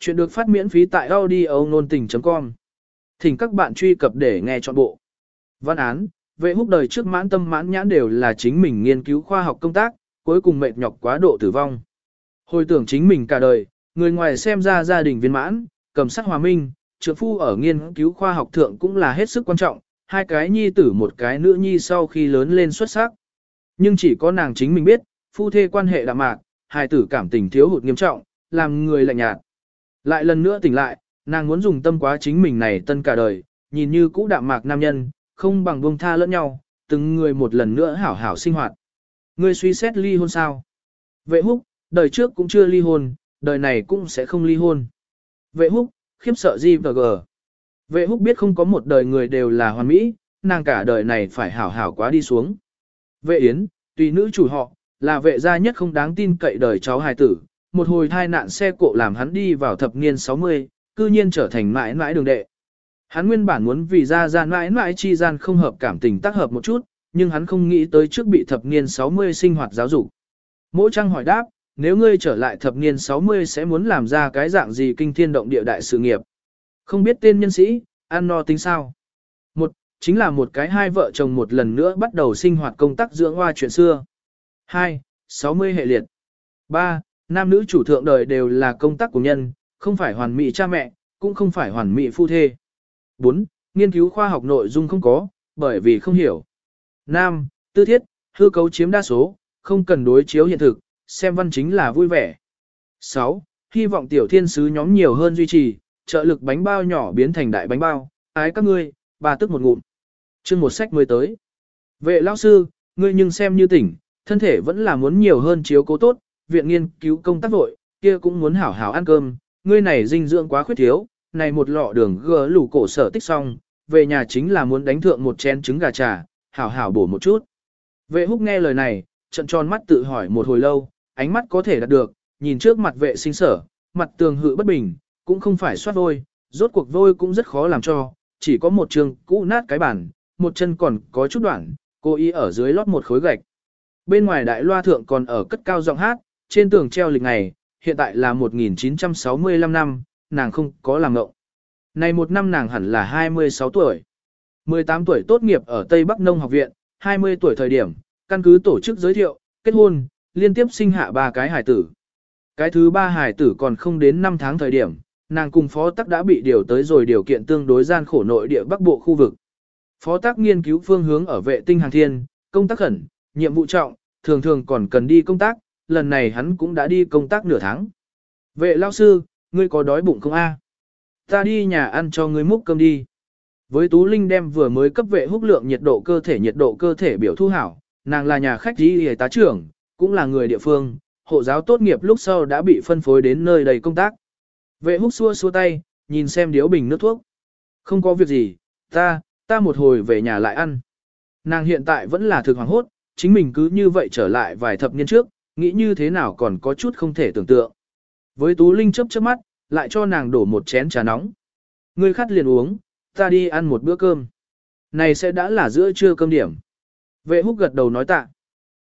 Chuyện được phát miễn phí tại audio nôn tình.com. Thỉnh các bạn truy cập để nghe trọn bộ. Văn án, vệ húc đời trước mãn tâm mãn nhãn đều là chính mình nghiên cứu khoa học công tác, cuối cùng mệt nhọc quá độ tử vong. Hồi tưởng chính mình cả đời, người ngoài xem ra gia đình viên mãn, cầm sắc hòa minh, trưởng phu ở nghiên cứu khoa học thượng cũng là hết sức quan trọng, hai cái nhi tử một cái nữ nhi sau khi lớn lên xuất sắc. Nhưng chỉ có nàng chính mình biết, phu thê quan hệ đạm mạc, hai tử cảm tình thiếu hụt nghiêm trọng, làm người lạnh nhạt. Lại lần nữa tỉnh lại, nàng muốn dùng tâm quá chính mình này tân cả đời, nhìn như cũ đạm mạc nam nhân, không bằng buông tha lẫn nhau, từng người một lần nữa hảo hảo sinh hoạt. Ngươi suy xét ly hôn sao? Vệ húc, đời trước cũng chưa ly hôn, đời này cũng sẽ không ly hôn. Vệ húc, khiếp sợ gì và gờ. Vệ húc biết không có một đời người đều là hoàn mỹ, nàng cả đời này phải hảo hảo quá đi xuống. Vệ yến, tùy nữ chủ họ, là vệ gia nhất không đáng tin cậy đời cháu hài tử, một hồi thai nạn xe cộ làm hắn đi vào thập niên 60, cư nhiên trở thành mãi mãi đường đệ. Hắn nguyên bản muốn vì ra ra mãi mãi chi gian không hợp cảm tình tác hợp một chút, nhưng hắn không nghĩ tới trước bị thập niên 60 sinh hoạt giáo dục. Mỗi trang hỏi đáp, nếu ngươi trở lại thập niên 60 sẽ muốn làm ra cái dạng gì kinh thiên động địa đại sự nghiệp. Không biết tên nhân sĩ, ăn no tính sao. Một, chính là một cái hai vợ chồng một lần nữa bắt đầu sinh hoạt công tác dưỡng hoa chuyện xưa. 2. 60 hệ liệt. 3. Nam nữ chủ thượng đời đều là công tác của nhân, không phải hoàn mỹ cha mẹ, cũng không phải hoàn mỹ phu thê. 4. Nghiên cứu khoa học nội dung không có, bởi vì không hiểu. Nam, Tư thiết, hư cấu chiếm đa số, không cần đối chiếu hiện thực, xem văn chính là vui vẻ. 6. Hy vọng tiểu thiên sứ nhóm nhiều hơn duy trì, trợ lực bánh bao nhỏ biến thành đại bánh bao, ái các ngươi, bà tức một ngụm. chương một sách mới tới. Vệ lão sư, ngươi nhưng xem như tỉnh, thân thể vẫn là muốn nhiều hơn chiếu cố tốt, viện nghiên cứu công tác vội, kia cũng muốn hảo hảo ăn cơm, ngươi này dinh dưỡng quá khuyết thiếu, này một lọ đường gỡ lủ cổ sở tích xong, về nhà chính là muốn đánh thượng một chén trứng gà trà, hảo hảo bổ một chút. Vệ húc nghe lời này, trận tròn mắt tự hỏi một hồi lâu, ánh mắt có thể đạt được, nhìn trước mặt vệ sinh sở, mặt tường hự bất bình, cũng không phải soát vôi, rốt cuộc vôi cũng rất khó làm cho, chỉ có một trường cũ nát cái bản, một chân còn có chút đoạn, cô ý ở dưới lót một khối gạch. Bên ngoài đại loa thượng còn ở cất cao giọng hát, trên tường treo lịch ngày, hiện tại là 1965 năm, nàng không có làm ngộng. Này một năm nàng hẳn là 26 tuổi. 18 tuổi tốt nghiệp ở Tây Bắc Nông học viện, 20 tuổi thời điểm, căn cứ tổ chức giới thiệu, kết hôn, liên tiếp sinh hạ ba cái hải tử. Cái thứ ba hải tử còn không đến 5 tháng thời điểm, nàng cùng phó tắc đã bị điều tới rồi điều kiện tương đối gian khổ nội địa Bắc Bộ khu vực. Phó tác nghiên cứu phương hướng ở vệ tinh hàng thiên, công tác khẩn, nhiệm vụ trọng, thường thường còn cần đi công tác, lần này hắn cũng đã đi công tác nửa tháng. Vệ lao sư, ngươi có đói bụng không a? Ta đi nhà ăn cho ngươi múc cơm đi. Với Tú Linh đem vừa mới cấp vệ húc lượng nhiệt độ cơ thể nhiệt độ cơ thể biểu thu hảo, nàng là nhà khách đi y tá trưởng, cũng là người địa phương, hộ giáo tốt nghiệp lúc sau đã bị phân phối đến nơi đầy công tác. Vệ húc xua xua tay, nhìn xem điếu bình nước thuốc. Không có việc gì, ta, ta một hồi về nhà lại ăn. Nàng hiện tại vẫn là thực hoàng hốt, chính mình cứ như vậy trở lại vài thập niên trước, nghĩ như thế nào còn có chút không thể tưởng tượng. Với Tú Linh chớp chớp mắt, lại cho nàng đổ một chén trà nóng. Ngươi khát liền uống, ta đi ăn một bữa cơm. Này sẽ đã là giữa trưa cơm điểm. Vệ húc gật đầu nói tạ.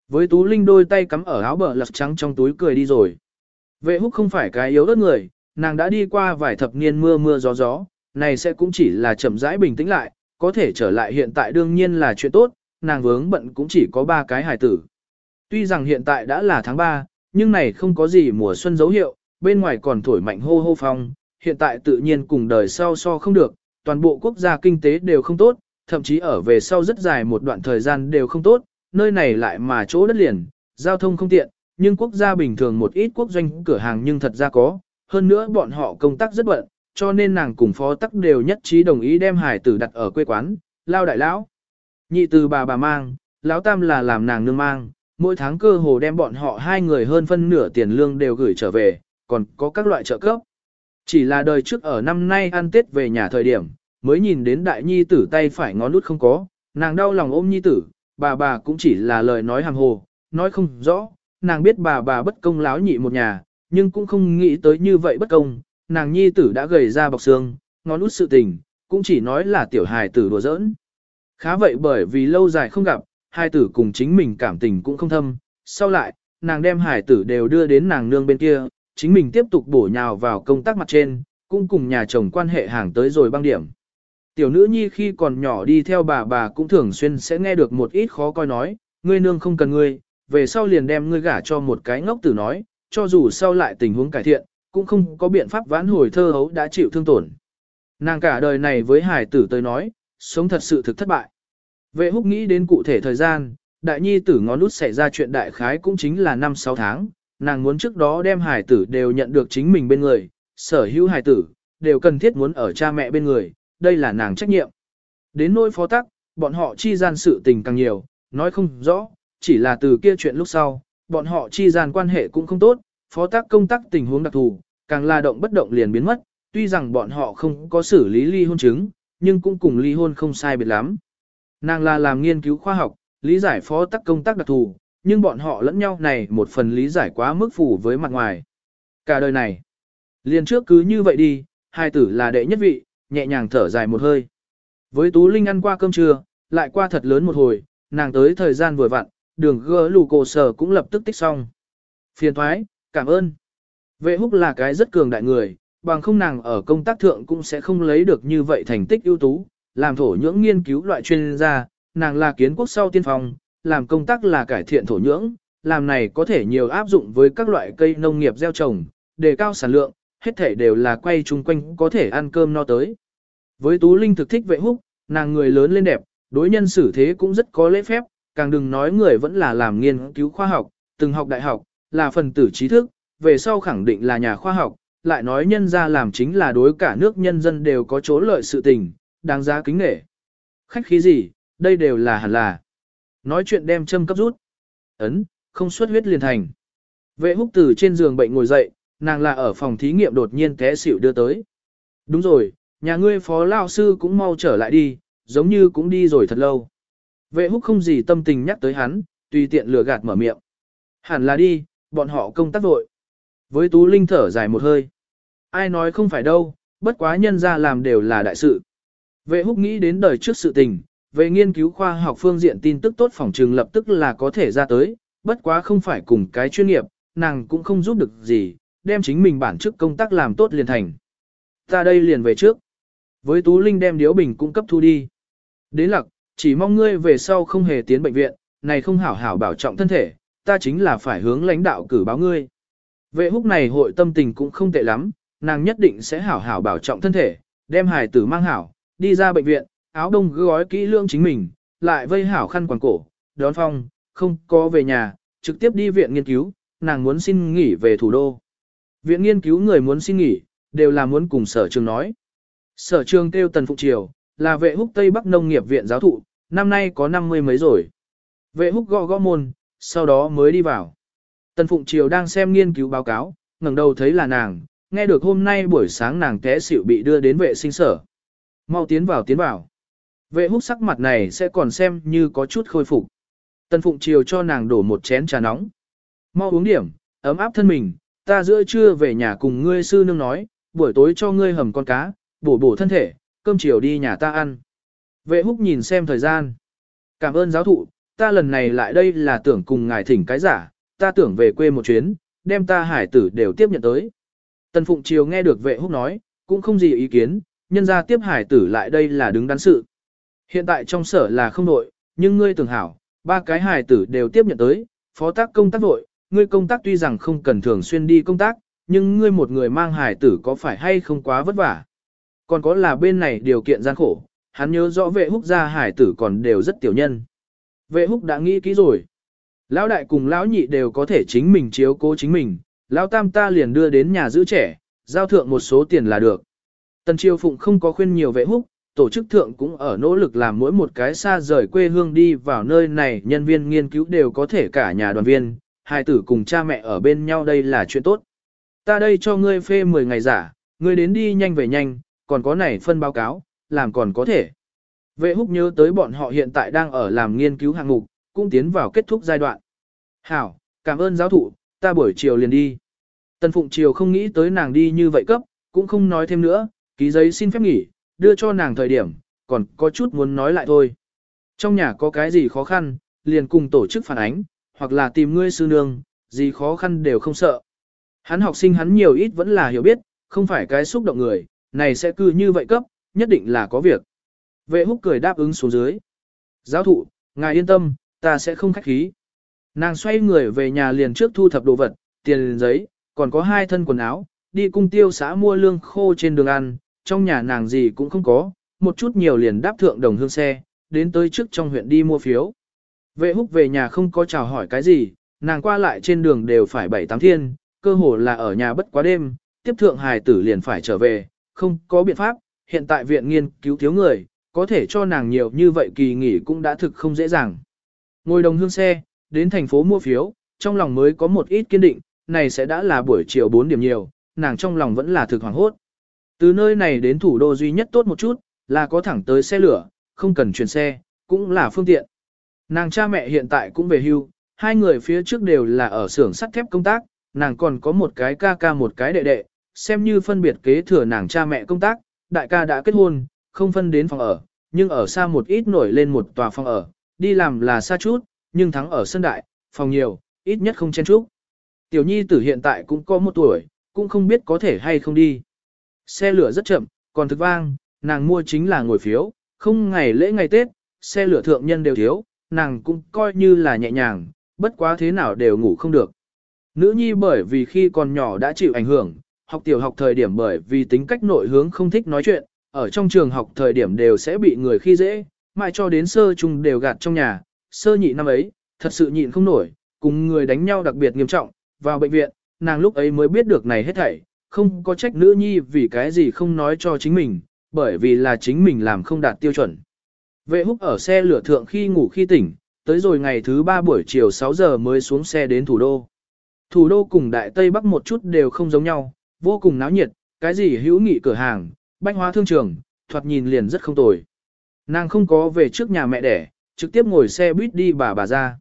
Với Tú Linh đôi tay cắm ở áo bờ lật trắng trong túi cười đi rồi. Vệ húc không phải cái yếu đất người, nàng đã đi qua vài thập niên mưa mưa gió gió, này sẽ cũng chỉ là chậm rãi bình tĩnh lại, có thể trở lại hiện tại đương nhiên là chuyện tốt, nàng vướng bận cũng chỉ có ba cái hài tử. Tuy rằng hiện tại đã là tháng 3, nhưng này không có gì mùa xuân dấu hiệu, bên ngoài còn thổi mạnh hô hô phong, hiện tại tự nhiên cùng đời sau so không được, toàn bộ quốc gia kinh tế đều không tốt, thậm chí ở về sau rất dài một đoạn thời gian đều không tốt, nơi này lại mà chỗ đất liền, giao thông không tiện, nhưng quốc gia bình thường một ít quốc doanh cửa hàng nhưng thật ra có, hơn nữa bọn họ công tác rất bận, cho nên nàng cùng phó tắc đều nhất trí đồng ý đem hải tử đặt ở quê quán, lao đại lão. Nhị từ bà bà mang, lão tam là làm nàng nương mang, mỗi tháng cơ hồ đem bọn họ hai người hơn phân nửa tiền lương đều gửi trở về, còn có các loại trợ cấp. Chỉ là đời trước ở năm nay ăn Tết về nhà thời điểm, mới nhìn đến đại nhi tử tay phải ngón út không có, nàng đau lòng ôm nhi tử, bà bà cũng chỉ là lời nói hàng hồ, nói không rõ, nàng biết bà bà bất công láo nhị một nhà, nhưng cũng không nghĩ tới như vậy bất công, nàng nhi tử đã gầy ra bọc xương, ngón út sự tình, cũng chỉ nói là tiểu hài tử đùa giỡn. Khá vậy bởi vì lâu dài không gặp, hai tử cùng chính mình cảm tình cũng không thâm, sau lại, nàng đem hải tử đều đưa đến nàng nương bên kia, chính mình tiếp tục bổ nhào vào công tác mặt trên, cũng cùng nhà chồng quan hệ hàng tới rồi băng điểm. Tiểu nữ nhi khi còn nhỏ đi theo bà bà cũng thường xuyên sẽ nghe được một ít khó coi nói, ngươi nương không cần ngươi, về sau liền đem ngươi gả cho một cái ngốc tử nói, cho dù sau lại tình huống cải thiện, cũng không có biện pháp vãn hồi thơ hấu đã chịu thương tổn. Nàng cả đời này với hải tử tới nói, sống thật sự thực thất bại. Vệ húc nghĩ đến cụ thể thời gian, đại nhi tử ngón út xảy ra chuyện đại khái cũng chính là 5-6 tháng, nàng muốn trước đó đem hải tử đều nhận được chính mình bên người, sở hữu hải tử, đều cần thiết muốn ở cha mẹ bên người, đây là nàng trách nhiệm. Đến nỗi phó tắc, bọn họ chi gian sự tình càng nhiều, nói không rõ, chỉ là từ kia chuyện lúc sau, bọn họ chi gian quan hệ cũng không tốt, phó tác công tác tình huống đặc thù, càng là động bất động liền biến mất, tuy rằng bọn họ không có xử lý ly hôn chứng, nhưng cũng cùng ly hôn không sai biệt lắm. Nàng là làm nghiên cứu khoa học, lý giải phó tắc công tác đặc thù, nhưng bọn họ lẫn nhau này một phần lý giải quá mức phủ với mặt ngoài. Cả đời này, liền trước cứ như vậy đi, hai tử là đệ nhất vị, nhẹ nhàng thở dài một hơi. Với Tú Linh ăn qua cơm trưa, lại qua thật lớn một hồi, nàng tới thời gian vừa vặn, đường gỡ lù cổ sở cũng lập tức tích xong. Phiền thoái, cảm ơn. Vệ húc là cái rất cường đại người, bằng không nàng ở công tác thượng cũng sẽ không lấy được như vậy thành tích ưu tú, làm thổ nhưỡng nghiên cứu loại chuyên gia, nàng là kiến quốc sau tiên phong, làm công tác là cải thiện thổ nhưỡng, làm này có thể nhiều áp dụng với các loại cây nông nghiệp gieo trồng, đề cao sản lượng, hết thể đều là quay chung quanh có thể ăn cơm no tới. Với Tú Linh thực thích vệ húc, nàng người lớn lên đẹp, đối nhân xử thế cũng rất có lễ phép, càng đừng nói người vẫn là làm nghiên cứu khoa học, từng học đại học, là phần tử trí thức, về sau khẳng định là nhà khoa học, lại nói nhân ra làm chính là đối cả nước nhân dân đều có chỗ lợi sự tình, đáng giá kính nể. Khách khí gì, đây đều là hẳn là. Nói chuyện đem châm cấp rút. Ấn, không xuất huyết liền thành. Vệ húc từ trên giường bệnh ngồi dậy, nàng là ở phòng thí nghiệm đột nhiên té xỉu đưa tới. Đúng rồi, nhà ngươi phó lao sư cũng mau trở lại đi, giống như cũng đi rồi thật lâu. Vệ húc không gì tâm tình nhắc tới hắn, tùy tiện lừa gạt mở miệng. Hẳn là đi, bọn họ công tác vội. Với Tú Linh thở dài một hơi. Ai nói không phải đâu, bất quá nhân ra làm đều là đại sự. Vệ húc nghĩ đến đời trước sự tình, về nghiên cứu khoa học phương diện tin tức tốt phòng trường lập tức là có thể ra tới, bất quá không phải cùng cái chuyên nghiệp, nàng cũng không giúp được gì, đem chính mình bản chức công tác làm tốt liền thành. Ta đây liền về trước. Với Tú Linh đem điếu bình cung cấp thu đi. Đến lặc, chỉ mong ngươi về sau không hề tiến bệnh viện, này không hảo hảo bảo trọng thân thể, ta chính là phải hướng lãnh đạo cử báo ngươi. Vệ húc này hội tâm tình cũng không tệ lắm, nàng nhất định sẽ hảo hảo bảo trọng thân thể, đem hài tử mang hảo, đi ra bệnh viện, áo đông gói kỹ lương chính mình, lại vây hảo khăn quàng cổ, đón phong, không có về nhà, trực tiếp đi viện nghiên cứu, nàng muốn xin nghỉ về thủ đô. Viện nghiên cứu người muốn xin nghỉ, đều là muốn cùng sở trường nói. Sở trường kêu Tần Phụng Triều, là vệ húc Tây Bắc Nông nghiệp viện giáo thụ, năm nay có năm mươi mấy rồi. Vệ húc gõ gõ môn, sau đó mới đi vào. Tần Phụng Triều đang xem nghiên cứu báo cáo, ngẩng đầu thấy là nàng, nghe được hôm nay buổi sáng nàng té xỉu bị đưa đến vệ sinh sở. Mau tiến vào tiến vào. Vệ húc sắc mặt này sẽ còn xem như có chút khôi phục. Tần Phụng Triều cho nàng đổ một chén trà nóng. Mau uống điểm, ấm áp thân mình, ta giữa trưa về nhà cùng ngươi sư nương nói, buổi tối cho ngươi hầm con cá, bổ bổ thân thể, cơm chiều đi nhà ta ăn. Vệ húc nhìn xem thời gian. Cảm ơn giáo thụ, ta lần này lại đây là tưởng cùng ngài thỉnh cái giả, ta tưởng về quê một chuyến, đem ta hải tử đều tiếp nhận tới. Tần Phụng Triều nghe được vệ húc nói, cũng không gì ý kiến, nhân ra tiếp hải tử lại đây là đứng đắn sự. Hiện tại trong sở là không nội, nhưng ngươi tưởng hảo, ba cái hải tử đều tiếp nhận tới, phó tác công tác vội, ngươi công tác tuy rằng không cần thường xuyên đi công tác, nhưng ngươi một người mang hải tử có phải hay không quá vất vả. Còn có là bên này điều kiện gian khổ, hắn nhớ rõ vệ húc gia hải tử còn đều rất tiểu nhân. Vệ húc đã nghĩ kỹ rồi. Lão đại cùng lão nhị đều có thể chính mình chiếu cố chính mình, lão tam ta liền đưa đến nhà giữ trẻ, giao thượng một số tiền là được. Tần Triều Phụng không có khuyên nhiều vệ húc, tổ chức thượng cũng ở nỗ lực làm mỗi một cái xa rời quê hương đi vào nơi này nhân viên nghiên cứu đều có thể cả nhà đoàn viên, hai tử cùng cha mẹ ở bên nhau đây là chuyện tốt. Ta đây cho ngươi phê 10 ngày giả, ngươi đến đi nhanh về nhanh, còn có này phân báo cáo, làm còn có thể. Vệ húc nhớ tới bọn họ hiện tại đang ở làm nghiên cứu hạng mục, cũng tiến vào kết thúc giai đoạn. Hảo, cảm ơn giáo thụ, ta buổi chiều liền đi. Tần Phụng Triều không nghĩ tới nàng đi như vậy cấp, cũng không nói thêm nữa, ký giấy xin phép nghỉ, đưa cho nàng thời điểm, còn có chút muốn nói lại thôi. Trong nhà có cái gì khó khăn, liền cùng tổ chức phản ánh, hoặc là tìm ngươi sư nương, gì khó khăn đều không sợ. Hắn học sinh hắn nhiều ít vẫn là hiểu biết, không phải cái xúc động người, này sẽ cứ như vậy cấp, nhất định là có việc. Vệ húc cười đáp ứng xuống dưới. Giáo thụ, ngài yên tâm, ta sẽ không khách khí. Nàng xoay người về nhà liền trước thu thập đồ vật, tiền giấy, còn có hai thân quần áo, đi cung tiêu xã mua lương khô trên đường ăn, trong nhà nàng gì cũng không có, một chút nhiều liền đáp thượng đồng hương xe, đến tới trước trong huyện đi mua phiếu. Vệ húc về nhà không có chào hỏi cái gì, nàng qua lại trên đường đều phải bảy tám thiên, cơ hồ là ở nhà bất quá đêm, tiếp thượng hài tử liền phải trở về, không có biện pháp, hiện tại viện nghiên cứu thiếu người, có thể cho nàng nhiều như vậy kỳ nghỉ cũng đã thực không dễ dàng. Ngồi đồng hương xe, đến thành phố mua phiếu, trong lòng mới có một ít kiên định, này sẽ đã là buổi chiều 4 điểm nhiều, nàng trong lòng vẫn là thực hoàng hốt. Từ nơi này đến thủ đô duy nhất tốt một chút, là có thẳng tới xe lửa, không cần chuyển xe, cũng là phương tiện. Nàng cha mẹ hiện tại cũng về hưu, hai người phía trước đều là ở xưởng sắt thép công tác, nàng còn có một cái ca ca một cái đệ đệ, xem như phân biệt kế thừa nàng cha mẹ công tác, đại ca đã kết hôn, không phân đến phòng ở, nhưng ở xa một ít nổi lên một tòa phòng ở, đi làm là xa chút, nhưng thắng ở sân đại, phòng nhiều, ít nhất không chen chúc. Tiểu nhi tử hiện tại cũng có một tuổi, cũng không biết có thể hay không đi. Xe lửa rất chậm, còn thực vang, nàng mua chính là ngồi phiếu, không ngày lễ ngày Tết, xe lửa thượng nhân đều thiếu, nàng cũng coi như là nhẹ nhàng, bất quá thế nào đều ngủ không được. Nữ nhi bởi vì khi còn nhỏ đã chịu ảnh hưởng, học tiểu học thời điểm bởi vì tính cách nội hướng không thích nói chuyện, ở trong trường học thời điểm đều sẽ bị người khi dễ, mãi cho đến sơ trung đều gạt trong nhà, sơ nhị năm ấy, thật sự nhịn không nổi, cùng người đánh nhau đặc biệt nghiêm trọng, vào bệnh viện, nàng lúc ấy mới biết được này hết thảy, không có trách nữ nhi vì cái gì không nói cho chính mình, bởi vì là chính mình làm không đạt tiêu chuẩn. Vệ húc ở xe lửa thượng khi ngủ khi tỉnh, tới rồi ngày thứ ba buổi chiều 6 giờ mới xuống xe đến thủ đô. Thủ đô cùng Đại Tây Bắc một chút đều không giống nhau, vô cùng náo nhiệt, cái gì hữu nghị cửa hàng, bách hóa thương trường, thoạt nhìn liền rất không tồi. Nàng không có về trước nhà mẹ đẻ, trực tiếp ngồi xe buýt đi bà bà ra.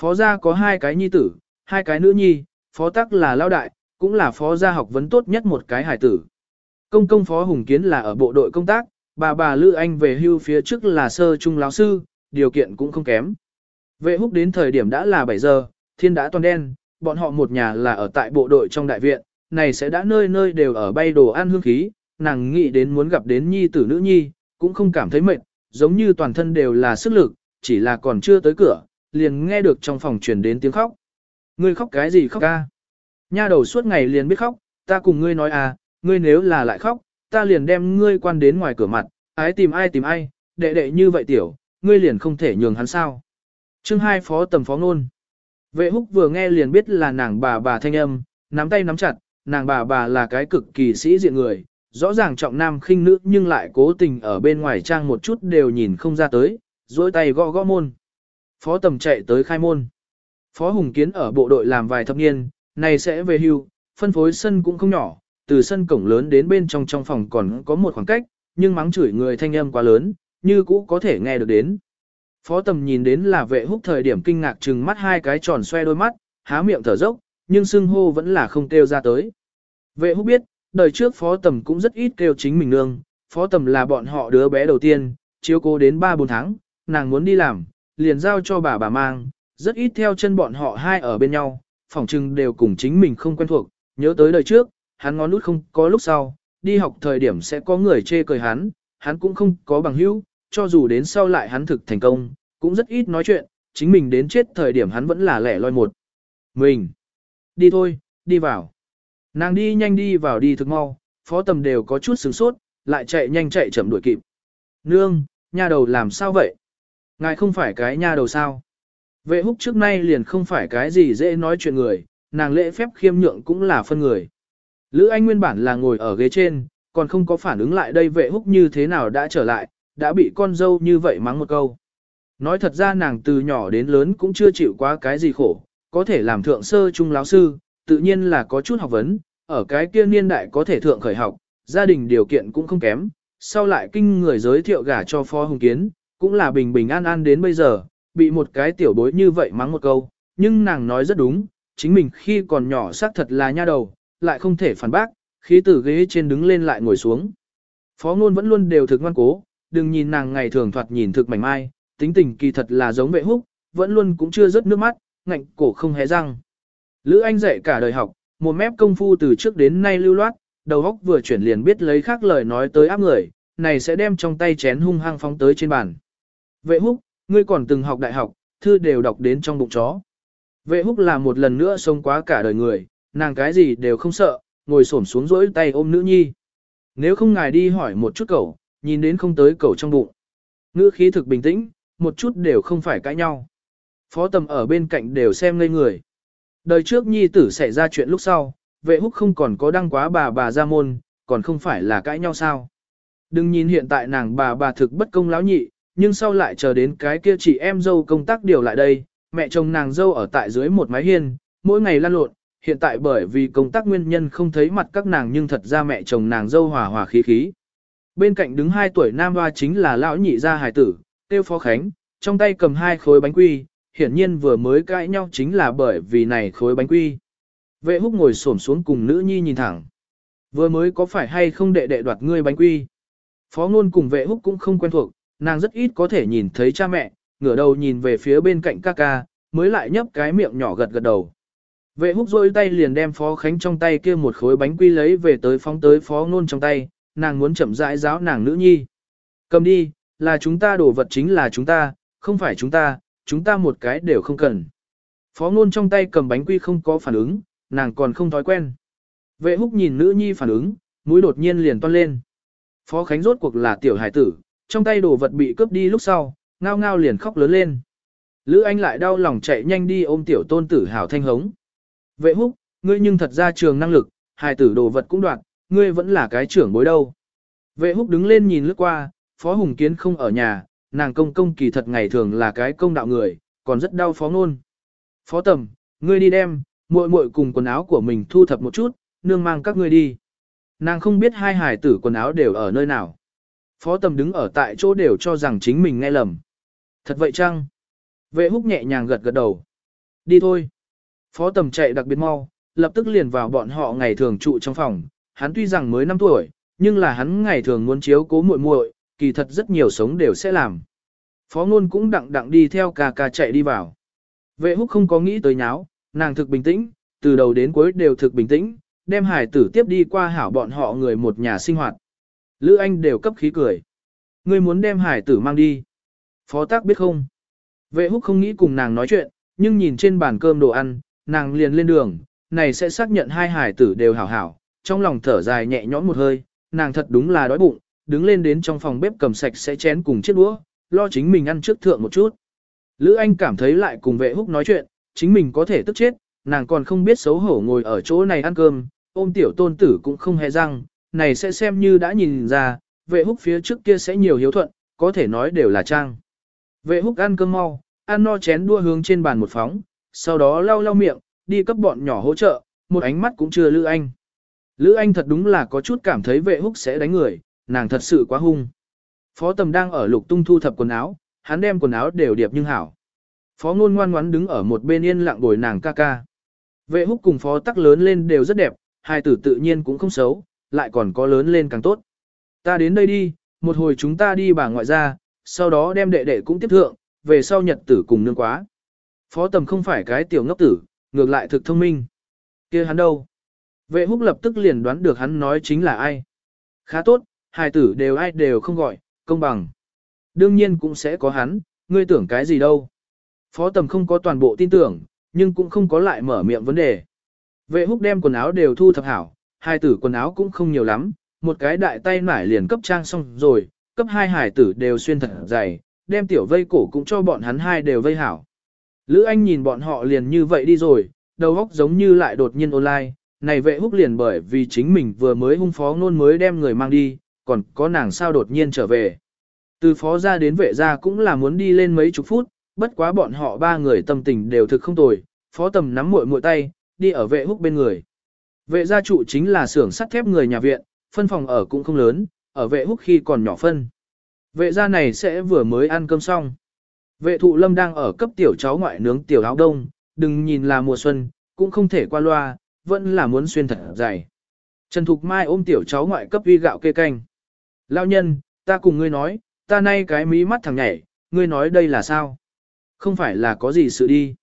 Phó gia có hai cái nhi tử, hai cái nữ nhi, phó tắc là lao đại, cũng là phó gia học vấn tốt nhất một cái hải tử. Công công phó Hùng Kiến là ở bộ đội công tác, bà bà lữ Anh về hưu phía trước là sơ trung lão sư, điều kiện cũng không kém. Vệ húc đến thời điểm đã là 7 giờ, thiên đã toàn đen, bọn họ một nhà là ở tại bộ đội trong đại viện, này sẽ đã nơi nơi đều ở bay đồ ăn hương khí, nàng nghĩ đến muốn gặp đến nhi tử nữ nhi, cũng không cảm thấy mệt, giống như toàn thân đều là sức lực, chỉ là còn chưa tới cửa, liền nghe được trong phòng truyền đến tiếng khóc. Ngươi khóc cái gì khóc ca? Nha đầu suốt ngày liền biết khóc, ta cùng ngươi nói à, ngươi nếu là lại khóc, ta liền đem ngươi quan đến ngoài cửa mặt, ái tìm ai tìm ai, đệ đệ như vậy tiểu, ngươi liền không thể nhường hắn sao. Chương hai phó tầm phó ngôn. Vệ húc vừa nghe liền biết là nàng bà bà thanh âm, nắm tay nắm chặt, nàng bà bà là cái cực kỳ sĩ diện người, rõ ràng trọng nam khinh nữ nhưng lại cố tình ở bên ngoài trang một chút đều nhìn không ra tới, duỗi tay gõ gõ môn. Phó tầm chạy tới khai môn. Phó Hùng Kiến ở bộ đội làm vài thập niên, này sẽ về hưu, phân phối sân cũng không nhỏ, từ sân cổng lớn đến bên trong trong phòng còn có một khoảng cách, nhưng mắng chửi người thanh âm quá lớn, như cũ có thể nghe được đến. Phó tầm nhìn đến là vệ húc thời điểm kinh ngạc trừng mắt hai cái tròn xoe đôi mắt, há miệng thở dốc, nhưng xưng hô vẫn là không kêu ra tới. Vệ húc biết, đời trước phó tầm cũng rất ít kêu chính mình nương, phó tầm là bọn họ đứa bé đầu tiên, chiếu cố đến 3-4 tháng, nàng muốn đi làm, liền giao cho bà bà mang, rất ít theo chân bọn họ hai ở bên nhau, phỏng chừng đều cùng chính mình không quen thuộc, nhớ tới đời trước, hắn ngón nút không có lúc sau, đi học thời điểm sẽ có người chê cười hắn, hắn cũng không có bằng hữu, cho dù đến sau lại hắn thực thành công, cũng rất ít nói chuyện, chính mình đến chết thời điểm hắn vẫn là lẻ loi một. Mình, đi thôi, đi vào. Nàng đi nhanh đi vào đi thực mau, phó tầm đều có chút sửng sốt, lại chạy nhanh chạy chậm đuổi kịp. Nương, nha đầu làm sao vậy? Ngài không phải cái nha đầu sao? Vệ húc trước nay liền không phải cái gì dễ nói chuyện người, nàng lễ phép khiêm nhượng cũng là phân người. Lữ Anh nguyên bản là ngồi ở ghế trên, còn không có phản ứng lại đây vệ húc như thế nào đã trở lại, đã bị con dâu như vậy mắng một câu. Nói thật ra nàng từ nhỏ đến lớn cũng chưa chịu quá cái gì khổ, có thể làm thượng sơ trung lão sư, tự nhiên là có chút học vấn, ở cái kia niên đại có thể thượng khởi học, gia đình điều kiện cũng không kém, sau lại kinh người giới thiệu gả cho Phó Hùng Kiến, cũng là bình bình an an đến bây giờ, bị một cái tiểu bối như vậy mắng một câu, nhưng nàng nói rất đúng, chính mình khi còn nhỏ xác thật là nha đầu, lại không thể phản bác, khí từ ghế trên đứng lên lại ngồi xuống. Phó ngôn vẫn luôn đều thực ngoan cố, đừng nhìn nàng ngày thường thoạt nhìn thực mảnh mai, tính tình kỳ thật là giống vệ húc, vẫn luôn cũng chưa rớt nước mắt, ngạnh cổ không hé răng. Lữ Anh dạy cả đời học, một mép công phu từ trước đến nay lưu loát, đầu óc vừa chuyển liền biết lấy khác lời nói tới áp người, này sẽ đem trong tay chén hung hăng phóng tới trên bàn. Vệ húc, ngươi còn từng học đại học, thư đều đọc đến trong bụng chó. Vệ húc là một lần nữa sống quá cả đời người, nàng cái gì đều không sợ, ngồi xổm xuống rỗi tay ôm nữ nhi. Nếu không ngài đi hỏi một chút cậu, nhìn đến không tới cậu trong bụng. Ngữ khí thực bình tĩnh, một chút đều không phải cãi nhau. Phó tầm ở bên cạnh đều xem ngây người. Đời trước nhi tử xảy ra chuyện lúc sau, vệ húc không còn có đăng quá bà bà ra môn, còn không phải là cãi nhau sao. Đừng nhìn hiện tại nàng bà bà thực bất công lão nhị, nhưng sau lại chờ đến cái kia chị em dâu công tác điều lại đây, mẹ chồng nàng dâu ở tại dưới một mái hiên, mỗi ngày lăn lộn, hiện tại bởi vì công tác nguyên nhân không thấy mặt các nàng nhưng thật ra mẹ chồng nàng dâu hòa hòa khí khí. Bên cạnh đứng 2 tuổi nam hoa chính là lão nhị gia hải tử, tiêu phó khánh, trong tay cầm hai khối bánh quy, hiển nhiên vừa mới cãi nhau chính là bởi vì này khối bánh quy. Vệ húc ngồi xổm xuống cùng nữ nhi nhìn thẳng. Vừa mới có phải hay không đệ đệ đoạt ngươi bánh quy? Phó ngôn cùng vệ húc cũng không quen thuộc, nàng rất ít có thể nhìn thấy cha mẹ, ngửa đầu nhìn về phía bên cạnh ca ca, mới lại nhấp cái miệng nhỏ gật gật đầu. Vệ húc rôi tay liền đem phó khánh trong tay kia một khối bánh quy lấy về tới phóng tới phó Nôn trong tay, nàng muốn chậm rãi giáo nàng nữ nhi. Cầm đi, là chúng ta đổ vật chính là chúng ta, không phải chúng ta, chúng ta một cái đều không cần. Phó Nôn trong tay cầm bánh quy không có phản ứng, nàng còn không thói quen. Vệ húc nhìn nữ nhi phản ứng, mũi đột nhiên liền toan lên. Phó Khánh rốt cuộc là tiểu hải tử, trong tay đồ vật bị cướp đi lúc sau, ngao ngao liền khóc lớn lên. Lữ Anh lại đau lòng chạy nhanh đi ôm tiểu tôn tử hảo thanh hống. Vệ húc, ngươi nhưng thật ra trường năng lực, hài tử đồ vật cũng đoạn, ngươi vẫn là cái trưởng bối đâu. Vệ húc đứng lên nhìn lướt qua, Phó Hùng Kiến không ở nhà, nàng công công kỳ thật ngày thường là cái công đạo người, còn rất đau phó ngôn. Phó tầm, ngươi đi đem, muội muội cùng quần áo của mình thu thập một chút, nương mang các ngươi đi. Nàng không biết hai hải tử quần áo đều ở nơi nào. Phó tầm đứng ở tại chỗ đều cho rằng chính mình nghe lầm. Thật vậy chăng? Vệ húc nhẹ nhàng gật gật đầu. Đi thôi. Phó tầm chạy đặc biệt mau, lập tức liền vào bọn họ ngày thường trụ trong phòng. Hắn tuy rằng mới 5 tuổi, nhưng là hắn ngày thường muốn chiếu cố muội muội, kỳ thật rất nhiều sống đều sẽ làm. Phó ngôn cũng đặng đặng đi theo ca ca chạy đi vào. Vệ húc không có nghĩ tới nháo, nàng thực bình tĩnh, từ đầu đến cuối đều thực bình tĩnh, đem hải tử tiếp đi qua hảo bọn họ người một nhà sinh hoạt. Lữ Anh đều cấp khí cười. Ngươi muốn đem hải tử mang đi. Phó tác biết không? Vệ húc không nghĩ cùng nàng nói chuyện, nhưng nhìn trên bàn cơm đồ ăn, nàng liền lên đường, này sẽ xác nhận hai hải tử đều hảo hảo, trong lòng thở dài nhẹ nhõm một hơi, nàng thật đúng là đói bụng, đứng lên đến trong phòng bếp cầm sạch sẽ chén cùng chiếc đũa, lo chính mình ăn trước thượng một chút. Lữ Anh cảm thấy lại cùng vệ húc nói chuyện, chính mình có thể tức chết, nàng còn không biết xấu hổ ngồi ở chỗ này ăn cơm, ôm tiểu tôn tử cũng không hề răng, này sẽ xem như đã nhìn ra, vệ húc phía trước kia sẽ nhiều hiếu thuận, có thể nói đều là trang. Vệ húc ăn cơm mau, ăn no chén đua hướng trên bàn một phóng, sau đó lau lau miệng, đi cấp bọn nhỏ hỗ trợ, một ánh mắt cũng chưa Lữ Anh. Lữ Anh thật đúng là có chút cảm thấy vệ húc sẽ đánh người, nàng thật sự quá hung. Phó tầm đang ở lục tung thu thập quần áo, hắn đem quần áo đều điệp nhưng hảo. Phó ngôn ngoan ngoắn đứng ở một bên yên lặng bồi nàng ca ca. Vệ húc cùng phó tắc lớn lên đều rất đẹp, hai tử tự nhiên cũng không xấu, lại còn có lớn lên càng tốt. Ta đến đây đi, một hồi chúng ta đi bà ngoại ra, sau đó đem đệ đệ cũng tiếp thượng, về sau nhật tử cùng nương quá. Phó tầm không phải cái tiểu ngốc tử, ngược lại thực thông minh. kia hắn đâu? Vệ húc lập tức liền đoán được hắn nói chính là ai. Khá tốt, hai tử đều ai đều không gọi, công bằng. Đương nhiên cũng sẽ có hắn, ngươi tưởng cái gì đâu. Phó tầm không có toàn bộ tin tưởng, nhưng cũng không có lại mở miệng vấn đề. Vệ húc đem quần áo đều thu thập hảo, hai tử quần áo cũng không nhiều lắm, một cái đại tay nải liền cấp trang xong rồi, cấp hai hải tử đều xuyên thật dày, đem tiểu vây cổ cũng cho bọn hắn hai đều vây hảo. Lữ Anh nhìn bọn họ liền như vậy đi rồi, đầu óc giống như lại đột nhiên online, này vệ húc liền bởi vì chính mình vừa mới hung phó nôn mới đem người mang đi, còn có nàng sao đột nhiên trở về. Từ phó ra đến vệ ra cũng là muốn đi lên mấy chục phút, bất quá bọn họ ba người tâm tình đều thực không tồi, phó tầm nắm muội muội tay, đi ở vệ húc bên người. Vệ gia trụ chính là xưởng sắt thép người nhà viện, phân phòng ở cũng không lớn, ở vệ húc khi còn nhỏ phân. Vệ gia này sẽ vừa mới ăn cơm xong. Vệ thụ lâm đang ở cấp tiểu cháu ngoại nướng tiểu áo đông, đừng nhìn là mùa xuân, cũng không thể qua loa, vẫn là muốn xuyên thật dày. Trần Thục Mai ôm tiểu cháu ngoại cấp uy gạo kê canh. Lao nhân, ta cùng ngươi nói, ta nay cái mí mắt thằng nhảy, ngươi nói đây là sao? Không phải là có gì sự đi.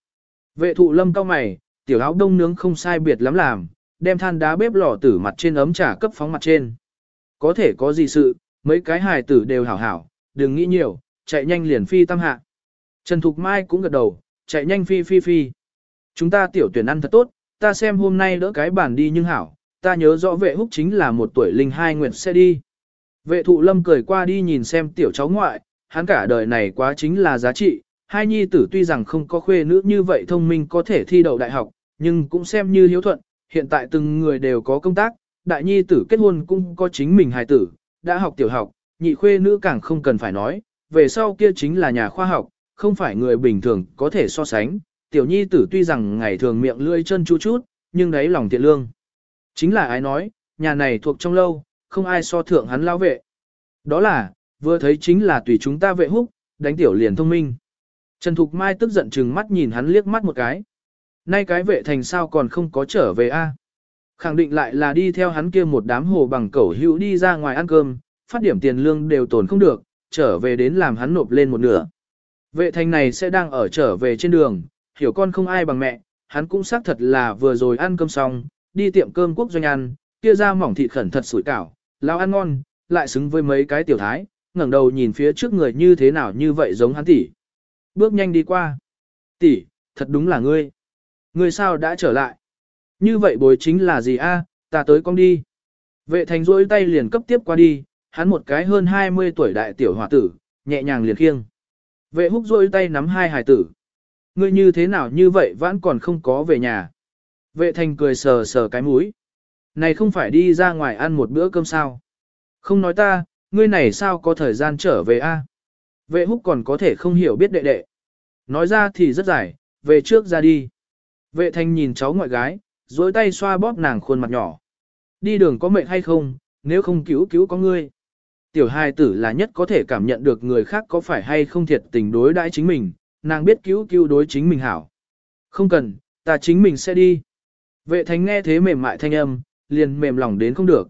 Vệ thụ lâm cao mày, tiểu áo đông nướng không sai biệt lắm làm, đem than đá bếp lò tử mặt trên ấm trà cấp phóng mặt trên. Có thể có gì sự, mấy cái hài tử đều hảo hảo, đừng nghĩ nhiều, chạy nhanh liền phi tam hạ. Trần Thục Mai cũng gật đầu, chạy nhanh phi phi phi. Chúng ta tiểu tuyển ăn thật tốt, ta xem hôm nay đỡ cái bản đi nhưng hảo, ta nhớ rõ vệ húc chính là một tuổi linh hai nguyện sẽ đi. Vệ thụ lâm cười qua đi nhìn xem tiểu cháu ngoại, hắn cả đời này quá chính là giá trị, hai nhi tử tuy rằng không có khuê nữ như vậy thông minh có thể thi đậu đại học, nhưng cũng xem như hiếu thuận, hiện tại từng người đều có công tác, đại nhi tử kết hôn cũng có chính mình hài tử, đã học tiểu học, nhị khuê nữ càng không cần phải nói, về sau kia chính là nhà khoa học, không phải người bình thường có thể so sánh, tiểu nhi tử tuy rằng ngày thường miệng lưỡi chân chú chút, nhưng đấy lòng thiện lương. Chính là ai nói, nhà này thuộc trong lâu, không ai so thượng hắn lao vệ. Đó là, vừa thấy chính là tùy chúng ta vệ húc, đánh tiểu liền thông minh. Trần Thục Mai tức giận chừng mắt nhìn hắn liếc mắt một cái. Nay cái vệ thành sao còn không có trở về a? Khẳng định lại là đi theo hắn kia một đám hồ bằng cẩu hữu đi ra ngoài ăn cơm, phát điểm tiền lương đều tồn không được, trở về đến làm hắn nộp lên một nửa. Vệ thành này sẽ đang ở trở về trên đường, hiểu con không ai bằng mẹ, hắn cũng xác thật là vừa rồi ăn cơm xong, đi tiệm cơm quốc doanh ăn, kia ra mỏng thịt khẩn thật sủi cảo, lao ăn ngon, lại xứng với mấy cái tiểu thái, ngẩng đầu nhìn phía trước người như thế nào như vậy giống hắn tỷ. Bước nhanh đi qua. Tỷ, thật đúng là ngươi. Người sao đã trở lại? Như vậy bối chính là gì a? ta tới con đi. Vệ thành rỗi tay liền cấp tiếp qua đi, hắn một cái hơn 20 tuổi đại tiểu hòa tử, nhẹ nhàng liền khiêng. Vệ húc rỗi tay nắm hai hài tử. Ngươi như thế nào như vậy vẫn còn không có về nhà. Vệ thành cười sờ sờ cái mũi. Này không phải đi ra ngoài ăn một bữa cơm sao. Không nói ta, ngươi này sao có thời gian trở về a? Vệ húc còn có thể không hiểu biết đệ đệ. Nói ra thì rất dài, về trước ra đi. Vệ Thanh nhìn cháu ngoại gái, dối tay xoa bóp nàng khuôn mặt nhỏ. Đi đường có mệnh hay không, nếu không cứu cứu có ngươi. Tiểu hài tử là nhất có thể cảm nhận được người khác có phải hay không thiệt tình đối đãi chính mình, nàng biết cứu cứu đối chính mình hảo. Không cần, ta chính mình sẽ đi. Vệ Thanh nghe thế mềm mại thanh âm, liền mềm lòng đến không được.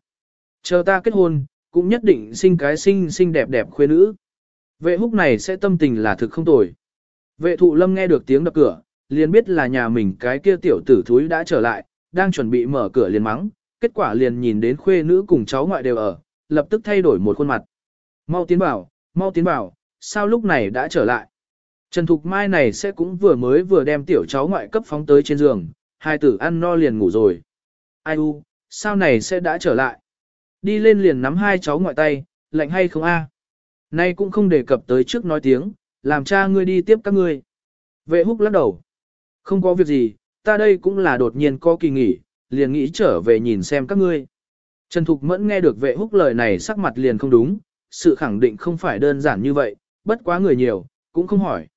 Chờ ta kết hôn, cũng nhất định sinh cái xinh xinh đẹp đẹp khuê nữ. Vệ húc này sẽ tâm tình là thực không tồi. Vệ thụ lâm nghe được tiếng đập cửa, liền biết là nhà mình cái kia tiểu tử thúi đã trở lại, đang chuẩn bị mở cửa liền mắng, kết quả liền nhìn đến khuê nữ cùng cháu ngoại đều ở, lập tức thay đổi một khuôn mặt. Mau tiến bảo, mau tiến bảo, sao lúc này đã trở lại. Trần Thục Mai này sẽ cũng vừa mới vừa đem tiểu cháu ngoại cấp phóng tới trên giường, hai tử ăn no liền ngủ rồi. Ai u, sao này sẽ đã trở lại. Đi lên liền nắm hai cháu ngoại tay, lạnh hay không a? À? Nay cũng không đề cập tới trước nói tiếng, làm cha ngươi đi tiếp các ngươi. Vệ húc lắc đầu. Không có việc gì, ta đây cũng là đột nhiên có kỳ nghỉ, liền nghĩ trở về nhìn xem các ngươi. Trần Thục Mẫn nghe được vệ húc lời này sắc mặt liền không đúng, sự khẳng định không phải đơn giản như vậy, bất quá người nhiều, cũng không hỏi.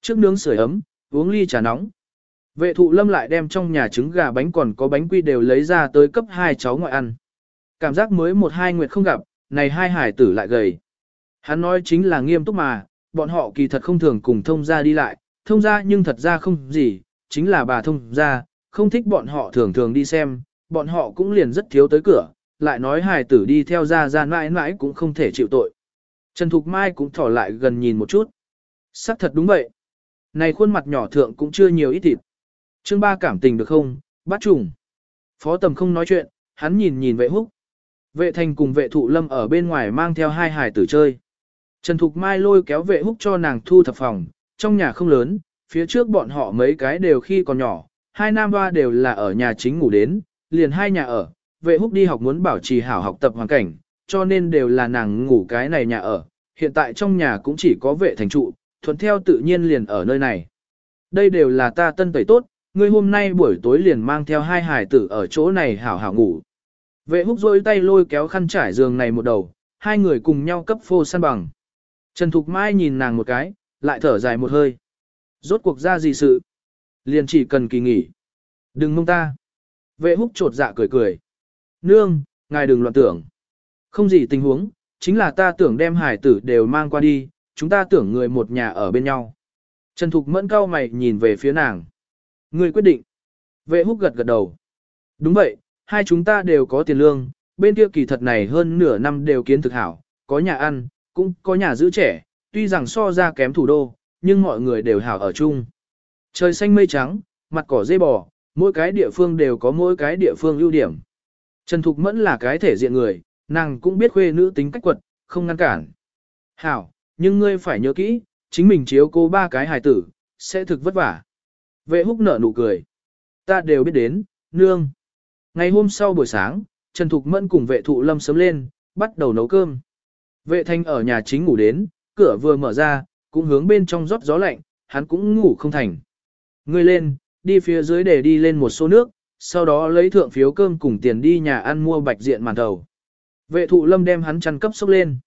Trước nướng sưởi ấm, uống ly trà nóng. Vệ thụ lâm lại đem trong nhà trứng gà bánh còn có bánh quy đều lấy ra tới cấp hai cháu ngoại ăn. Cảm giác mới một hai nguyệt không gặp, này hai hải tử lại gầy. Hắn nói chính là nghiêm túc mà, bọn họ kỳ thật không thường cùng thông gia đi lại, thông gia nhưng thật ra không gì, chính là bà thông gia, không thích bọn họ thường thường đi xem, bọn họ cũng liền rất thiếu tới cửa, lại nói hài tử đi theo ra ra mãi mãi cũng không thể chịu tội. Trần Thục Mai cũng thỏ lại gần nhìn một chút. Sắc thật đúng vậy. Này khuôn mặt nhỏ thượng cũng chưa nhiều ít thịt. Chương ba cảm tình được không, bắt trùng. Phó tầm không nói chuyện, hắn nhìn nhìn vệ húc. Vệ thành cùng vệ thụ lâm ở bên ngoài mang theo hai hài tử chơi. Trần Thục Mai lôi kéo vệ húc cho nàng thu thập phòng, trong nhà không lớn, phía trước bọn họ mấy cái đều khi còn nhỏ, hai nam hoa đều là ở nhà chính ngủ đến, liền hai nhà ở, vệ húc đi học muốn bảo trì hảo học tập hoàn cảnh, cho nên đều là nàng ngủ cái này nhà ở, hiện tại trong nhà cũng chỉ có vệ thành trụ, thuận theo tự nhiên liền ở nơi này. Đây đều là ta tân tẩy tốt, ngươi hôm nay buổi tối liền mang theo hai hải tử ở chỗ này hảo hảo ngủ. Vệ húc rôi tay lôi kéo khăn trải giường này một đầu, hai người cùng nhau cấp phô săn bằng. Trần Thục Mai nhìn nàng một cái, lại thở dài một hơi. Rốt cuộc ra gì sự? Liền chỉ cần kỳ nghỉ. Đừng mông ta. Vệ húc trột dạ cười cười. Nương, ngài đừng loạn tưởng. Không gì tình huống, chính là ta tưởng đem hải tử đều mang qua đi, chúng ta tưởng người một nhà ở bên nhau. Trần Thục mẫn cao mày nhìn về phía nàng. Người quyết định. Vệ húc gật gật đầu. Đúng vậy, hai chúng ta đều có tiền lương, bên kia kỳ thật này hơn nửa năm đều kiến thực hảo, có nhà ăn, cũng có nhà giữ trẻ, tuy rằng so ra kém thủ đô, nhưng mọi người đều hảo ở chung. Trời xanh mây trắng, mặt cỏ dây bò, mỗi cái địa phương đều có mỗi cái địa phương ưu điểm. Trần Thục Mẫn là cái thể diện người, nàng cũng biết khuê nữ tính cách quật, không ngăn cản. Hảo, nhưng ngươi phải nhớ kỹ, chính mình chiếu cô ba cái hài tử, sẽ thực vất vả. Vệ húc nở nụ cười. Ta đều biết đến, nương. Ngày hôm sau buổi sáng, Trần Thục Mẫn cùng vệ thụ lâm sớm lên, bắt đầu nấu cơm. Vệ thanh ở nhà chính ngủ đến, cửa vừa mở ra, cũng hướng bên trong rót gió lạnh, hắn cũng ngủ không thành. Ngươi lên, đi phía dưới để đi lên một số nước, sau đó lấy thượng phiếu cơm cùng tiền đi nhà ăn mua bạch diện màn thầu. Vệ thụ lâm đem hắn chăn cấp sốc lên.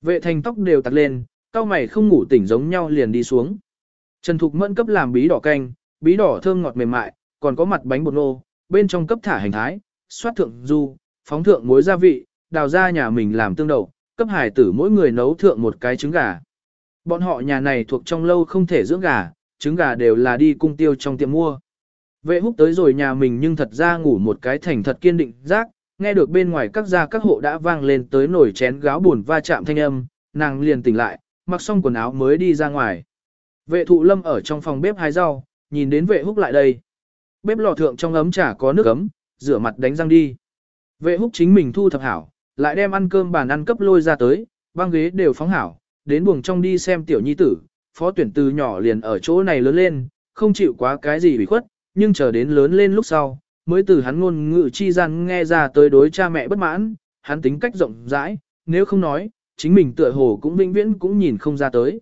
Vệ thành tóc đều tặc lên, cao mày không ngủ tỉnh giống nhau liền đi xuống. Trần Thục Mẫn cấp làm bí đỏ canh, bí đỏ thơm ngọt mềm mại, còn có mặt bánh bột nô, bên trong cấp thả hành thái, xoát thượng du, phóng thượng muối gia vị, đào ra nhà mình làm tương đậu, cấp hải tử mỗi người nấu thượng một cái trứng gà. Bọn họ nhà này thuộc trong lâu không thể dưỡng gà, trứng gà đều là đi cung tiêu trong tiệm mua. Vệ húc tới rồi nhà mình nhưng thật ra ngủ một cái thành thật kiên định giác, nghe được bên ngoài các gia các hộ đã vang lên tới nổi chén gáo buồn va chạm thanh âm, nàng liền tỉnh lại, mặc xong quần áo mới đi ra ngoài. Vệ thụ lâm ở trong phòng bếp hái rau, nhìn đến vệ húc lại đây. Bếp lò thượng trong ấm chả có nước ấm, rửa mặt đánh răng đi. Vệ húc chính mình thu thập hảo, lại đem ăn cơm bàn ăn cấp lôi ra tới, băng ghế đều phóng hảo, đến buồng trong đi xem tiểu nhi tử, phó tuyển từ nhỏ liền ở chỗ này lớn lên, không chịu quá cái gì bị khuất, nhưng chờ đến lớn lên lúc sau, mới từ hắn ngôn ngữ chi gian nghe ra tới đối cha mẹ bất mãn, hắn tính cách rộng rãi, nếu không nói, chính mình tựa hồ cũng vĩnh viễn cũng nhìn không ra tới.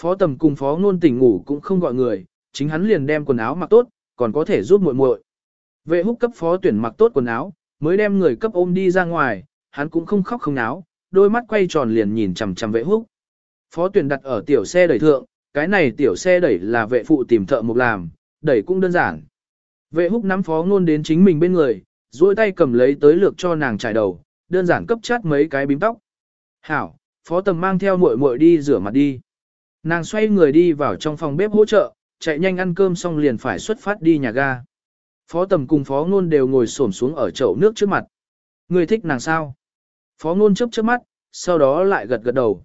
Phó tầm cùng phó ngôn tỉnh ngủ cũng không gọi người, chính hắn liền đem quần áo mặc tốt, còn có thể giúp muội muội. Vệ húc cấp phó tuyển mặc tốt quần áo, mới đem người cấp ôm đi ra ngoài, hắn cũng không khóc không náo, đôi mắt quay tròn liền nhìn chằm chằm vệ húc. Phó tuyển đặt ở tiểu xe đẩy thượng, cái này tiểu xe đẩy là vệ phụ tìm thợ mục làm, đẩy cũng đơn giản. Vệ húc nắm phó ngôn đến chính mình bên người, duỗi tay cầm lấy tới lược cho nàng trải đầu, đơn giản cấp chát mấy cái bím tóc. Hảo, phó tầm mang theo muội muội đi rửa mặt đi. Nàng xoay người đi vào trong phòng bếp hỗ trợ, chạy nhanh ăn cơm xong liền phải xuất phát đi nhà ga. Phó tầm cùng phó ngôn đều ngồi xổm xuống ở chậu nước trước mặt. Người thích nàng sao? Phó ngôn chớp chớp mắt, sau đó lại gật gật đầu.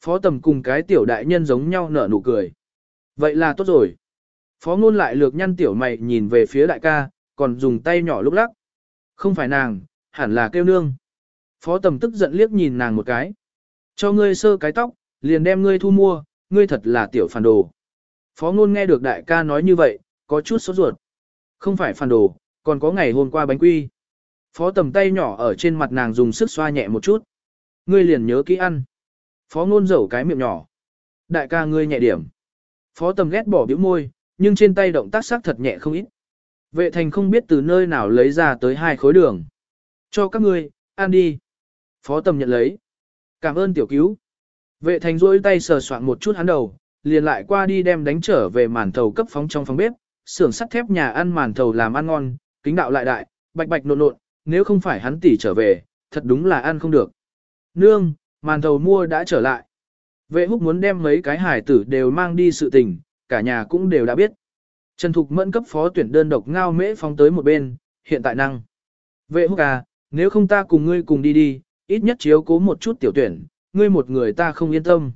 Phó tầm cùng cái tiểu đại nhân giống nhau nở nụ cười. Vậy là tốt rồi. Phó ngôn lại lược nhăn tiểu mày nhìn về phía đại ca, còn dùng tay nhỏ lúc lắc. Không phải nàng, hẳn là kêu nương. Phó tầm tức giận liếc nhìn nàng một cái. Cho ngươi sơ cái tóc, liền đem ngươi thu mua, ngươi thật là tiểu phản đồ. Phó ngôn nghe được đại ca nói như vậy, có chút sốt ruột. Không phải phản đồ, còn có ngày hôm qua bánh quy. Phó tầm tay nhỏ ở trên mặt nàng dùng sức xoa nhẹ một chút. Ngươi liền nhớ kỹ ăn. Phó ngôn dẩu cái miệng nhỏ. Đại ca ngươi nhẹ điểm. Phó tầm ghét bỏ biểu môi, nhưng trên tay động tác sắc thật nhẹ không ít. Vệ thành không biết từ nơi nào lấy ra tới hai khối đường. Cho các ngươi, ăn đi. Phó tầm nhận lấy. Cảm ơn tiểu cứu. Vệ thành rỗi tay sờ soạn một chút hắn đầu, liền lại qua đi đem đánh trở về màn thầu cấp phóng trong phòng bếp, xưởng sắt thép nhà ăn màn thầu làm ăn ngon, kính đạo lại đại, bạch bạch nộn nộn, nếu không phải hắn tỉ trở về, thật đúng là ăn không được. Nương, màn thầu mua đã trở lại. Vệ húc muốn đem mấy cái hải tử đều mang đi sự tình, cả nhà cũng đều đã biết. Trần Thục Mẫn cấp phó tuyển đơn độc ngao mễ phóng tới một bên, hiện tại năng. Vệ húc à, nếu không ta cùng ngươi cùng đi đi, ít nhất chiếu cố một chút tiểu tuyển, ngươi một người ta không yên tâm.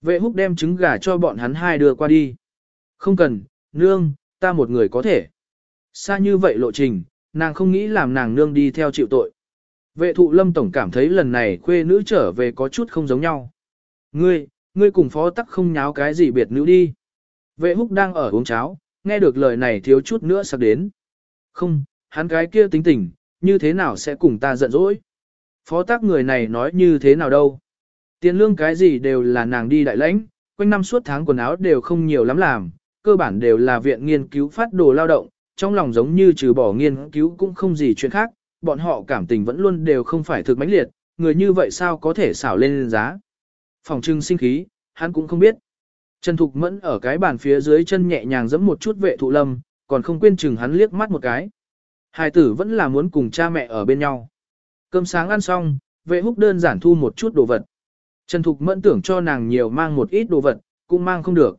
Vệ húc đem trứng gà cho bọn hắn hai đưa qua đi. Không cần, nương, ta một người có thể. Xa như vậy lộ trình, nàng không nghĩ làm nàng nương đi theo chịu tội. Vệ thụ lâm tổng cảm thấy lần này khuê nữ trở về có chút không giống nhau. Ngươi, ngươi cùng phó tắc không nháo cái gì biệt nữ đi. Vệ húc đang ở uống cháo, nghe được lời này thiếu chút nữa sắp đến. Không, hắn cái kia tính tình, như thế nào sẽ cùng ta giận dỗi. Phó tác người này nói như thế nào đâu. Tiền lương cái gì đều là nàng đi đại lãnh, quanh năm suốt tháng quần áo đều không nhiều lắm làm, cơ bản đều là viện nghiên cứu phát đồ lao động, trong lòng giống như trừ bỏ nghiên cứu cũng không gì chuyện khác, bọn họ cảm tình vẫn luôn đều không phải thực mãnh liệt, người như vậy sao có thể xảo lên giá. Phòng trưng sinh khí, hắn cũng không biết. Trần Thục Mẫn ở cái bàn phía dưới chân nhẹ nhàng giẫm một chút vệ thụ lâm, còn không quên chừng hắn liếc mắt một cái. Hai tử vẫn là muốn cùng cha mẹ ở bên nhau. Cơm sáng ăn xong, vệ húc đơn giản thu một chút đồ vật. Trần Thục Mẫn tưởng cho nàng nhiều mang một ít đồ vật, cũng mang không được.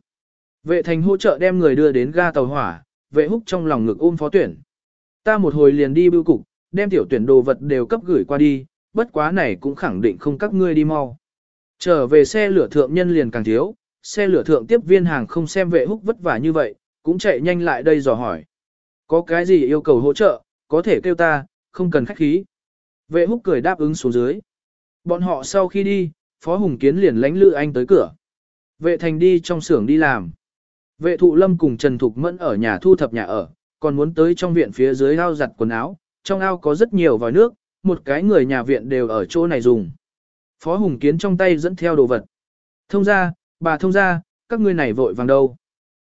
Vệ thành hỗ trợ đem người đưa đến ga tàu hỏa, vệ húc trong lòng ngực ôm phó tuyển. Ta một hồi liền đi bưu cục, đem tiểu tuyển đồ vật đều cấp gửi qua đi, bất quá này cũng khẳng định không các ngươi đi mau. Trở về xe lửa thượng nhân liền càng thiếu, xe lửa thượng tiếp viên hàng không xem vệ húc vất vả như vậy, cũng chạy nhanh lại đây dò hỏi. Có cái gì yêu cầu hỗ trợ, có thể kêu ta, không cần khách khí. Vệ húc cười đáp ứng xuống dưới. Bọn họ sau khi đi, Phó Hùng Kiến liền lánh Lữ Anh tới cửa. Vệ thành đi trong xưởng đi làm. Vệ thụ lâm cùng Trần Thục Mẫn ở nhà thu thập nhà ở, còn muốn tới trong viện phía dưới lao giặt quần áo. Trong ao có rất nhiều vòi nước, một cái người nhà viện đều ở chỗ này dùng. Phó Hùng Kiến trong tay dẫn theo đồ vật. Thông ra, bà thông ra, các ngươi này vội vàng đâu.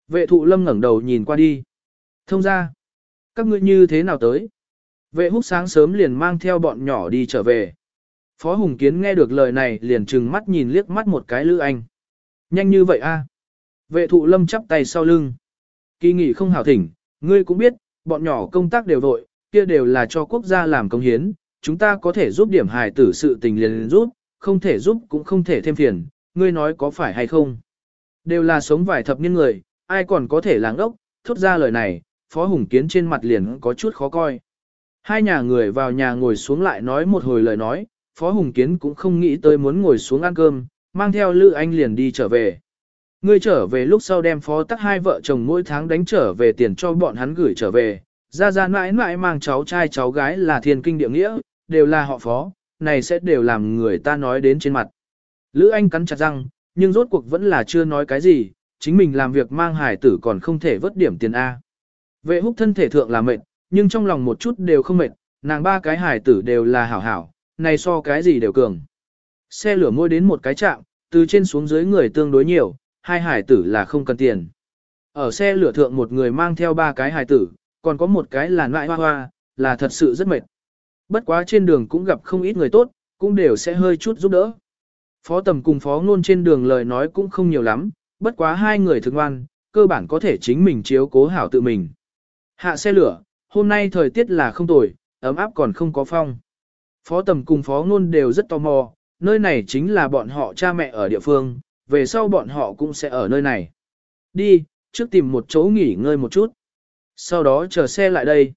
Vệ thụ lâm ngẩng đầu nhìn qua đi. Thông ra, các ngươi như thế nào tới? Vệ húc sáng sớm liền mang theo bọn nhỏ đi trở về. Phó Hùng Kiến nghe được lời này liền trừng mắt nhìn liếc mắt một cái Lữ Anh. Nhanh như vậy a? À? Vệ thụ lâm chắp tay sau lưng. Kỳ nghỉ không hảo thỉnh, ngươi cũng biết, bọn nhỏ công tác đều vội, kia đều là cho quốc gia làm công hiến, chúng ta có thể giúp điểm hài tử sự tình liền, giúp, không thể giúp cũng không thể thêm phiền, ngươi nói có phải hay không. Đều là sống vài thập niên người, ai còn có thể láng ốc, thốt ra lời này, Phó Hùng Kiến trên mặt liền có chút khó coi. Hai nhà người vào nhà ngồi xuống lại nói một hồi lời nói, Phó Hùng Kiến cũng không nghĩ tới muốn ngồi xuống ăn cơm, mang theo Lữ Anh liền đi trở về. Ngươi trở về lúc sau đem phó tắc hai vợ chồng mỗi tháng đánh trở về tiền cho bọn hắn gửi trở về. Gia Gia mãi mãi mang cháu trai cháu gái là thiên kinh địa nghĩa, đều là họ phó, này sẽ đều làm người ta nói đến trên mặt. Lữ Anh cắn chặt răng, nhưng rốt cuộc vẫn là chưa nói cái gì, chính mình làm việc mang hải tử còn không thể vớt điểm tiền A. Vệ húc thân thể thượng là mệt, nhưng trong lòng một chút đều không mệt, nàng ba cái hải tử đều là hảo hảo, này so cái gì đều cường. Xe lửa môi đến một cái trạm, từ trên xuống dưới người tương đối nhiều, hai hải tử là không cần tiền. Ở xe lửa thượng một người mang theo ba cái hải tử, còn có một cái là nại hoa hoa, là thật sự rất mệt. Bất quá trên đường cũng gặp không ít người tốt, cũng đều sẽ hơi chút giúp đỡ. Phó tầm cùng phó ngôn trên đường lời nói cũng không nhiều lắm, bất quá hai người thường ngoan, cơ bản có thể chính mình chiếu cố hảo tự mình. Hạ xe lửa, hôm nay thời tiết là không tồi, ấm áp còn không có phong. Phó tầm cùng phó ngôn đều rất tò mò, nơi này chính là bọn họ cha mẹ ở địa phương, về sau bọn họ cũng sẽ ở nơi này. Đi, trước tìm một chỗ nghỉ ngơi một chút. Sau đó chờ xe lại đây.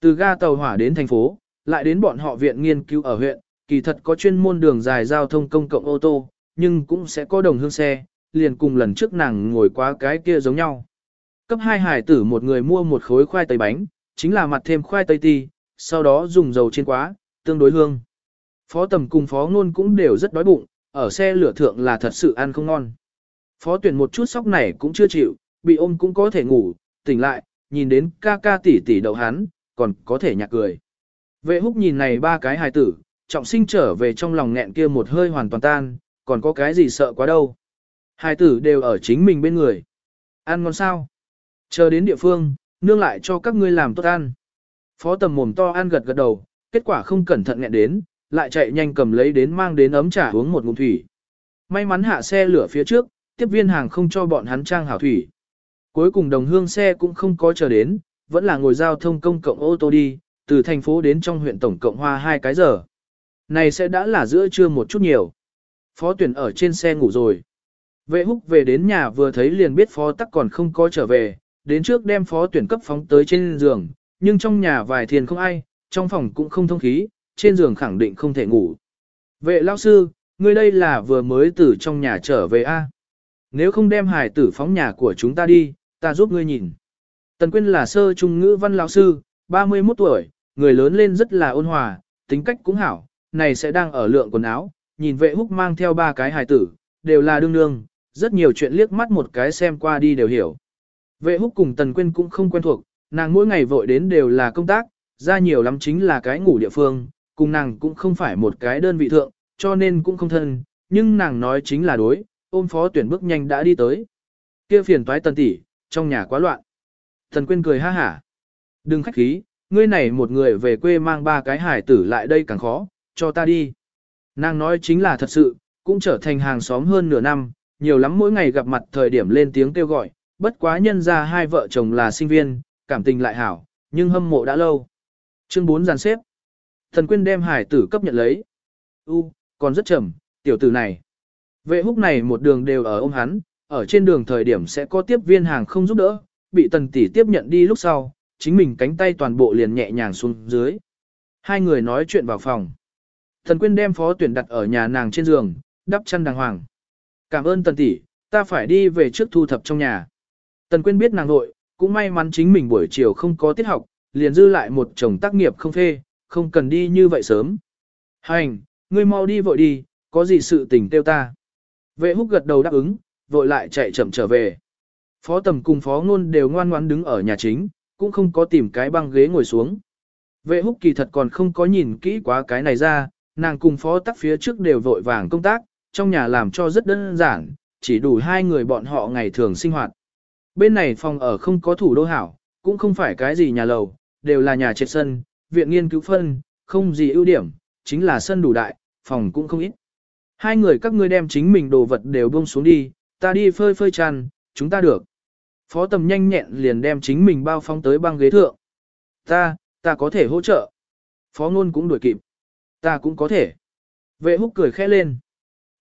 Từ ga tàu hỏa đến thành phố, lại đến bọn họ viện nghiên cứu ở huyện, kỳ thật có chuyên môn đường dài giao thông công cộng ô tô, nhưng cũng sẽ có đồng hương xe, liền cùng lần trước nàng ngồi qua cái kia giống nhau. Cấp hai hải tử một người mua một khối khoai tây bánh, chính là mặt thêm khoai tây ti, sau đó dùng dầu chiên quá, tương đối hương. Phó tầm cùng phó ngôn cũng đều rất đói bụng, ở xe lửa thượng là thật sự ăn không ngon. Phó tuyển một chút sóc này cũng chưa chịu, bị ôm cũng có thể ngủ, tỉnh lại, nhìn đến ca ca tỷ tỷ đậu hắn, còn có thể nhạc cười. Vệ húc nhìn này ba cái hài tử, trọng sinh trở về trong lòng nghẹn kia một hơi hoàn toàn tan, còn có cái gì sợ quá đâu. Hài tử đều ở chính mình bên người. Ăn ngon sao? Chờ đến địa phương, nương lại cho các ngươi làm tốt ăn. Phó tầm mồm to ăn gật gật đầu, kết quả không cẩn thận nghẹn đến, lại chạy nhanh cầm lấy đến mang đến ấm trà uống một ngụm thủy. May mắn hạ xe lửa phía trước, tiếp viên hàng không cho bọn hắn trang hảo thủy. Cuối cùng đồng hương xe cũng không có chờ đến, vẫn là ngồi giao thông công cộng ô tô đi, từ thành phố đến trong huyện tổng cộng hoa hai cái giờ. Này sẽ đã là giữa trưa một chút nhiều. Phó tuyển ở trên xe ngủ rồi. Vệ húc về đến nhà vừa thấy liền biết phó tắc còn không có trở về, đến trước đem phó tuyển cấp phóng tới trên giường, nhưng trong nhà vài thiền không ai, trong phòng cũng không thông khí, trên giường khẳng định không thể ngủ. Vệ lao sư, ngươi đây là vừa mới từ trong nhà trở về a Nếu không đem hải tử phóng nhà của chúng ta đi, ta giúp ngươi nhìn. Tần Quyên là sơ trung ngữ văn lão sư, 31 tuổi, người lớn lên rất là ôn hòa, tính cách cũng hảo, này sẽ đang ở lượng quần áo, nhìn vệ húc mang theo ba cái hài tử, đều là đương đương, rất nhiều chuyện liếc mắt một cái xem qua đi đều hiểu. Vệ húc cùng Tần Quyên cũng không quen thuộc, nàng mỗi ngày vội đến đều là công tác, ra nhiều lắm chính là cái ngủ địa phương, cùng nàng cũng không phải một cái đơn vị thượng, cho nên cũng không thân, nhưng nàng nói chính là đối, ôm phó tuyển bước nhanh đã đi tới. Kia phiền toái tần tỷ, trong nhà quá loạn. Thần Quyên cười ha hả. Đừng khách khí, ngươi này một người về quê mang ba cái hải tử lại đây càng khó, cho ta đi. Nàng nói chính là thật sự, cũng trở thành hàng xóm hơn nửa năm, nhiều lắm mỗi ngày gặp mặt thời điểm lên tiếng kêu gọi, bất quá nhân ra hai vợ chồng là sinh viên, cảm tình lại hảo, nhưng hâm mộ đã lâu. Chương 4 dàn xếp. Thần Quyên đem hải tử cấp nhận lấy. U, còn rất chậm, tiểu tử này. Vệ húc này một đường đều ở ôm hắn, ở trên đường thời điểm sẽ có tiếp viên hàng không giúp đỡ, bị tần tỷ tiếp nhận đi lúc sau, chính mình cánh tay toàn bộ liền nhẹ nhàng xuống dưới. Hai người nói chuyện vào phòng. Thần Quyên đem phó tuyển đặt ở nhà nàng trên giường, đắp chăn đàng hoàng. Cảm ơn tần tỷ, ta phải đi về trước thu thập trong nhà. Tần Quyên biết nàng nội, cũng may mắn chính mình buổi chiều không có tiết học, liền dư lại một chồng tác nghiệp không phê, không cần đi như vậy sớm. Hành, ngươi mau đi vội đi, có gì sự tình tiêu ta. Vệ húc gật đầu đáp ứng, vội lại chạy chậm trở về. Phó tầm cùng phó ngôn đều ngoan ngoãn đứng ở nhà chính, cũng không có tìm cái băng ghế ngồi xuống. Vệ húc kỳ thật còn không có nhìn kỹ quá cái này ra, nàng cùng phó tắc phía trước đều vội vàng công tác, trong nhà làm cho rất đơn giản, chỉ đủ hai người bọn họ ngày thường sinh hoạt. Bên này phòng ở không có thủ đô hảo, cũng không phải cái gì nhà lầu, đều là nhà trệt sân, viện nghiên cứu phân, không gì ưu điểm, chính là sân đủ đại, phòng cũng không ít. Hai người các ngươi đem chính mình đồ vật đều buông xuống đi, ta đi phơi phơi chăn, chúng ta được. Phó tầm nhanh nhẹn liền đem chính mình bao phong tới băng ghế thượng. Ta, ta có thể hỗ trợ. Phó ngôn cũng đuổi kịp. Ta cũng có thể. Vệ húc cười khẽ lên.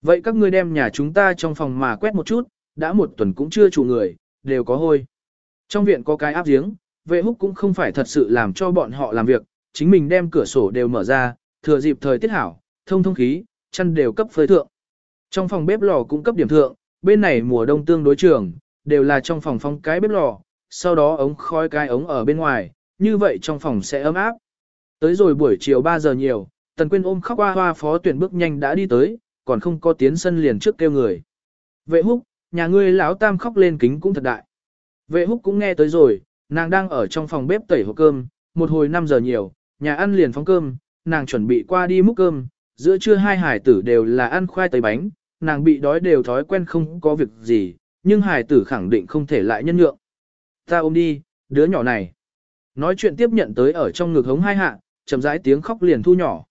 Vậy các ngươi đem nhà chúng ta trong phòng mà quét một chút, đã một tuần cũng chưa chủ người, đều có hôi. Trong viện có cái áp giếng, vệ húc cũng không phải thật sự làm cho bọn họ làm việc, chính mình đem cửa sổ đều mở ra, thừa dịp thời tiết hảo, thông thông khí, chăn đều cấp phơi thượng. Trong phòng bếp lò cũng cấp điểm thượng, bên này mùa đông tương đối trường, đều là trong phòng phong cái bếp lò, sau đó ống khói cái ống ở bên ngoài, như vậy trong phòng sẽ ấm áp. Tới rồi buổi chiều 3 giờ nhiều, Tần Quyên ôm khóc hoa hoa phó tuyển bước nhanh đã đi tới, còn không có tiến sân liền trước kêu người. Vệ húc, nhà ngươi lão tam khóc lên kính cũng thật đại. Vệ húc cũng nghe tới rồi, nàng đang ở trong phòng bếp tẩy hộp cơm, một hồi 5 giờ nhiều, nhà ăn liền phóng cơm, nàng chuẩn bị qua đi múc cơm, giữa trưa hai hải tử đều là ăn khoai tây bánh, nàng bị đói đều thói quen không có việc gì, nhưng hải tử khẳng định không thể lại nhân nhượng. Ta ôm đi, đứa nhỏ này. Nói chuyện tiếp nhận tới ở trong ngực hống hai hạ, chậm rãi tiếng khóc liền thu nhỏ.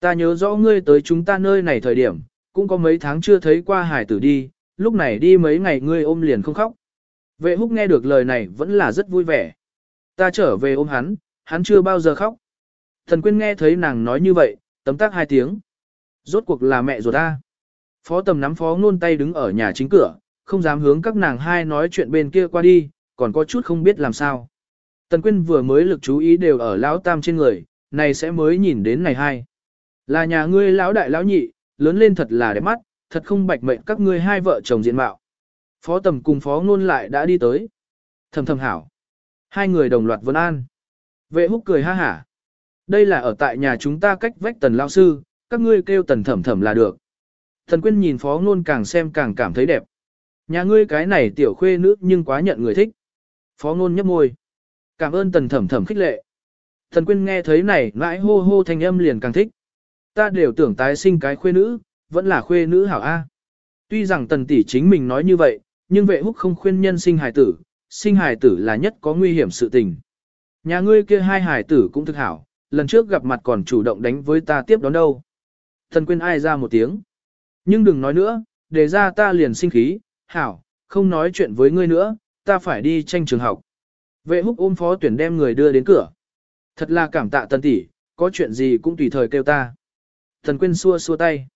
Ta nhớ rõ ngươi tới chúng ta nơi này thời điểm, cũng có mấy tháng chưa thấy qua hải tử đi, lúc này đi mấy ngày ngươi ôm liền không khóc. Vệ húc nghe được lời này vẫn là rất vui vẻ. Ta trở về ôm hắn, hắn chưa bao giờ khóc. Thần quyên nghe thấy nàng nói như vậy, tấm tắc hai tiếng. Rốt cuộc là mẹ ruột ta. Phó tầm nắm phó ngôn tay đứng ở nhà chính cửa, không dám hướng các nàng hai nói chuyện bên kia qua đi, còn có chút không biết làm sao. Tần Quyên vừa mới lực chú ý đều ở lão tam trên người, này sẽ mới nhìn đến này hai. Là nhà ngươi lão đại lão nhị, lớn lên thật là đẹp mắt, thật không bạch mệnh các ngươi hai vợ chồng diện mạo. Phó tầm cùng phó ngôn lại đã đi tới. Thầm thầm hảo. Hai người đồng loạt vân an. Vệ húc cười ha hả. Đây là ở tại nhà chúng ta cách vách tần lao sư, các ngươi kêu tần thầm thầm là được. Thần quyên nhìn phó ngôn càng xem càng cảm thấy đẹp. Nhà ngươi cái này tiểu khuê nữ nhưng quá nhận người thích. Phó ngôn nhấp môi. Cảm ơn tần thẩm thẩm khích lệ. Thần quyên nghe thấy này ngãi hô hô thanh âm liền càng thích. Ta đều tưởng tái sinh cái khuê nữ, vẫn là khuê nữ hảo A. Tuy rằng tần tỷ chính mình nói như vậy, nhưng vệ húc không khuyên nhân sinh hài tử, sinh hài tử là nhất có nguy hiểm sự tình. Nhà ngươi kia hai hài tử cũng thực hảo, lần trước gặp mặt còn chủ động đánh với ta tiếp đón đâu. Thần quyên ai ra một tiếng. Nhưng đừng nói nữa, để ra ta liền sinh khí, hảo, không nói chuyện với ngươi nữa, ta phải đi tranh trường học. Vệ húc ôm phó tuyển đem người đưa đến cửa. Thật là cảm tạ tần tỷ, có chuyện gì cũng tùy thời kêu ta. Thần quyên xua xua tay.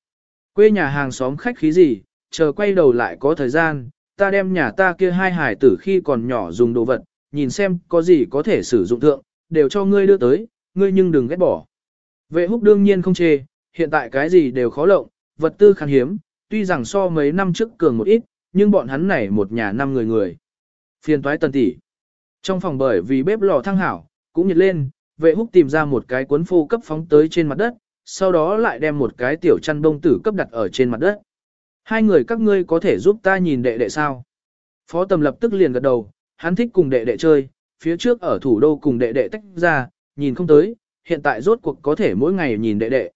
Quê nhà hàng xóm khách khí gì, chờ quay đầu lại có thời gian, ta đem nhà ta kia hai hải tử khi còn nhỏ dùng đồ vật, nhìn xem có gì có thể sử dụng thượng, đều cho ngươi đưa tới, ngươi nhưng đừng ghét bỏ. Vệ húc đương nhiên không chê, hiện tại cái gì đều khó lộng, vật tư khan hiếm, tuy rằng so mấy năm trước cường một ít, nhưng bọn hắn này một nhà năm người người. Phiền toái tần tỷ. Trong phòng bởi vì bếp lò thăng hảo, cũng nhiệt lên, vệ húc tìm ra một cái cuốn phô cấp phóng tới trên mặt đất, sau đó lại đem một cái tiểu chăn bông tử cấp đặt ở trên mặt đất. Hai người các ngươi có thể giúp ta nhìn đệ đệ sao? Phó tầm lập tức liền gật đầu, hắn thích cùng đệ đệ chơi, phía trước ở thủ đô cùng đệ đệ tách ra, nhìn không tới, hiện tại rốt cuộc có thể mỗi ngày nhìn đệ đệ.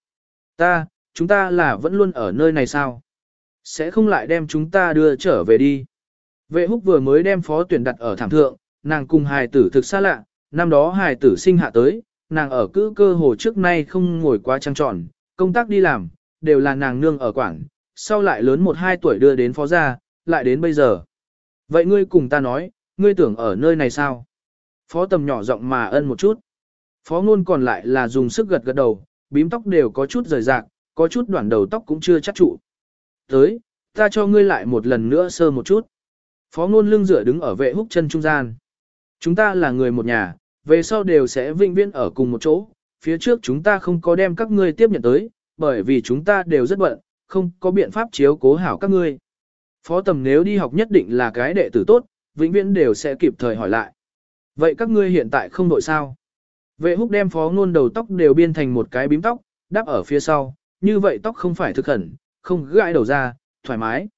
Ta, chúng ta là vẫn luôn ở nơi này sao? Sẽ không lại đem chúng ta đưa trở về đi. Vệ húc vừa mới đem phó tuyển đặt ở thảm thượng, nàng cùng hài tử thực xa lạ, năm đó hài tử sinh hạ tới, nàng ở cữ cơ hồ trước nay không ngồi quá trăng tròn, công tác đi làm, đều là nàng nương ở quảng, sau lại lớn một hai tuổi đưa đến phó gia, lại đến bây giờ. Vậy ngươi cùng ta nói, ngươi tưởng ở nơi này sao? Phó tầm nhỏ giọng mà ân một chút. Phó ngôn còn lại là dùng sức gật gật đầu, bím tóc đều có chút rời rạc, có chút đoạn đầu tóc cũng chưa chắc trụ. Tới, ta cho ngươi lại một lần nữa sơ một chút. Phó ngôn lưng rửa đứng ở vệ húc chân trung gian. Chúng ta là người một nhà, về sau đều sẽ vĩnh viễn ở cùng một chỗ. Phía trước chúng ta không có đem các ngươi tiếp nhận tới, bởi vì chúng ta đều rất bận, không có biện pháp chiếu cố hảo các ngươi. Phó tầm nếu đi học nhất định là cái đệ tử tốt, vĩnh viễn đều sẽ kịp thời hỏi lại. Vậy các ngươi hiện tại không đội sao? Vệ húc đem phó ngôn đầu tóc đều biên thành một cái bím tóc, đắp ở phía sau, như vậy tóc không phải thực khẩn, không gãi đầu ra, thoải mái.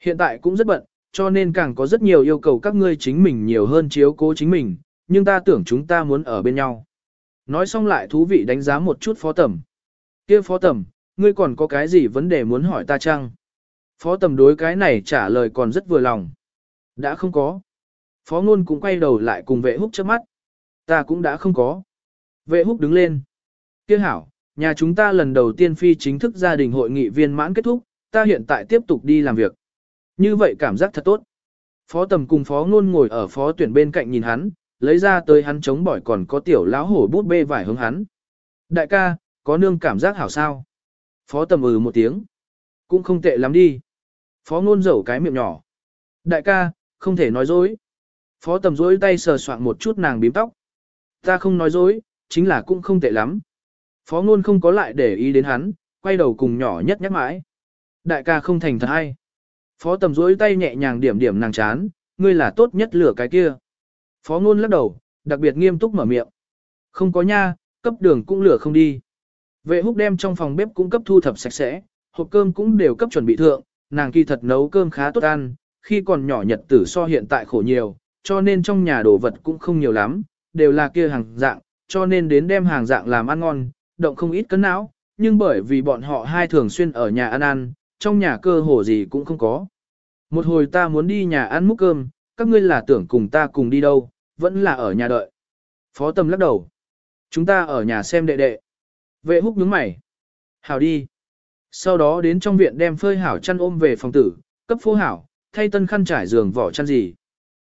Hiện tại cũng rất bận, cho nên càng có rất nhiều yêu cầu các ngươi chính mình nhiều hơn chiếu cố chính mình, nhưng ta tưởng chúng ta muốn ở bên nhau. Nói xong lại thú vị đánh giá một chút phó tầm. kia phó tầm, ngươi còn có cái gì vấn đề muốn hỏi ta chăng? Phó tầm đối cái này trả lời còn rất vừa lòng. Đã không có. Phó ngôn cũng quay đầu lại cùng vệ húc trước mắt. Ta cũng đã không có. Vệ húc đứng lên. Kia hảo, nhà chúng ta lần đầu tiên phi chính thức gia đình hội nghị viên mãn kết thúc, ta hiện tại tiếp tục đi làm việc. Như vậy cảm giác thật tốt. Phó tầm cùng phó ngôn ngồi ở phó tuyển bên cạnh nhìn hắn, lấy ra tới hắn chống bỏi còn có tiểu lão hổ bút bê vải hướng hắn. Đại ca, có nương cảm giác hảo sao? Phó tầm ừ một tiếng. Cũng không tệ lắm đi. Phó ngôn dẩu cái miệng nhỏ. Đại ca, không thể nói dối. Phó tầm dối tay sờ soạn một chút nàng bím tóc. Ta không nói dối, chính là cũng không tệ lắm. Phó ngôn không có lại để ý đến hắn, quay đầu cùng nhỏ nhất nhắc mãi. Đại ca không thành thật hay. Phó tầm duỗi tay nhẹ nhàng điểm điểm nàng chán, ngươi là tốt nhất lửa cái kia. Phó ngôn lắc đầu, đặc biệt nghiêm túc mở miệng. Không có nha, cấp đường cũng lửa không đi. Vệ húc đem trong phòng bếp cũng cấp thu thập sạch sẽ, hộp cơm cũng đều cấp chuẩn bị thượng, nàng kỳ thật nấu cơm khá tốt ăn, khi còn nhỏ nhật tử so hiện tại khổ nhiều, cho nên trong nhà đồ vật cũng không nhiều lắm, đều là kia hàng dạng, cho nên đến đem hàng dạng làm ăn ngon, động không ít cân não, nhưng bởi vì bọn họ hai thường xuyên ở nhà ăn ăn, trong nhà cơ hồ gì cũng không có. Một hồi ta muốn đi nhà ăn múc cơm, các ngươi là tưởng cùng ta cùng đi đâu, vẫn là ở nhà đợi. Phó Tâm lắc đầu. Chúng ta ở nhà xem đệ đệ. Vệ húc nhướng mày. Hảo đi. Sau đó đến trong viện đem phơi hảo chăn ôm về phòng tử, cấp phô hảo, thay tân khăn trải giường vỏ chăn gì.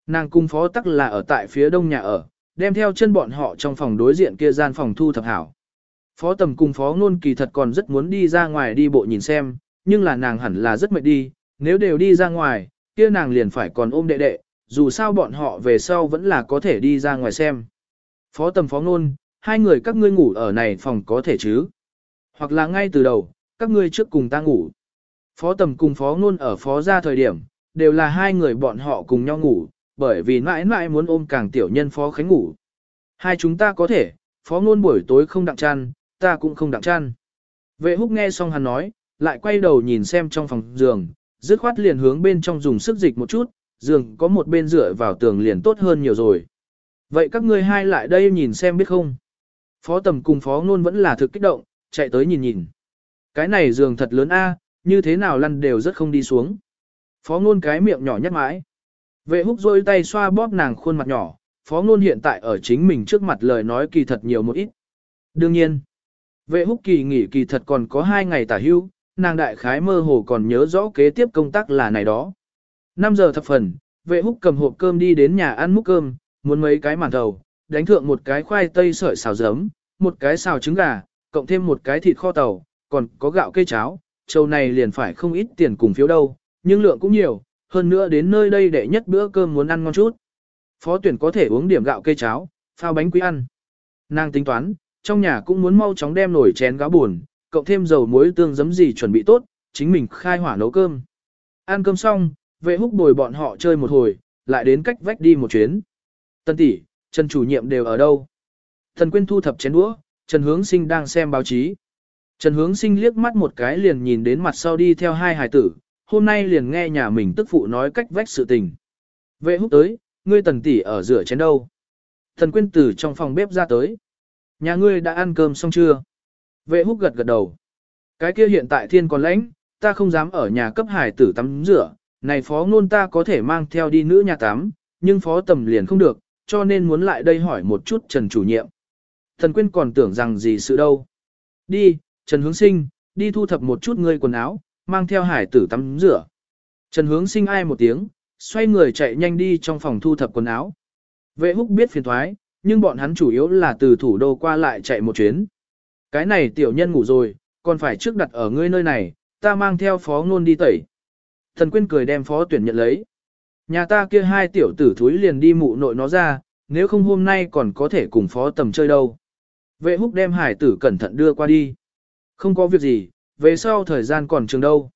Nàng cung phó tắc là ở tại phía đông nhà ở, đem theo chân bọn họ trong phòng đối diện kia gian phòng thu thập hảo. Phó tầm cùng phó ngôn kỳ thật còn rất muốn đi ra ngoài đi bộ nhìn xem, nhưng là nàng hẳn là rất mệt đi, nếu đều đi ra ngoài, kia nàng liền phải còn ôm đệ đệ, dù sao bọn họ về sau vẫn là có thể đi ra ngoài xem. Phó tầm phó ngôn, hai người các ngươi ngủ ở này phòng có thể chứ? Hoặc là ngay từ đầu, các ngươi trước cùng ta ngủ. Phó tầm cùng phó ngôn ở phó ra thời điểm, đều là hai người bọn họ cùng nhau ngủ, bởi vì mãi mãi muốn ôm càng tiểu nhân phó khánh ngủ. Hai chúng ta có thể, phó ngôn buổi tối không đặng chăn, ta cũng không đặng chăn. Vệ húc nghe xong hắn nói, lại quay đầu nhìn xem trong phòng giường, dứt khoát liền hướng bên trong dùng sức dịch một chút, giường có một bên dựa vào tường liền tốt hơn nhiều rồi. Vậy các ngươi hai lại đây nhìn xem biết không? Phó tầm cùng phó ngôn vẫn là thực kích động, chạy tới nhìn nhìn. Cái này giường thật lớn a, như thế nào lăn đều rất không đi xuống. Phó ngôn cái miệng nhỏ nhắc mãi. Vệ húc rôi tay xoa bóp nàng khuôn mặt nhỏ, phó ngôn hiện tại ở chính mình trước mặt lời nói kỳ thật nhiều một ít. Đương nhiên, vệ húc kỳ nghỉ kỳ thật còn có hai ngày tả hưu, nàng đại khái mơ hồ còn nhớ rõ kế tiếp công tác là này đó. 5 giờ thập phần, vệ húc cầm hộp cơm đi đến nhà ăn múc cơm, muốn mấy cái màn thầu, đánh thượng một cái khoai tây sợi xào giấm, một cái xào trứng gà, cộng thêm một cái thịt kho tàu, còn có gạo cây cháo, châu này liền phải không ít tiền cùng phiếu đâu, nhưng lượng cũng nhiều, hơn nữa đến nơi đây để nhất bữa cơm muốn ăn ngon chút. Phó tuyển có thể uống điểm gạo cây cháo, phao bánh quý ăn. Nàng tính toán, trong nhà cũng muốn mau chóng đem nổi chén gáo buồn, cộng thêm dầu muối tương giấm gì chuẩn bị tốt, chính mình khai hỏa nấu cơm. Ăn cơm xong, vệ húc bồi bọn họ chơi một hồi, lại đến cách vách đi một chuyến. Tân tỷ, Trần chủ nhiệm đều ở đâu? Thần Quyên thu thập chén đũa, Trần Hướng Sinh đang xem báo chí. Trần Hướng Sinh liếc mắt một cái liền nhìn đến mặt sau đi theo hai hài tử, hôm nay liền nghe nhà mình tức phụ nói cách vách sự tình. Vệ húc tới, ngươi tần tỷ ở rửa chén đâu? Thần Quyên từ trong phòng bếp ra tới. Nhà ngươi đã ăn cơm xong chưa? Vệ húc gật gật đầu. Cái kia hiện tại thiên còn lãnh, ta không dám ở nhà cấp hải tử tắm rửa, này phó ngôn ta có thể mang theo đi nữ nhà tắm, nhưng phó tầm liền không được, cho nên muốn lại đây hỏi một chút Trần chủ nhiệm. Thần Quyên còn tưởng rằng gì sự đâu. Đi, Trần Hướng Sinh, đi thu thập một chút ngươi quần áo, mang theo hải tử tắm rửa. Trần Hướng Sinh ai một tiếng, xoay người chạy nhanh đi trong phòng thu thập quần áo. Vệ húc biết phiền thoái, nhưng bọn hắn chủ yếu là từ thủ đô qua lại chạy một chuyến. Cái này tiểu nhân ngủ rồi, còn phải trước đặt ở ngươi nơi này, ta mang theo phó ngôn đi tẩy. Thần Quyên cười đem phó tuyển nhận lấy. Nhà ta kia hai tiểu tử thúi liền đi mụ nội nó ra, nếu không hôm nay còn có thể cùng phó tầm chơi đâu. Vệ húc đem hải tử cẩn thận đưa qua đi. Không có việc gì, về sau thời gian còn trường đâu.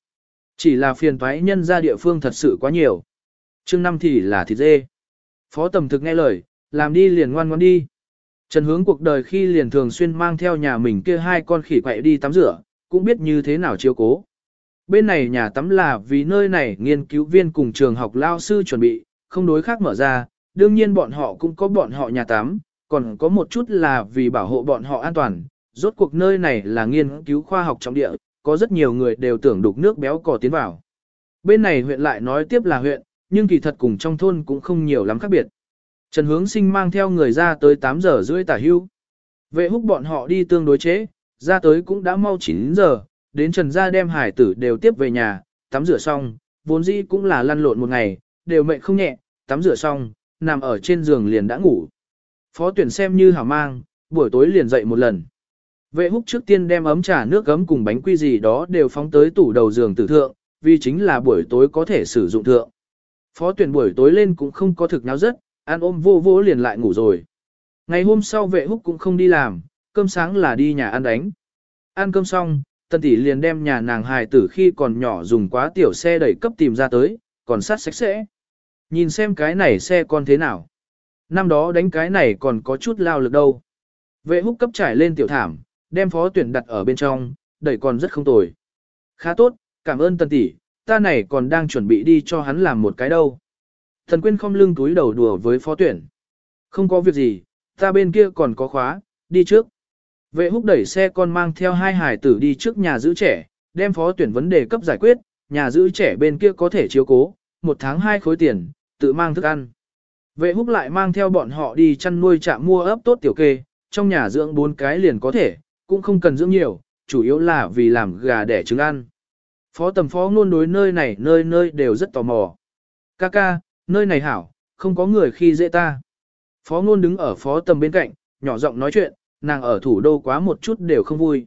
Chỉ là phiền toái nhân ra địa phương thật sự quá nhiều. chương năm thì là thịt dê. Phó tầm thực nghe lời, làm đi liền ngoan ngoan đi. Trần hướng cuộc đời khi liền thường xuyên mang theo nhà mình kia hai con khỉ quậy đi tắm rửa, cũng biết như thế nào chiếu cố. Bên này nhà tắm là vì nơi này nghiên cứu viên cùng trường học lao sư chuẩn bị, không đối khác mở ra, đương nhiên bọn họ cũng có bọn họ nhà tắm, còn có một chút là vì bảo hộ bọn họ an toàn. Rốt cuộc nơi này là nghiên cứu khoa học trọng địa, có rất nhiều người đều tưởng đục nước béo cò tiến vào. Bên này huyện lại nói tiếp là huyện, nhưng kỳ thật cùng trong thôn cũng không nhiều lắm khác biệt. Trần Hướng Sinh mang theo người ra tới 8 giờ rưỡi tả hưu. Vệ húc bọn họ đi tương đối chế, ra tới cũng đã mau 9 giờ, đến Trần gia đem hải tử đều tiếp về nhà, tắm rửa xong, vốn dĩ cũng là lăn lộn một ngày, đều mệt không nhẹ, tắm rửa xong, nằm ở trên giường liền đã ngủ. Phó tuyển xem như hảo mang, buổi tối liền dậy một lần. Vệ húc trước tiên đem ấm trà nước gấm cùng bánh quy gì đó đều phóng tới tủ đầu giường tử thượng, vì chính là buổi tối có thể sử dụng thượng. Phó tuyển buổi tối lên cũng không có thực náo rất, ăn ôm vô vô liền lại ngủ rồi. Ngày hôm sau vệ húc cũng không đi làm, cơm sáng là đi nhà ăn đánh. Ăn cơm xong, tân tỷ liền đem nhà nàng hài tử khi còn nhỏ dùng quá tiểu xe đẩy cấp tìm ra tới, còn sát sạch sẽ. Nhìn xem cái này xe con thế nào. Năm đó đánh cái này còn có chút lao lực đâu. Vệ húc cấp trải lên tiểu thảm, đem phó tuyển đặt ở bên trong, đẩy còn rất không tồi. Khá tốt, cảm ơn tân tỷ, ta này còn đang chuẩn bị đi cho hắn làm một cái đâu. Thần quyên không lưng túi đầu đùa với phó tuyển. Không có việc gì, ta bên kia còn có khóa, đi trước. Vệ húc đẩy xe con mang theo hai hải tử đi trước nhà giữ trẻ, đem phó tuyển vấn đề cấp giải quyết, nhà giữ trẻ bên kia có thể chiếu cố, một tháng hai khối tiền, tự mang thức ăn. Vệ húc lại mang theo bọn họ đi chăn nuôi trạm mua ấp tốt tiểu kê, trong nhà dưỡng bốn cái liền có thể, cũng không cần dưỡng nhiều, chủ yếu là vì làm gà đẻ trứng ăn. Phó tầm phó luôn đối nơi này nơi nơi đều rất tò mò. Ca ca, nơi này hảo, không có người khi dễ ta. Phó ngôn đứng ở phó tầm bên cạnh, nhỏ giọng nói chuyện, nàng ở thủ đô quá một chút đều không vui.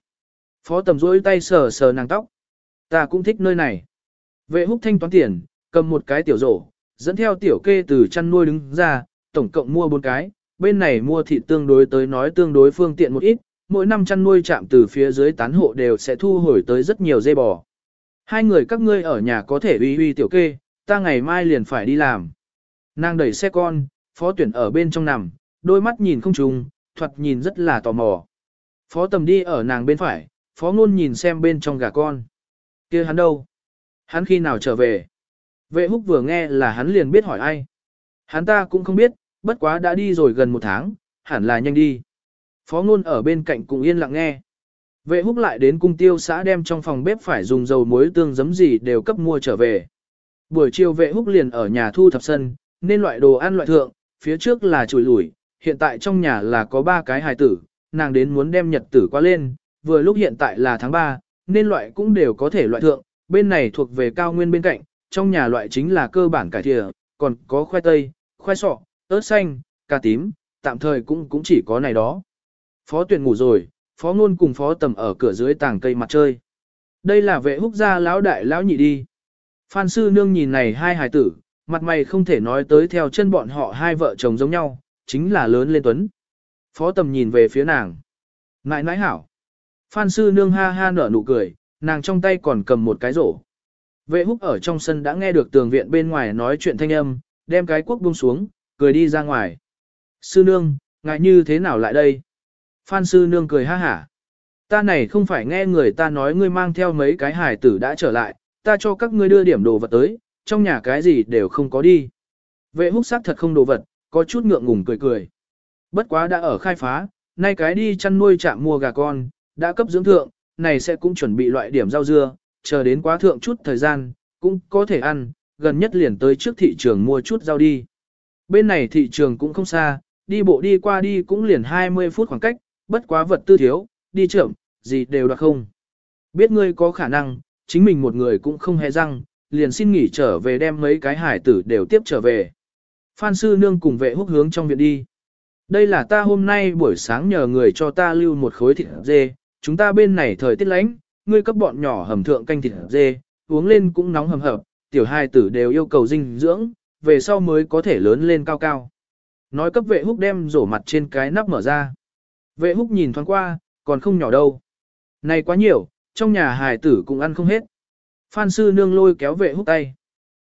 Phó tầm rỗi tay sờ sờ nàng tóc. Ta cũng thích nơi này. Vệ húc thanh toán tiền, cầm một cái tiểu rổ, dẫn theo tiểu kê từ chăn nuôi đứng ra, tổng cộng mua bốn cái. Bên này mua thịt tương đối tới nói tương đối phương tiện một ít, mỗi năm chăn nuôi chạm từ phía dưới tán hộ đều sẽ thu hồi tới rất nhiều dây bò. Hai người các ngươi ở nhà có thể uy uy tiểu kê, ta ngày mai liền phải đi làm. Nàng đẩy xe con, phó tuyển ở bên trong nằm, đôi mắt nhìn không trùng, thoạt nhìn rất là tò mò. Phó tầm đi ở nàng bên phải, phó ngôn nhìn xem bên trong gà con. kia hắn đâu? Hắn khi nào trở về? Vệ húc vừa nghe là hắn liền biết hỏi ai. Hắn ta cũng không biết, bất quá đã đi rồi gần một tháng, hẳn là nhanh đi. Phó ngôn ở bên cạnh cũng yên lặng nghe. Vệ húc lại đến cung tiêu xã đem trong phòng bếp phải dùng dầu muối tương giấm gì đều cấp mua trở về. Buổi chiều vệ húc liền ở nhà thu thập sân, nên loại đồ ăn loại thượng, phía trước là chùi lủi, hiện tại trong nhà là có ba cái hài tử, nàng đến muốn đem nhật tử qua lên, vừa lúc hiện tại là tháng 3, nên loại cũng đều có thể loại thượng, bên này thuộc về cao nguyên bên cạnh, trong nhà loại chính là cơ bản cải thìa, còn có khoai tây, khoai sọ, ớt xanh, cà tím, tạm thời cũng cũng chỉ có này đó. Phó tuyển ngủ rồi, phó ngôn cùng phó tầm ở cửa dưới tàng cây mặt chơi. Đây là vệ húc gia lão đại lão nhị đi. Phan sư nương nhìn này hai hài tử, mặt mày không thể nói tới theo chân bọn họ hai vợ chồng giống nhau, chính là lớn lên tuấn. Phó tầm nhìn về phía nàng. Nãi nãi hảo. Phan sư nương ha ha nở nụ cười, nàng trong tay còn cầm một cái rổ. Vệ húc ở trong sân đã nghe được tường viện bên ngoài nói chuyện thanh âm, đem cái quốc buông xuống, cười đi ra ngoài. Sư nương, ngại như thế nào lại đây? Phan sư nương cười ha hả. Ta này không phải nghe người ta nói ngươi mang theo mấy cái hải tử đã trở lại, ta cho các ngươi đưa điểm đồ vật tới, trong nhà cái gì đều không có đi. Vệ húc sắc thật không đồ vật, có chút ngượng ngùng cười cười. Bất quá đã ở khai phá, nay cái đi chăn nuôi chạm mua gà con, đã cấp dưỡng thượng, này sẽ cũng chuẩn bị loại điểm rau dưa, chờ đến quá thượng chút thời gian, cũng có thể ăn, gần nhất liền tới trước thị trường mua chút rau đi. Bên này thị trường cũng không xa, đi bộ đi qua đi cũng liền 20 phút khoảng cách, bất quá vật tư thiếu, đi chậm, gì đều đoạt không. Biết ngươi có khả năng, chính mình một người cũng không hề răng, liền xin nghỉ trở về đem mấy cái hải tử đều tiếp trở về. Phan sư nương cùng vệ húc hướng trong viện đi. Đây là ta hôm nay buổi sáng nhờ người cho ta lưu một khối thịt dê, chúng ta bên này thời tiết lạnh, ngươi cấp bọn nhỏ hầm thượng canh thịt dê, uống lên cũng nóng hầm hập, tiểu hai tử đều yêu cầu dinh dưỡng, về sau mới có thể lớn lên cao cao. Nói cấp vệ húc đem rổ mặt trên cái nắp mở ra. Vệ húc nhìn thoáng qua, còn không nhỏ đâu. Này quá nhiều, trong nhà hài tử cũng ăn không hết. Phan sư nương lôi kéo vệ húc tay.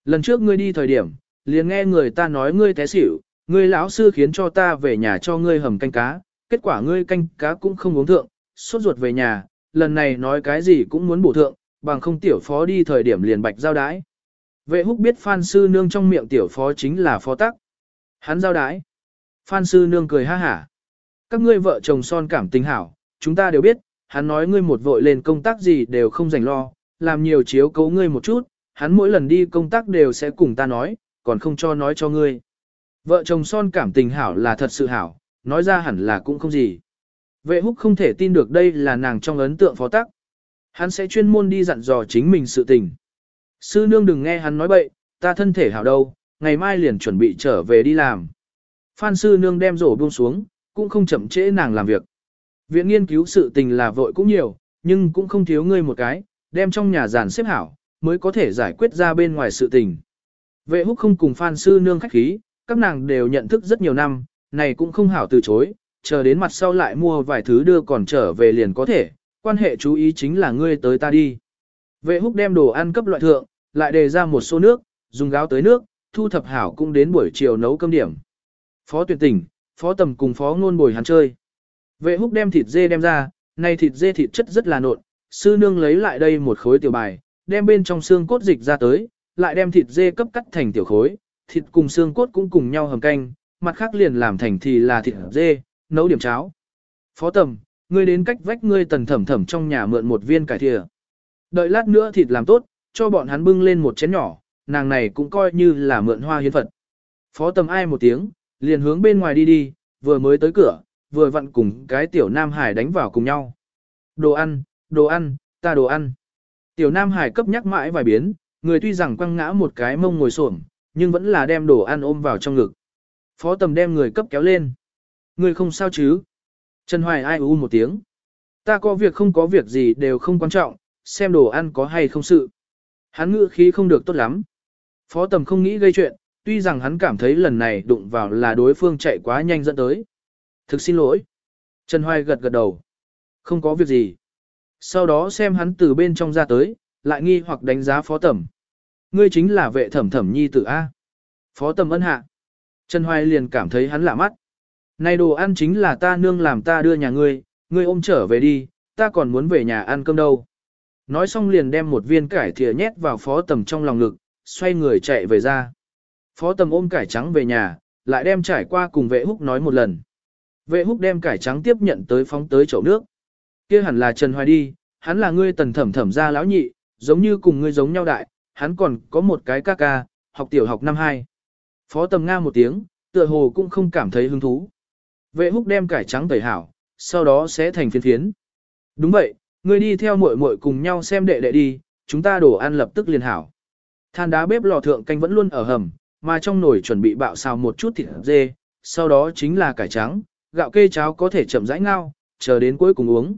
Lần trước ngươi đi thời điểm, liền nghe người ta nói ngươi té xỉu, Ngươi lão sư khiến cho ta về nhà cho ngươi hầm canh cá, kết quả ngươi canh cá cũng không uống thượng, sốt ruột về nhà, lần này nói cái gì cũng muốn bổ thượng, bằng không tiểu phó đi thời điểm liền bạch giao đái. Vệ húc biết Phan Sư Nương trong miệng tiểu phó chính là phó tắc. Hắn giao đái. Phan Sư Nương cười ha hả. Các ngươi vợ chồng son cảm tình hảo, chúng ta đều biết, hắn nói ngươi một vội lên công tác gì đều không dành lo, làm nhiều chiếu cấu ngươi một chút, hắn mỗi lần đi công tác đều sẽ cùng ta nói, còn không cho nói cho ngươi. Vợ chồng son cảm tình hảo là thật sự hảo, nói ra hẳn là cũng không gì. Vệ húc không thể tin được đây là nàng trong ấn tượng phó tắc. Hắn sẽ chuyên môn đi dặn dò chính mình sự tình. Sư nương đừng nghe hắn nói bậy, ta thân thể hảo đâu, ngày mai liền chuẩn bị trở về đi làm. Phan sư nương đem rổ buông xuống, cũng không chậm trễ nàng làm việc. Viện nghiên cứu sự tình là vội cũng nhiều, nhưng cũng không thiếu ngươi một cái, đem trong nhà giàn xếp hảo, mới có thể giải quyết ra bên ngoài sự tình. Vệ húc không cùng Phan sư nương khách khí, các nàng đều nhận thức rất nhiều năm, này cũng không hảo từ chối, chờ đến mặt sau lại mua vài thứ đưa còn trở về liền có thể, quan hệ chú ý chính là ngươi tới ta đi. Vệ húc đem đồ ăn cấp loại thượng, lại đề ra một số nước, dùng gáo tới nước, thu thập hảo cũng đến buổi chiều nấu cơm điểm. Phó tuyển tỉnh, phó tầm cùng phó ngôn bồi hắn chơi. Vệ húc đem thịt dê đem ra, này thịt dê thịt chất rất là nộn, sư nương lấy lại đây một khối tiểu bài, đem bên trong xương cốt dịch ra tới, lại đem thịt dê cấp cắt thành tiểu khối, thịt cùng xương cốt cũng cùng nhau hầm canh, mặt khác liền làm thành thì là thịt dê, nấu điểm cháo. Phó tầm, ngươi đến cách vách ngươi tần thẩm thẩm trong nhà mượn một viên cải thìa. Đợi lát nữa thịt làm tốt, cho bọn hắn bưng lên một chén nhỏ, nàng này cũng coi như là mượn hoa hiến Phật. Phó tầm ai một tiếng, liền hướng bên ngoài đi đi, vừa mới tới cửa, vừa vặn cùng cái tiểu Nam Hải đánh vào cùng nhau. Đồ ăn, đồ ăn, ta đồ ăn. Tiểu Nam Hải cấp nhắc mãi vài biến, người tuy rằng quăng ngã một cái mông ngồi xổm, nhưng vẫn là đem đồ ăn ôm vào trong ngực. Phó tầm đem người cấp kéo lên. Người không sao chứ? Trần Hoài ai u một tiếng. Ta có việc không có việc gì đều không quan trọng, xem đồ ăn có hay không sự. Hắn ngữ khí không được tốt lắm. Phó tầm không nghĩ gây chuyện, tuy rằng hắn cảm thấy lần này đụng vào là đối phương chạy quá nhanh dẫn tới. Thực xin lỗi. Trần Hoài gật gật đầu. Không có việc gì. Sau đó xem hắn từ bên trong ra tới, lại nghi hoặc đánh giá phó tầm. Ngươi chính là vệ thẩm thẩm nhi tử A. Phó tầm ân hạ. Trần Hoài liền cảm thấy hắn lạ mắt. Này đồ ăn chính là ta nương làm ta đưa nhà ngươi, ngươi ôm trở về đi, ta còn muốn về nhà ăn cơm đâu. Nói xong liền đem một viên cải thìa nhét vào phó tầm trong lòng ngực, xoay người chạy về ra. Phó tầm ôm cải trắng về nhà, lại đem trải qua cùng vệ húc nói một lần. Vệ húc đem cải trắng tiếp nhận tới phóng tới chậu nước. kia hẳn là Trần Hoài đi, hắn là ngươi tần thẩm thẩm gia lão nhị, giống như cùng ngươi giống nhau đại, hắn còn có một cái ca ca, học tiểu học năm 2. Phó tầm nga một tiếng, tựa hồ cũng không cảm thấy hứng thú. Vệ húc đem cải trắng tẩy hảo, sau đó sẽ thành phiến phiến. Đúng vậy, ngươi đi theo muội muội cùng nhau xem đệ đệ đi, chúng ta đổ ăn lập tức liền hảo. Than đá bếp lò thượng canh vẫn luôn ở hầm, mà trong nồi chuẩn bị bạo xào một chút thịt dê, sau đó chính là cải trắng, gạo kê cháo có thể chậm rãi ngao, chờ đến cuối cùng uống.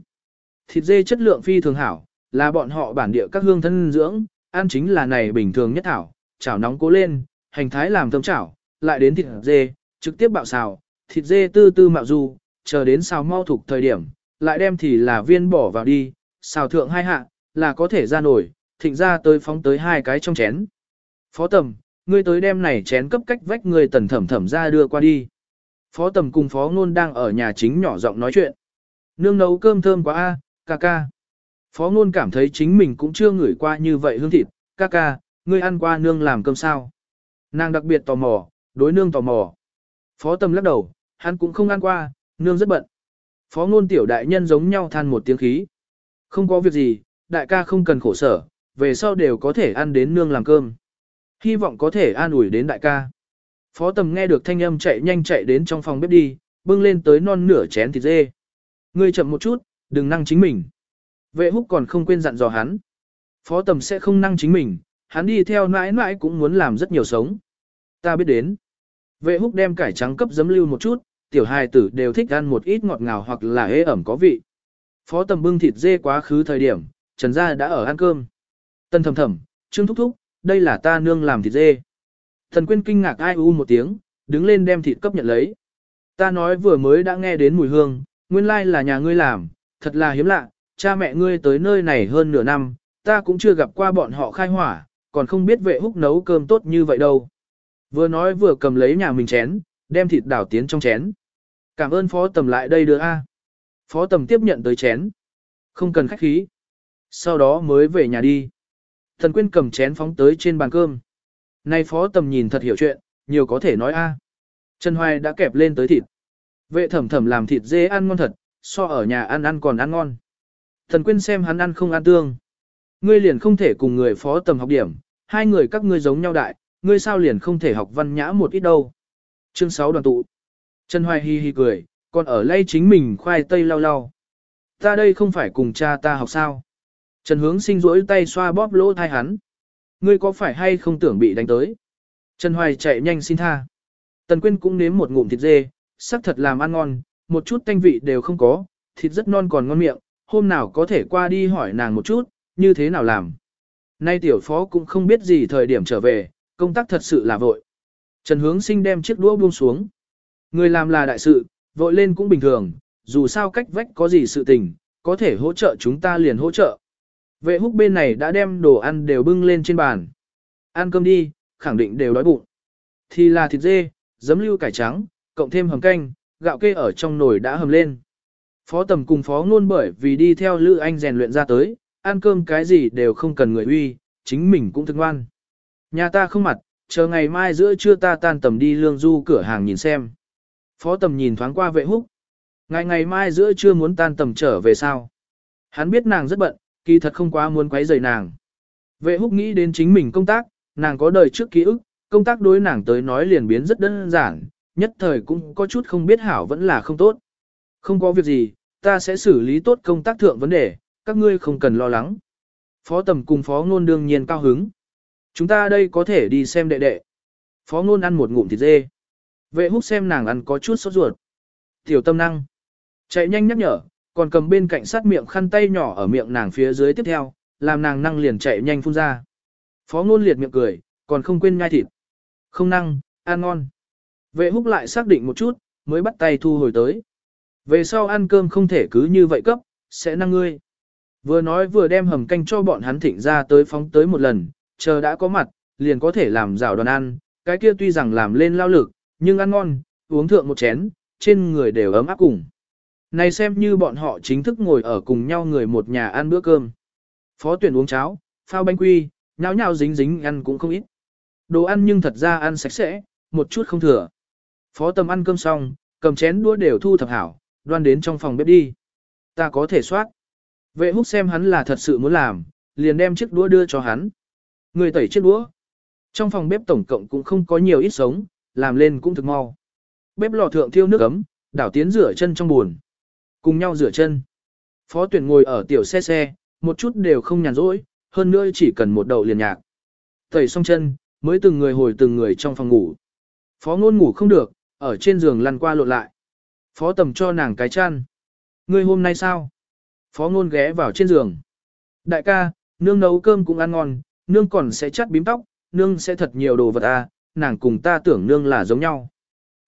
Thịt dê chất lượng phi thường hảo, là bọn họ bản địa các hương thân dưỡng, ăn chính là này bình thường nhất thảo, chảo nóng cố lên, hành thái làm thơm chảo, lại đến thịt dê, trực tiếp bạo xào, thịt dê tư tư mạo du, chờ đến xào mau thục thời điểm, lại đem thì là viên bỏ vào đi, xào thượng hai hạ, là có thể ra nổi, thịnh ra tới phóng tới hai cái trong chén. Phó tầm, ngươi tới đem này chén cấp cách vách người tần thẩm thẩm ra đưa qua đi. Phó tầm cùng phó ngôn đang ở nhà chính nhỏ giọng nói chuyện. Nương nấu cơm thơm quá a, ca ca. Phó ngôn cảm thấy chính mình cũng chưa ngửi qua như vậy hương thịt, ca ca, ngươi ăn qua nương làm cơm sao. Nàng đặc biệt tò mò, đối nương tò mò. Phó tầm lắc đầu, hắn cũng không ăn qua, nương rất bận. Phó ngôn tiểu đại nhân giống nhau than một tiếng khí. Không có việc gì, đại ca không cần khổ sở, về sau đều có thể ăn đến nương làm cơm. Hy vọng có thể an ủi đến đại ca. Phó tầm nghe được thanh âm chạy nhanh chạy đến trong phòng bếp đi, bưng lên tới non nửa chén thịt dê. Ngươi chậm một chút, đừng năng chính mình. Vệ húc còn không quên dặn dò hắn. Phó tầm sẽ không năng chính mình, hắn đi theo mãi mãi cũng muốn làm rất nhiều sống. Ta biết đến. Vệ húc đem cải trắng cấp giấm lưu một chút, tiểu hài tử đều thích ăn một ít ngọt ngào hoặc là hế ẩm có vị. Phó tầm bưng thịt dê quá khứ thời điểm, Trần Gia đã ở ăn cơm. Tân thầm thầm, Trương Thúc Thúc, đây là ta nương làm thịt dê. Thần quyên kinh ngạc ai u một tiếng, đứng lên đem thịt cấp nhận lấy. Ta nói vừa mới đã nghe đến mùi hương, nguyên lai là nhà ngươi làm, thật là hiếm lạ, cha mẹ ngươi tới nơi này hơn nửa năm, ta cũng chưa gặp qua bọn họ khai hỏa, còn không biết vệ húc nấu cơm tốt như vậy đâu. Vừa nói vừa cầm lấy nhà mình chén, Đem thịt đảo tiến trong chén. Cảm ơn phó tầm lại đây đưa A. Phó tầm tiếp nhận tới chén. Không cần khách khí. Sau đó mới về nhà đi. Thần Quyên cầm chén phóng tới trên bàn cơm. Nay phó tầm nhìn thật hiểu chuyện, nhiều có thể nói A. Trần Hoài đã kẹp lên tới thịt. Vệ thẩm thẩm làm thịt dê ăn ngon thật, so ở nhà ăn ăn còn ăn ngon. Thần Quyên xem hắn ăn không ăn tương. Ngươi liền không thể cùng người phó tầm học điểm, hai người các ngươi giống nhau đại, ngươi sao liền không thể học văn nhã một ít đâu. Chương 6 đoàn tụ. Trần Hoài hi hi cười, còn ở lay chính mình khoai tây lau lau. Ta đây không phải cùng cha ta học sao. Trần Hướng sinh rỗi tay xoa bóp lỗ thai hắn. Ngươi có phải hay không tưởng bị đánh tới? Trần Hoài chạy nhanh xin tha. Tần Quyên cũng nếm một ngụm thịt dê, sắc thật làm ăn ngon, một chút tanh vị đều không có, thịt rất non còn ngon miệng, hôm nào có thể qua đi hỏi nàng một chút, như thế nào làm. Nay tiểu phó cũng không biết gì thời điểm trở về, công tác thật sự là vội. Trần Hướng Sinh đem chiếc đũa buông xuống. Người làm là đại sự, vội lên cũng bình thường, dù sao cách vách có gì sự tình, có thể hỗ trợ chúng ta liền hỗ trợ. Vệ húc bên này đã đem đồ ăn đều bưng lên trên bàn. Ăn cơm đi, khẳng định đều đói bụng. Thì là thịt dê, giấm lưu cải trắng, cộng thêm hầm canh, gạo kê ở trong nồi đã hầm lên. Phó tầm cùng phó ngôn bởi vì đi theo Lữ Anh rèn luyện ra tới, ăn cơm cái gì đều không cần người uy, chính mình cũng thức ngoan. Nhà ta không mặt, chờ ngày mai giữa trưa ta tan tầm đi lương du cửa hàng nhìn xem. Phó tầm nhìn thoáng qua vệ húc. Ngày ngày mai giữa trưa muốn tan tầm trở về sao. Hắn biết nàng rất bận, kỳ thật không quá muốn quấy rầy nàng. Vệ húc nghĩ đến chính mình công tác, nàng có đời trước ký ức, công tác đối nàng tới nói liền biến rất đơn giản, nhất thời cũng có chút không biết hảo vẫn là không tốt. Không có việc gì, ta sẽ xử lý tốt công tác thượng vấn đề, các ngươi không cần lo lắng. Phó tầm cùng phó ngôn đương nhiên cao hứng. Chúng ta đây có thể đi xem đệ đệ. Phó ngôn ăn một ngụm thịt dê. Vệ húc xem nàng ăn có chút sốt ruột. Tiểu tâm năng. Chạy nhanh nhắc nhở, còn cầm bên cạnh sát miệng khăn tay nhỏ ở miệng nàng phía dưới tiếp theo, làm nàng năng liền chạy nhanh phun ra. Phó ngôn liệt miệng cười, còn không quên nhai thịt. Không năng, ăn ngon. Vệ húc lại xác định một chút, mới bắt tay thu hồi tới. Về sau ăn cơm không thể cứ như vậy cấp, sẽ năng ngươi. Vừa nói vừa đem hầm canh cho bọn hắn thịnh ra tới phóng tới một lần, chờ đã có mặt, liền có thể làm rào đoàn ăn, cái kia tuy rằng làm lên lao lực, nhưng ăn ngon, uống thượng một chén, trên người đều ấm áp cùng. Này xem như bọn họ chính thức ngồi ở cùng nhau người một nhà ăn bữa cơm. Phó tuyển uống cháo, phao bánh quy, nháo nhào dính dính ăn cũng không ít. Đồ ăn nhưng thật ra ăn sạch sẽ, một chút không thừa. Phó tầm ăn cơm xong, cầm chén đũa đều thu thập hảo, đoan đến trong phòng bếp đi. Ta có thể soát. Vệ húc xem hắn là thật sự muốn làm, liền đem chiếc đũa đưa cho hắn. Người tẩy chiếc đũa. Trong phòng bếp tổng cộng cũng không có nhiều ít sống, làm lên cũng thực mau. Bếp lò thượng thiêu nước ấm, đảo tiến rửa chân trong buồn. Cùng nhau rửa chân. Phó tuyển ngồi ở tiểu xe xe, một chút đều không nhàn rỗi, hơn nữa chỉ cần một đầu liền nhạc. Tẩy xong chân, mới từng người hồi từng người trong phòng ngủ. Phó ngôn ngủ không được, ở trên giường lăn qua lộn lại. Phó tầm cho nàng cái chăn. Ngươi hôm nay sao? Phó ngôn ghé vào trên giường. Đại ca, nương nấu cơm cũng ăn ngon, nương còn sẽ chắt bím tóc, nương sẽ thật nhiều đồ vật à, nàng cùng ta tưởng nương là giống nhau.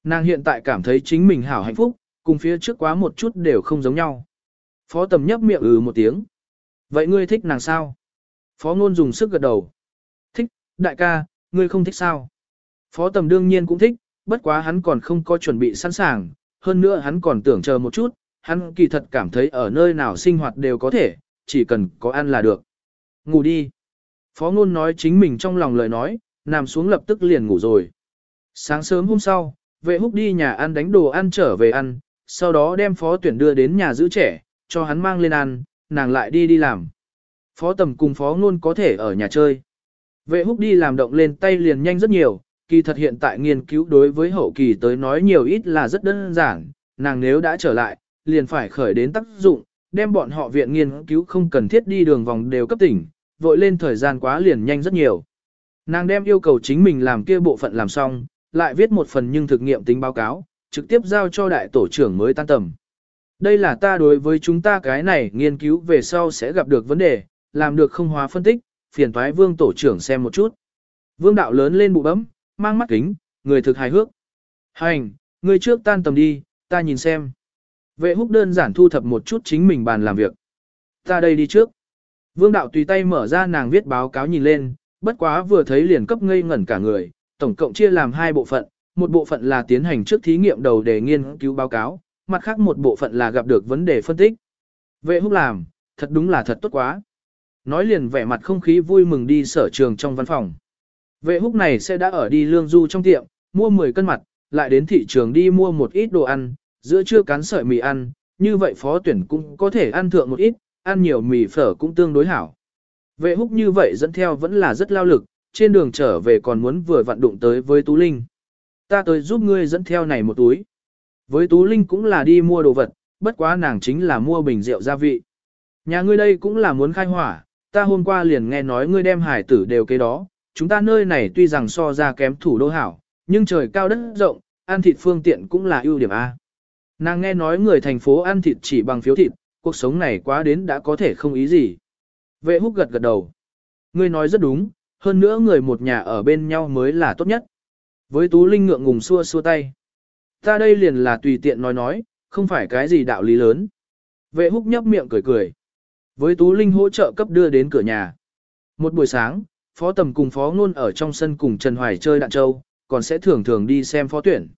Nàng hiện tại cảm thấy chính mình hảo hạnh phúc, cùng phía trước quá một chút đều không giống nhau. Phó tầm nhấp miệng ừ một tiếng. Vậy ngươi thích nàng sao? Phó ngôn dùng sức gật đầu. Thích, đại ca, ngươi không thích sao? Phó tầm đương nhiên cũng thích, bất quá hắn còn không có chuẩn bị sẵn sàng, hơn nữa hắn còn tưởng chờ một chút, hắn kỳ thật cảm thấy ở nơi nào sinh hoạt đều có thể, chỉ cần có ăn là được. Ngủ đi. Phó ngôn nói chính mình trong lòng lời nói, nằm xuống lập tức liền ngủ rồi. Sáng sớm hôm sau, vệ húc đi nhà ăn đánh đồ ăn trở về ăn, sau đó đem phó tuyển đưa đến nhà giữ trẻ, cho hắn mang lên ăn, nàng lại đi đi làm. Phó tầm cùng phó ngôn có thể ở nhà chơi. Vệ húc đi làm động lên tay liền nhanh rất nhiều, kỳ thật hiện tại nghiên cứu đối với hậu kỳ tới nói nhiều ít là rất đơn giản, nàng nếu đã trở lại, liền phải khởi đến tác dụng, đem bọn họ viện nghiên cứu không cần thiết đi đường vòng đều cấp tỉnh, vội lên thời gian quá liền nhanh rất nhiều. Nàng đem yêu cầu chính mình làm kia bộ phận làm xong, lại viết một phần nhưng thực nghiệm tính báo cáo, trực tiếp giao cho đại tổ trưởng mới tan tầm. Đây là ta đối với chúng ta cái này nghiên cứu về sau sẽ gặp được vấn đề, làm được không hóa phân tích, phiền thoái vương tổ trưởng xem một chút. Vương đạo lớn lên bụ bấm, mang mắt kính, người thực hài hước. Hành, người trước tan tầm đi, ta nhìn xem. Vệ húc đơn giản thu thập một chút chính mình bàn làm việc. Ta đây đi trước. Vương đạo tùy tay mở ra nàng viết báo cáo nhìn lên, bất quá vừa thấy liền cấp ngây ngẩn cả người, tổng cộng chia làm hai bộ phận, một bộ phận là tiến hành trước thí nghiệm đầu để nghiên cứu báo cáo, mặt khác một bộ phận là gặp được vấn đề phân tích. Vệ húc làm, thật đúng là thật tốt quá. Nói liền vẻ mặt không khí vui mừng đi sở trường trong văn phòng. Vệ húc này sẽ đã ở đi lương du trong tiệm, mua 10 cân mặt, lại đến thị trường đi mua một ít đồ ăn, giữa trưa cán sợi mì ăn, như vậy phó tuyển cũng có thể ăn thượng một ít, ăn nhiều mì phở cũng tương đối hảo. Vệ húc như vậy dẫn theo vẫn là rất lao lực, trên đường trở về còn muốn vừa vặn đụng tới với Tú Linh. Ta tới giúp ngươi dẫn theo này một túi. Với Tú Linh cũng là đi mua đồ vật, bất quá nàng chính là mua bình rượu gia vị. Nhà ngươi đây cũng là muốn khai hỏa, ta hôm qua liền nghe nói ngươi đem hải tử đều cái đó, chúng ta nơi này tuy rằng so ra kém thủ đô hảo, nhưng trời cao đất rộng, ăn thịt phương tiện cũng là ưu điểm A. Nàng nghe nói người thành phố ăn thịt chỉ bằng phiếu thịt, cuộc sống này quá đến đã có thể không ý gì. Vệ húc gật gật đầu. Ngươi nói rất đúng, hơn nữa người một nhà ở bên nhau mới là tốt nhất. Với Tú Linh ngượng ngùng xua xua tay. Ta đây liền là tùy tiện nói nói, không phải cái gì đạo lý lớn. Vệ húc nhấp miệng cười cười. Với Tú Linh hỗ trợ cấp đưa đến cửa nhà. Một buổi sáng, Phó Tầm cùng Phó Ngôn ở trong sân cùng Trần Hoài chơi đạn châu, còn sẽ thường thường đi xem phó tuyển.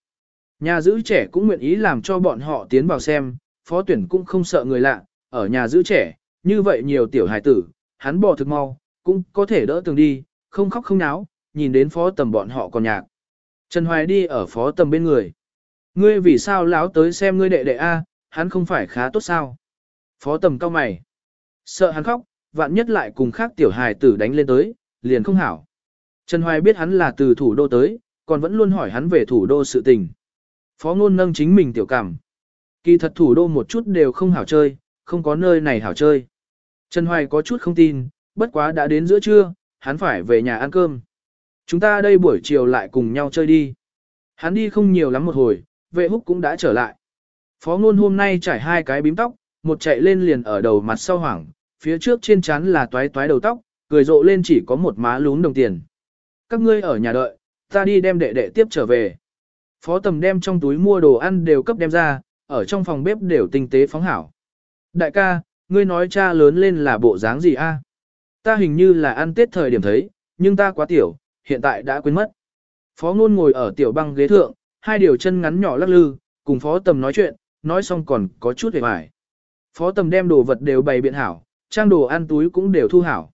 Nhà giữ trẻ cũng nguyện ý làm cho bọn họ tiến vào xem, phó tuyển cũng không sợ người lạ, ở nhà giữ trẻ, như vậy nhiều tiểu hài tử, hắn bỏ thực mau, cũng có thể đỡ tường đi, không khóc không náo, nhìn đến phó tầm bọn họ còn nhạc. Trần Hoài đi ở phó tầm bên người. Ngươi vì sao láo tới xem ngươi đệ đệ A, hắn không phải khá tốt sao? Phó tầm cao mày. Sợ hắn khóc, vạn nhất lại cùng khác tiểu hài tử đánh lên tới, liền không hảo. Trần Hoài biết hắn là từ thủ đô tới, còn vẫn luôn hỏi hắn về thủ đô sự tình. Phó ngôn nâng chính mình tiểu cảm. Kỳ thật thủ đô một chút đều không hảo chơi, không có nơi này hảo chơi. Trần Hoài có chút không tin, bất quá đã đến giữa trưa, hắn phải về nhà ăn cơm. Chúng ta đây buổi chiều lại cùng nhau chơi đi. Hắn đi không nhiều lắm một hồi, vệ húc cũng đã trở lại. Phó ngôn hôm nay trải hai cái bím tóc, một chạy lên liền ở đầu mặt sau hoảng, phía trước trên chắn là toái toái đầu tóc, cười rộ lên chỉ có một má lún đồng tiền. Các ngươi ở nhà đợi, ta đi đem đệ đệ tiếp trở về. Phó tầm đem trong túi mua đồ ăn đều cấp đem ra, ở trong phòng bếp đều tinh tế phóng hảo. Đại ca, ngươi nói cha lớn lên là bộ dáng gì a? Ta hình như là ăn tết thời điểm thấy, nhưng ta quá tiểu, hiện tại đã quên mất. Phó ngôn ngồi ở tiểu băng ghế thượng, hai điều chân ngắn nhỏ lắc lư, cùng phó tầm nói chuyện, nói xong còn có chút hề mải. Phó tầm đem đồ vật đều bày biện hảo, trang đồ ăn túi cũng đều thu hảo.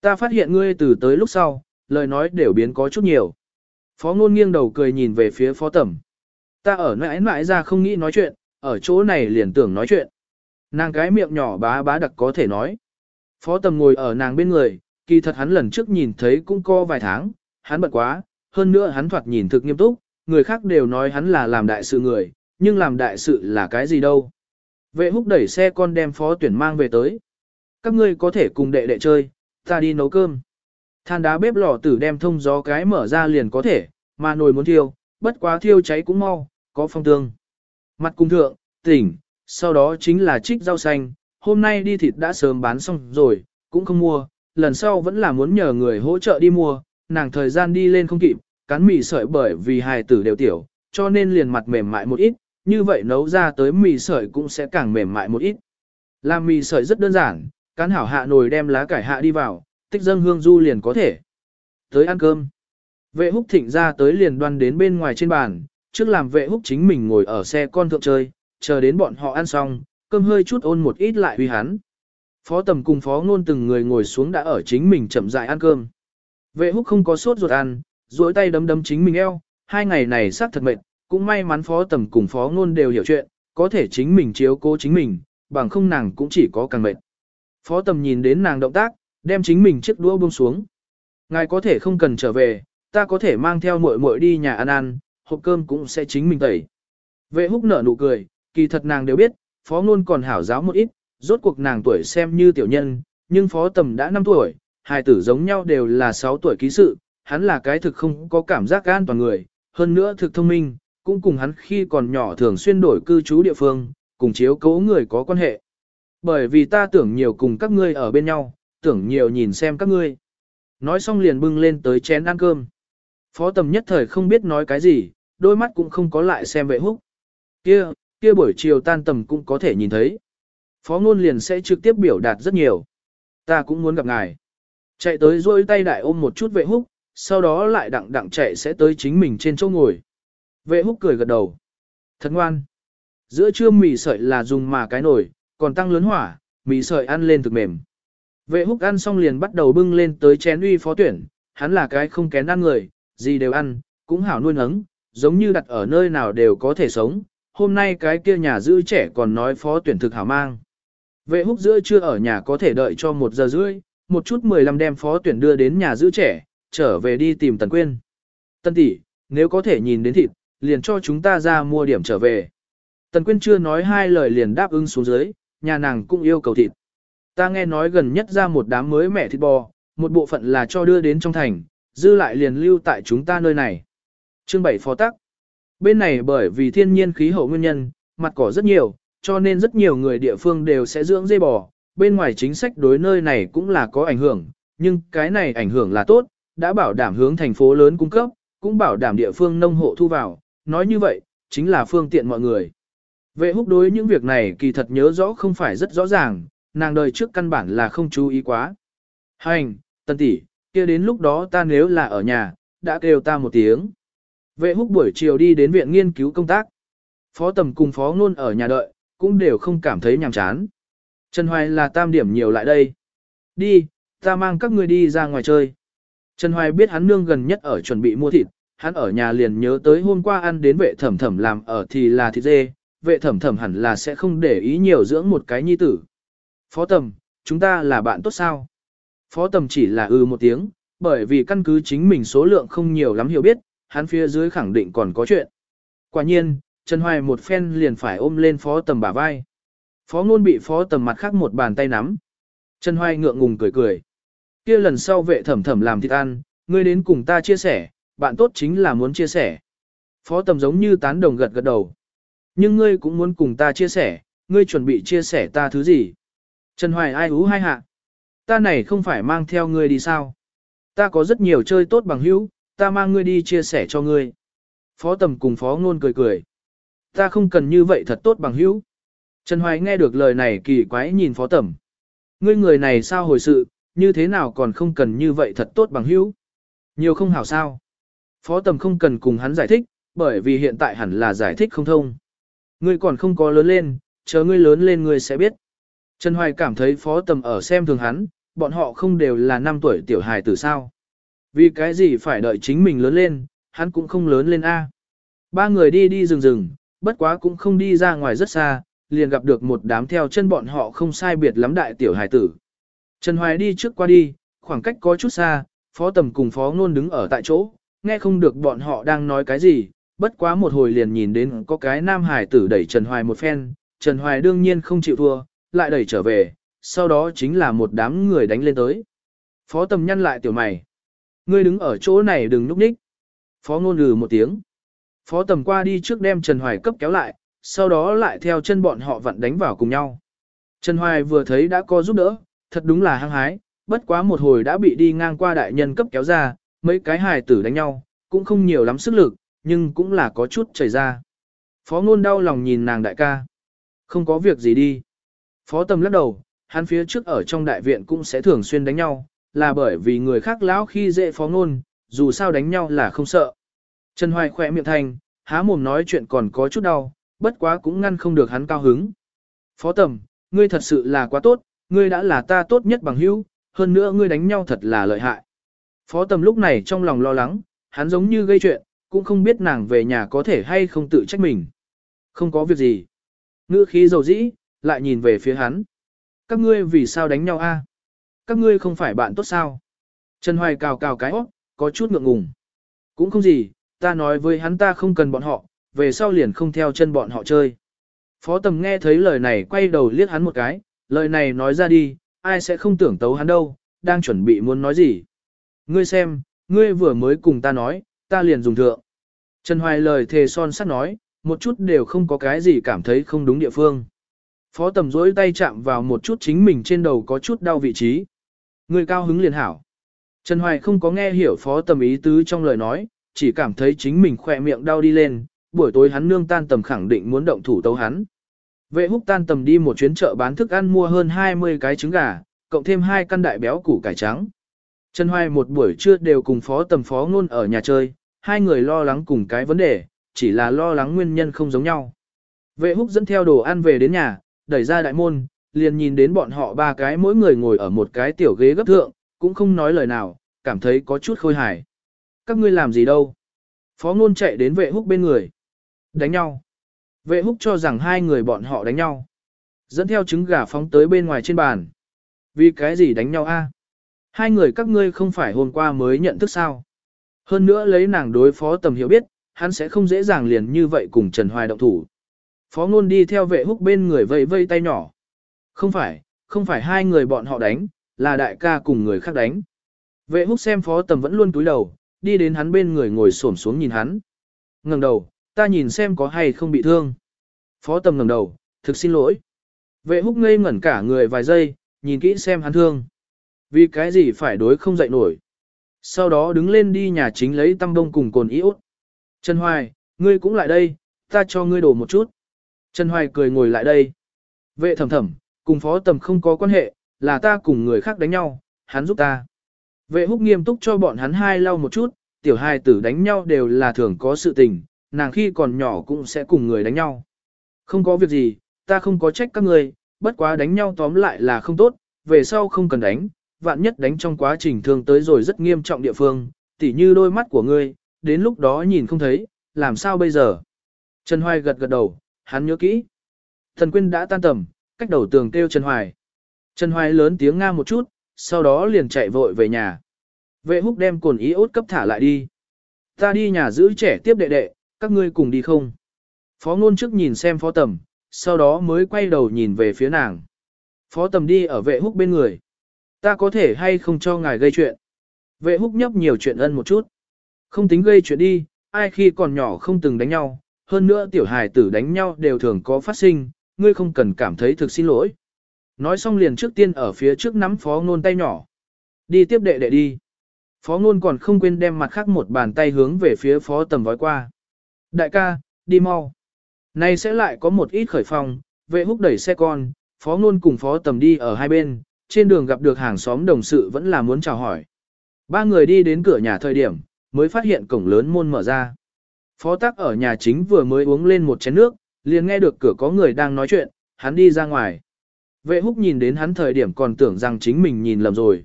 Ta phát hiện ngươi từ tới lúc sau, lời nói đều biến có chút nhiều. Phó ngôn nghiêng đầu cười nhìn về phía phó tầm. Ta ở nãi mãi ra không nghĩ nói chuyện, ở chỗ này liền tưởng nói chuyện. Nàng cái miệng nhỏ bá bá đặc có thể nói. Phó tầm ngồi ở nàng bên người, kỳ thật hắn lần trước nhìn thấy cũng co vài tháng, hắn bận quá, hơn nữa hắn thoạt nhìn thực nghiêm túc, người khác đều nói hắn là làm đại sự người, nhưng làm đại sự là cái gì đâu. Vệ húc đẩy xe con đem phó tuyển mang về tới. Các ngươi có thể cùng đệ đệ chơi, ta đi nấu cơm. Than đá bếp lò tử đem thông gió cái mở ra liền có thể, mà nồi muốn thiêu, bất quá thiêu cháy cũng mau, có phong tương. Mặt cung thượng, tỉnh, sau đó chính là trích rau xanh, hôm nay đi thịt đã sớm bán xong rồi, cũng không mua, lần sau vẫn là muốn nhờ người hỗ trợ đi mua, nàng thời gian đi lên không kịp, cán mì sợi bởi vì hài tử đều tiểu, cho nên liền mặt mềm mại một ít, như vậy nấu ra tới mì sợi cũng sẽ càng mềm mại một ít. Làm mì sợi rất đơn giản, cán hảo hạ nồi đem lá cải hạ đi vào, tích dâng hương du liền có thể. Tới ăn cơm. Vệ húc thịnh ra tới liền đoan đến bên ngoài trên bàn, trước làm vệ húc chính mình ngồi ở xe con thượng chơi, chờ đến bọn họ ăn xong, cơm hơi chút ôn một ít lại huy hắn. Phó tầm cùng phó ngôn từng người ngồi xuống đã ở chính mình chậm dại ăn cơm. Vệ húc không có sốt ruột ăn, duỗi tay đấm đấm chính mình eo, hai ngày này xác thật mệt, cũng may mắn phó tầm cùng phó ngôn đều hiểu chuyện, có thể chính mình chiếu cố chính mình, bằng không nàng cũng chỉ có càng mệt. Phó tầm nhìn đến nàng động tác, đem chính mình chiếc đũa buông xuống. Ngài có thể không cần trở về, ta có thể mang theo muội muội đi nhà ăn ăn, hộp cơm cũng sẽ chính mình tẩy. Vệ húc nở nụ cười, kỳ thật nàng đều biết, phó ngôn còn hảo giáo một ít, rốt cuộc nàng tuổi xem như tiểu nhân, nhưng phó tầm đã 5 tuổi, hai tử giống nhau đều là 6 tuổi ký sự, hắn là cái thực không có cảm giác an toàn người, hơn nữa thực thông minh, cũng cùng hắn khi còn nhỏ thường xuyên đổi cư trú địa phương, cùng chiếu cố người có quan hệ. Bởi vì ta tưởng nhiều cùng các ngươi ở bên nhau, tưởng nhiều nhìn xem các ngươi. Nói xong liền bưng lên tới chén ăn cơm. Phó tầm nhất thời không biết nói cái gì, đôi mắt cũng không có lại xem vệ húc. Kia, kia buổi chiều tan tầm cũng có thể nhìn thấy. Phó ngôn liền sẽ trực tiếp biểu đạt rất nhiều. Ta cũng muốn gặp ngài. Chạy tới rôi tay đại ôm một chút vệ húc, sau đó lại đặng đặng chạy sẽ tới chính mình trên chỗ ngồi. Vệ húc cười gật đầu. Thật ngoan. Giữa trưa mì sợi là dùng mà cái nồi, còn tăng lớn hỏa, mì sợi ăn lên thực mềm. Vệ húc ăn xong liền bắt đầu bưng lên tới chén uy phó tuyển, hắn là cái không kén ăn người, gì đều ăn, cũng hảo nuôi nấng, giống như đặt ở nơi nào đều có thể sống. Hôm nay cái kia nhà giữ trẻ còn nói phó tuyển thực hảo mang. Vệ húc giữa trưa ở nhà có thể đợi cho một giờ rưỡi, một chút 15 đem phó tuyển đưa đến nhà giữ trẻ, trở về đi tìm Tần Quyên. Tân tỷ, nếu có thể nhìn đến thịt, liền cho chúng ta ra mua điểm trở về. Tần Quyên chưa nói hai lời liền đáp ứng xuống dưới, nhà nàng cũng yêu cầu thịt. Ta nghe nói gần nhất ra một đám mới mẻ thịt bò, một bộ phận là cho đưa đến trong thành, dư lại liền lưu tại chúng ta nơi này. Chương 7 phó tắc. Bên này bởi vì thiên nhiên khí hậu nguyên nhân, mặt cỏ rất nhiều, cho nên rất nhiều người địa phương đều sẽ dưỡng dê bò. Bên ngoài chính sách đối nơi này cũng là có ảnh hưởng, nhưng cái này ảnh hưởng là tốt, đã bảo đảm hướng thành phố lớn cung cấp, cũng bảo đảm địa phương nông hộ thu vào. Nói như vậy, chính là phương tiện mọi người. Vệ húc đối những việc này kỳ thật nhớ rõ không phải rất rõ ràng, nàng đời trước căn bản là không chú ý quá. Hành, tân tỷ, kia đến lúc đó ta nếu là ở nhà, đã kêu ta một tiếng. Vệ húc buổi chiều đi đến viện nghiên cứu công tác. Phó tầm cùng phó ngôn ở nhà đợi, cũng đều không cảm thấy nhàm chán. Trần Hoài là tam điểm nhiều lại đây. Đi, ta mang các ngươi đi ra ngoài chơi. Trần Hoài biết hắn nương gần nhất ở chuẩn bị mua thịt, hắn ở nhà liền nhớ tới hôm qua ăn đến vệ thẩm thẩm làm ở thì là thịt dê, vệ thẩm thẩm hẳn là sẽ không để ý nhiều dưỡng một cái nhi tử. Phó tầm, chúng ta là bạn tốt sao? Phó tầm chỉ là ư ừ một tiếng, bởi vì căn cứ chính mình số lượng không nhiều lắm hiểu biết, hắn phía dưới khẳng định còn có chuyện. Quả nhiên, Trần Hoài một phen liền phải ôm lên phó tầm bả vai. Phó ngôn bị phó tầm mặt khác một bàn tay nắm. Trần Hoài ngượng ngùng cười cười. kia lần sau vệ thẩm thẩm làm thịt ăn, ngươi đến cùng ta chia sẻ, bạn tốt chính là muốn chia sẻ. Phó tầm giống như tán đồng gật gật đầu. Nhưng ngươi cũng muốn cùng ta chia sẻ, ngươi chuẩn bị chia sẻ ta thứ gì? Trần Hoài ai ú hai hạ. Ta này không phải mang theo ngươi đi sao? Ta có rất nhiều chơi tốt bằng hữu, ta mang ngươi đi chia sẻ cho ngươi. Phó tầm cùng phó ngôn cười cười. Ta không cần như vậy thật tốt bằng hữu. Trần Hoài nghe được lời này kỳ quái nhìn phó tầm. Ngươi người này sao hồi sự, như thế nào còn không cần như vậy thật tốt bằng hữu. Nhiều không hảo sao. Phó tầm không cần cùng hắn giải thích, bởi vì hiện tại hẳn là giải thích không thông. Ngươi còn không có lớn lên, chờ ngươi lớn lên ngươi sẽ biết. Trần Hoài cảm thấy phó tầm ở xem thường hắn, bọn họ không đều là 5 tuổi tiểu hài tử sao. Vì cái gì phải đợi chính mình lớn lên, hắn cũng không lớn lên A. Ba người đi đi rừng rừng, bất quá cũng không đi ra ngoài rất xa, liền gặp được một đám theo chân bọn họ không sai biệt lắm đại tiểu hài tử. Trần Hoài đi trước qua đi, khoảng cách có chút xa, phó tầm cùng phó ngôn đứng ở tại chỗ, nghe không được bọn họ đang nói cái gì, bất quá một hồi liền nhìn đến có cái nam hải tử đẩy Trần Hoài một phen, Trần Hoài đương nhiên không chịu thua, lại đẩy trở về, sau đó chính là một đám người đánh lên tới. Phó tầm nhăn lại tiểu mày. Ngươi đứng ở chỗ này đừng núp ních. Phó ngôn lừ một tiếng. Phó tầm qua đi trước đem Trần Hoài cấp kéo lại, sau đó lại theo chân bọn họ vặn đánh vào cùng nhau. Trần Hoài vừa thấy đã có giúp đỡ, thật đúng là hăng hái, bất quá một hồi đã bị đi ngang qua đại nhân cấp kéo ra, mấy cái hài tử đánh nhau, cũng không nhiều lắm sức lực, nhưng cũng là có chút chảy ra. Phó ngôn đau lòng nhìn nàng đại ca. Không có việc gì đi. Phó tầm lắc đầu, hắn phía trước ở trong đại viện cũng sẽ thường xuyên đánh nhau, là bởi vì người khác lão khi dễ phó ngôn, dù sao đánh nhau là không sợ. Trần Hoài khỏe miệng thành, há mồm nói chuyện còn có chút đau, bất quá cũng ngăn không được hắn cao hứng. Phó tầm, ngươi thật sự là quá tốt, ngươi đã là ta tốt nhất bằng hữu, hơn nữa ngươi đánh nhau thật là lợi hại. Phó tầm lúc này trong lòng lo lắng, hắn giống như gây chuyện, cũng không biết nàng về nhà có thể hay không tự trách mình. Không có việc gì. Ngữ khí dầu dĩ, lại nhìn về phía hắn. Các ngươi vì sao đánh nhau a? Các ngươi không phải bạn tốt sao? Trần Hoài cào cào cái óc, có chút ngượng ngùng. Cũng không gì, ta nói với hắn ta không cần bọn họ, về sau liền không theo chân bọn họ chơi. Phó tầm nghe thấy lời này quay đầu liếc hắn một cái, lời này nói ra đi, ai sẽ không tưởng tấu hắn đâu, đang chuẩn bị muốn nói gì. Ngươi xem, ngươi vừa mới cùng ta nói, ta liền dùng thượng. Trần Hoài lời thề son sắt nói, một chút đều không có cái gì cảm thấy không đúng địa phương. Phó tầm dối tay chạm vào một chút chính mình trên đầu có chút đau vị trí. Người cao hứng liền hảo. Trần Hoài không có nghe hiểu phó tầm ý tứ trong lời nói, chỉ cảm thấy chính mình khỏe miệng đau đi lên, buổi tối hắn nương tan tầm khẳng định muốn động thủ tấu hắn. Vệ húc tan tầm đi một chuyến chợ bán thức ăn mua hơn 20 cái trứng gà, cộng thêm hai căn đại béo củ cải trắng. Trần Hoài một buổi trưa đều cùng phó tầm phó ngôn ở nhà chơi, hai người lo lắng cùng cái vấn đề, chỉ là lo lắng nguyên nhân không giống nhau. Vệ húc dẫn theo đồ ăn về đến nhà, đẩy ra đại môn, liền nhìn đến bọn họ ba cái mỗi người ngồi ở một cái tiểu ghế gấp thượng, cũng không nói lời nào, cảm thấy có chút khôi hài. Các ngươi làm gì đâu? Phó ngôn chạy đến vệ húc bên người. Đánh nhau. Vệ húc cho rằng hai người bọn họ đánh nhau. Dẫn theo trứng gà phóng tới bên ngoài trên bàn. Vì cái gì đánh nhau a? Hai người các ngươi không phải hôm qua mới nhận thức sao? Hơn nữa lấy nàng đối phó tầm hiểu biết, hắn sẽ không dễ dàng liền như vậy cùng Trần Hoài động thủ. Phó ngôn đi theo vệ húc bên người vây vây tay nhỏ. Không phải, không phải hai người bọn họ đánh, là đại ca cùng người khác đánh. Vệ húc xem phó tầm vẫn luôn túi đầu, đi đến hắn bên người ngồi xổm xuống nhìn hắn. ngẩng đầu, ta nhìn xem có hay không bị thương. Phó tầm ngẩng đầu, thực xin lỗi. Vệ húc ngây ngẩn cả người vài giây, nhìn kỹ xem hắn thương. Vì cái gì phải đối không dậy nổi. Sau đó đứng lên đi nhà chính lấy tăm đông cùng cồn iốt. Trần Hoài, ngươi cũng lại đây, ta cho ngươi đổ một chút. Trần Hoài cười ngồi lại đây. Vệ thầm thầm, cùng phó tầm không có quan hệ, là ta cùng người khác đánh nhau, hắn giúp ta. Vệ húc nghiêm túc cho bọn hắn hai lau một chút, tiểu hai tử đánh nhau đều là thường có sự tình, nàng khi còn nhỏ cũng sẽ cùng người đánh nhau. Không có việc gì, ta không có trách các người, bất quá đánh nhau tóm lại là không tốt, về sau không cần đánh, vạn nhất đánh trong quá trình thương tới rồi rất nghiêm trọng địa phương, tỉ như đôi mắt của ngươi, đến lúc đó nhìn không thấy, làm sao bây giờ? Trần Hoài gật gật đầu, hắn nhớ kỹ. Thần Quyên đã tan tầm, cách đầu tường kêu Trần Hoài. Trần Hoài lớn tiếng nga một chút, sau đó liền chạy vội về nhà. Vệ húc đem cồn ý ốt cấp thả lại đi. Ta đi nhà giữ trẻ tiếp đệ đệ, các ngươi cùng đi không? Phó ngôn trước nhìn xem phó tầm, sau đó mới quay đầu nhìn về phía nàng. Phó tầm đi ở vệ húc bên người. Ta có thể hay không cho ngài gây chuyện? Vệ húc nhấp nhiều chuyện ân một chút. Không tính gây chuyện đi, ai khi còn nhỏ không từng đánh nhau, hơn nữa tiểu hài tử đánh nhau đều thường có phát sinh, ngươi không cần cảm thấy thực xin lỗi. Nói xong liền trước tiên ở phía trước nắm phó ngôn tay nhỏ. Đi tiếp đệ đệ đi. Phó ngôn còn không quên đem mặt khác một bàn tay hướng về phía phó tầm vói qua. Đại ca, đi mau. Này sẽ lại có một ít khởi phòng, vệ húc đẩy xe con, phó ngôn cùng phó tầm đi ở hai bên, trên đường gặp được hàng xóm đồng sự vẫn là muốn chào hỏi. Ba người đi đến cửa nhà thời điểm, mới phát hiện cổng lớn môn mở ra. Phó tắc ở nhà chính vừa mới uống lên một chén nước, liền nghe được cửa có người đang nói chuyện, hắn đi ra ngoài. Vệ húc nhìn đến hắn thời điểm còn tưởng rằng chính mình nhìn lầm rồi.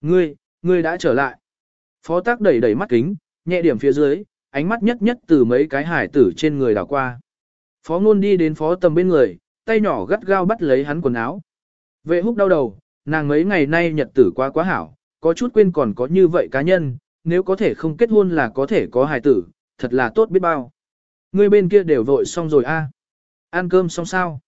Ngươi, ngươi đã trở lại. Phó tác đẩy đẩy mắt kính, nhẹ điểm phía dưới, ánh mắt nhất nhất từ mấy cái hải tử trên người đảo qua. Phó ngôn đi đến phó tầm bên người, tay nhỏ gắt gao bắt lấy hắn quần áo. Vệ húc đau đầu, nàng mấy ngày nay nhật tử quá quá hảo, có chút quên còn có như vậy cá nhân, nếu có thể không kết hôn là có thể có hài tử, thật là tốt biết bao. Người bên kia đều vội xong rồi a, Ăn cơm xong sao?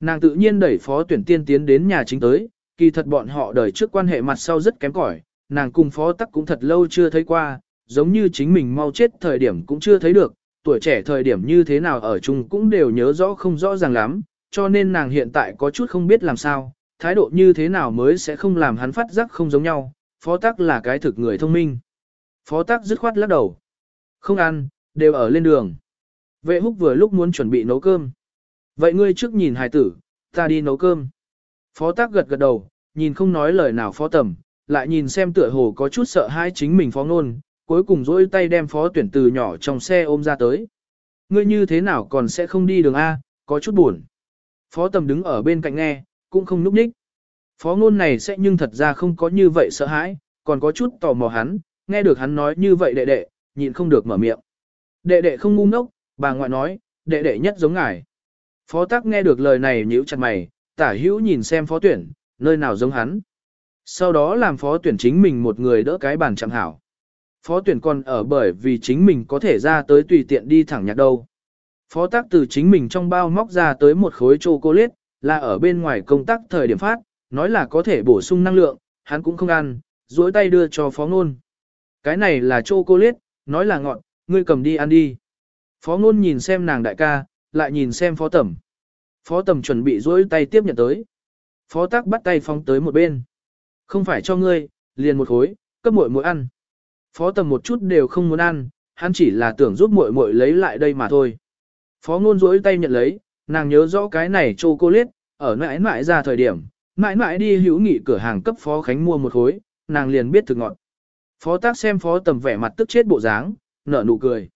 Nàng tự nhiên đẩy phó tuyển tiên tiến đến nhà chính tới, kỳ thật bọn họ đời trước quan hệ mặt sau rất kém cỏi, nàng cùng phó tắc cũng thật lâu chưa thấy qua, giống như chính mình mau chết thời điểm cũng chưa thấy được, tuổi trẻ thời điểm như thế nào ở chung cũng đều nhớ rõ không rõ ràng lắm, cho nên nàng hiện tại có chút không biết làm sao, thái độ như thế nào mới sẽ không làm hắn phát giác không giống nhau, phó tắc là cái thực người thông minh. Phó tắc dứt khoát lắc đầu. Không ăn, đều ở lên đường. Vệ húc vừa lúc muốn chuẩn bị nấu cơm. Vậy ngươi trước nhìn hài tử, ta đi nấu cơm. Phó tác gật gật đầu, nhìn không nói lời nào phó tầm, lại nhìn xem tựa hồ có chút sợ hai chính mình phó ngôn, cuối cùng dỗi tay đem phó tuyển từ nhỏ trong xe ôm ra tới. Ngươi như thế nào còn sẽ không đi đường A, có chút buồn. Phó tầm đứng ở bên cạnh nghe, cũng không núp ních. Phó ngôn này sẽ nhưng thật ra không có như vậy sợ hãi, còn có chút tò mò hắn, nghe được hắn nói như vậy đệ đệ, nhịn không được mở miệng. Đệ đệ không ngu ngốc, bà ngoại nói, đệ đệ nhất giống ngài. Phó tắc nghe được lời này nhíu chặt mày, tả hữu nhìn xem phó tuyển, nơi nào giống hắn. Sau đó làm phó tuyển chính mình một người đỡ cái bàn chẳng hảo. Phó tuyển còn ở bởi vì chính mình có thể ra tới tùy tiện đi thẳng nhạc đâu. Phó tác từ chính mình trong bao móc ra tới một khối chocolate, là ở bên ngoài công tác thời điểm phát, nói là có thể bổ sung năng lượng, hắn cũng không ăn, duỗi tay đưa cho phó ngôn. Cái này là chocolate, nói là ngọt, ngươi cầm đi ăn đi. Phó ngôn nhìn xem nàng đại ca, lại nhìn xem phó tẩm. Phó tẩm chuẩn bị duỗi tay tiếp nhận tới. Phó tác bắt tay phóng tới một bên. Không phải cho ngươi, liền một khối, cấp muội muội ăn. Phó tầm một chút đều không muốn ăn, hắn chỉ là tưởng giúp muội muội lấy lại đây mà thôi. Phó ngôn rỗi tay nhận lấy, nàng nhớ rõ cái này chô cô liết, ở mãi mãi ra thời điểm, mãi mãi đi hữu nghị cửa hàng cấp phó khánh mua một khối, nàng liền biết thực ngọn. Phó tác xem phó tầm vẻ mặt tức chết bộ dáng, nở nụ cười.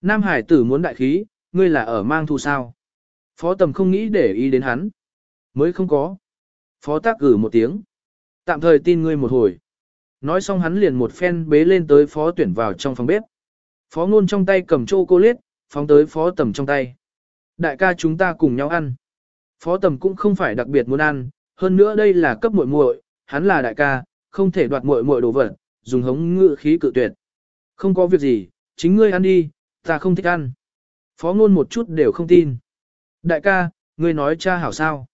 Nam Hải tử muốn đại khí, ngươi là ở mang thu sao. Phó tầm không nghĩ để ý đến hắn. Mới không có. Phó tác gửi một tiếng. Tạm thời tin ngươi một hồi. Nói xong hắn liền một phen bế lên tới phó tuyển vào trong phòng bếp. Phó ngôn trong tay cầm chô cô liết, phóng tới phó tầm trong tay. Đại ca chúng ta cùng nhau ăn. Phó tầm cũng không phải đặc biệt muốn ăn, hơn nữa đây là cấp muội muội, hắn là đại ca, không thể đoạt muội muội đồ vật, dùng hống ngự khí cự tuyệt. Không có việc gì, chính ngươi ăn đi, ta không thích ăn. Phó ngôn một chút đều không tin. Đại ca, ngươi nói cha hảo sao?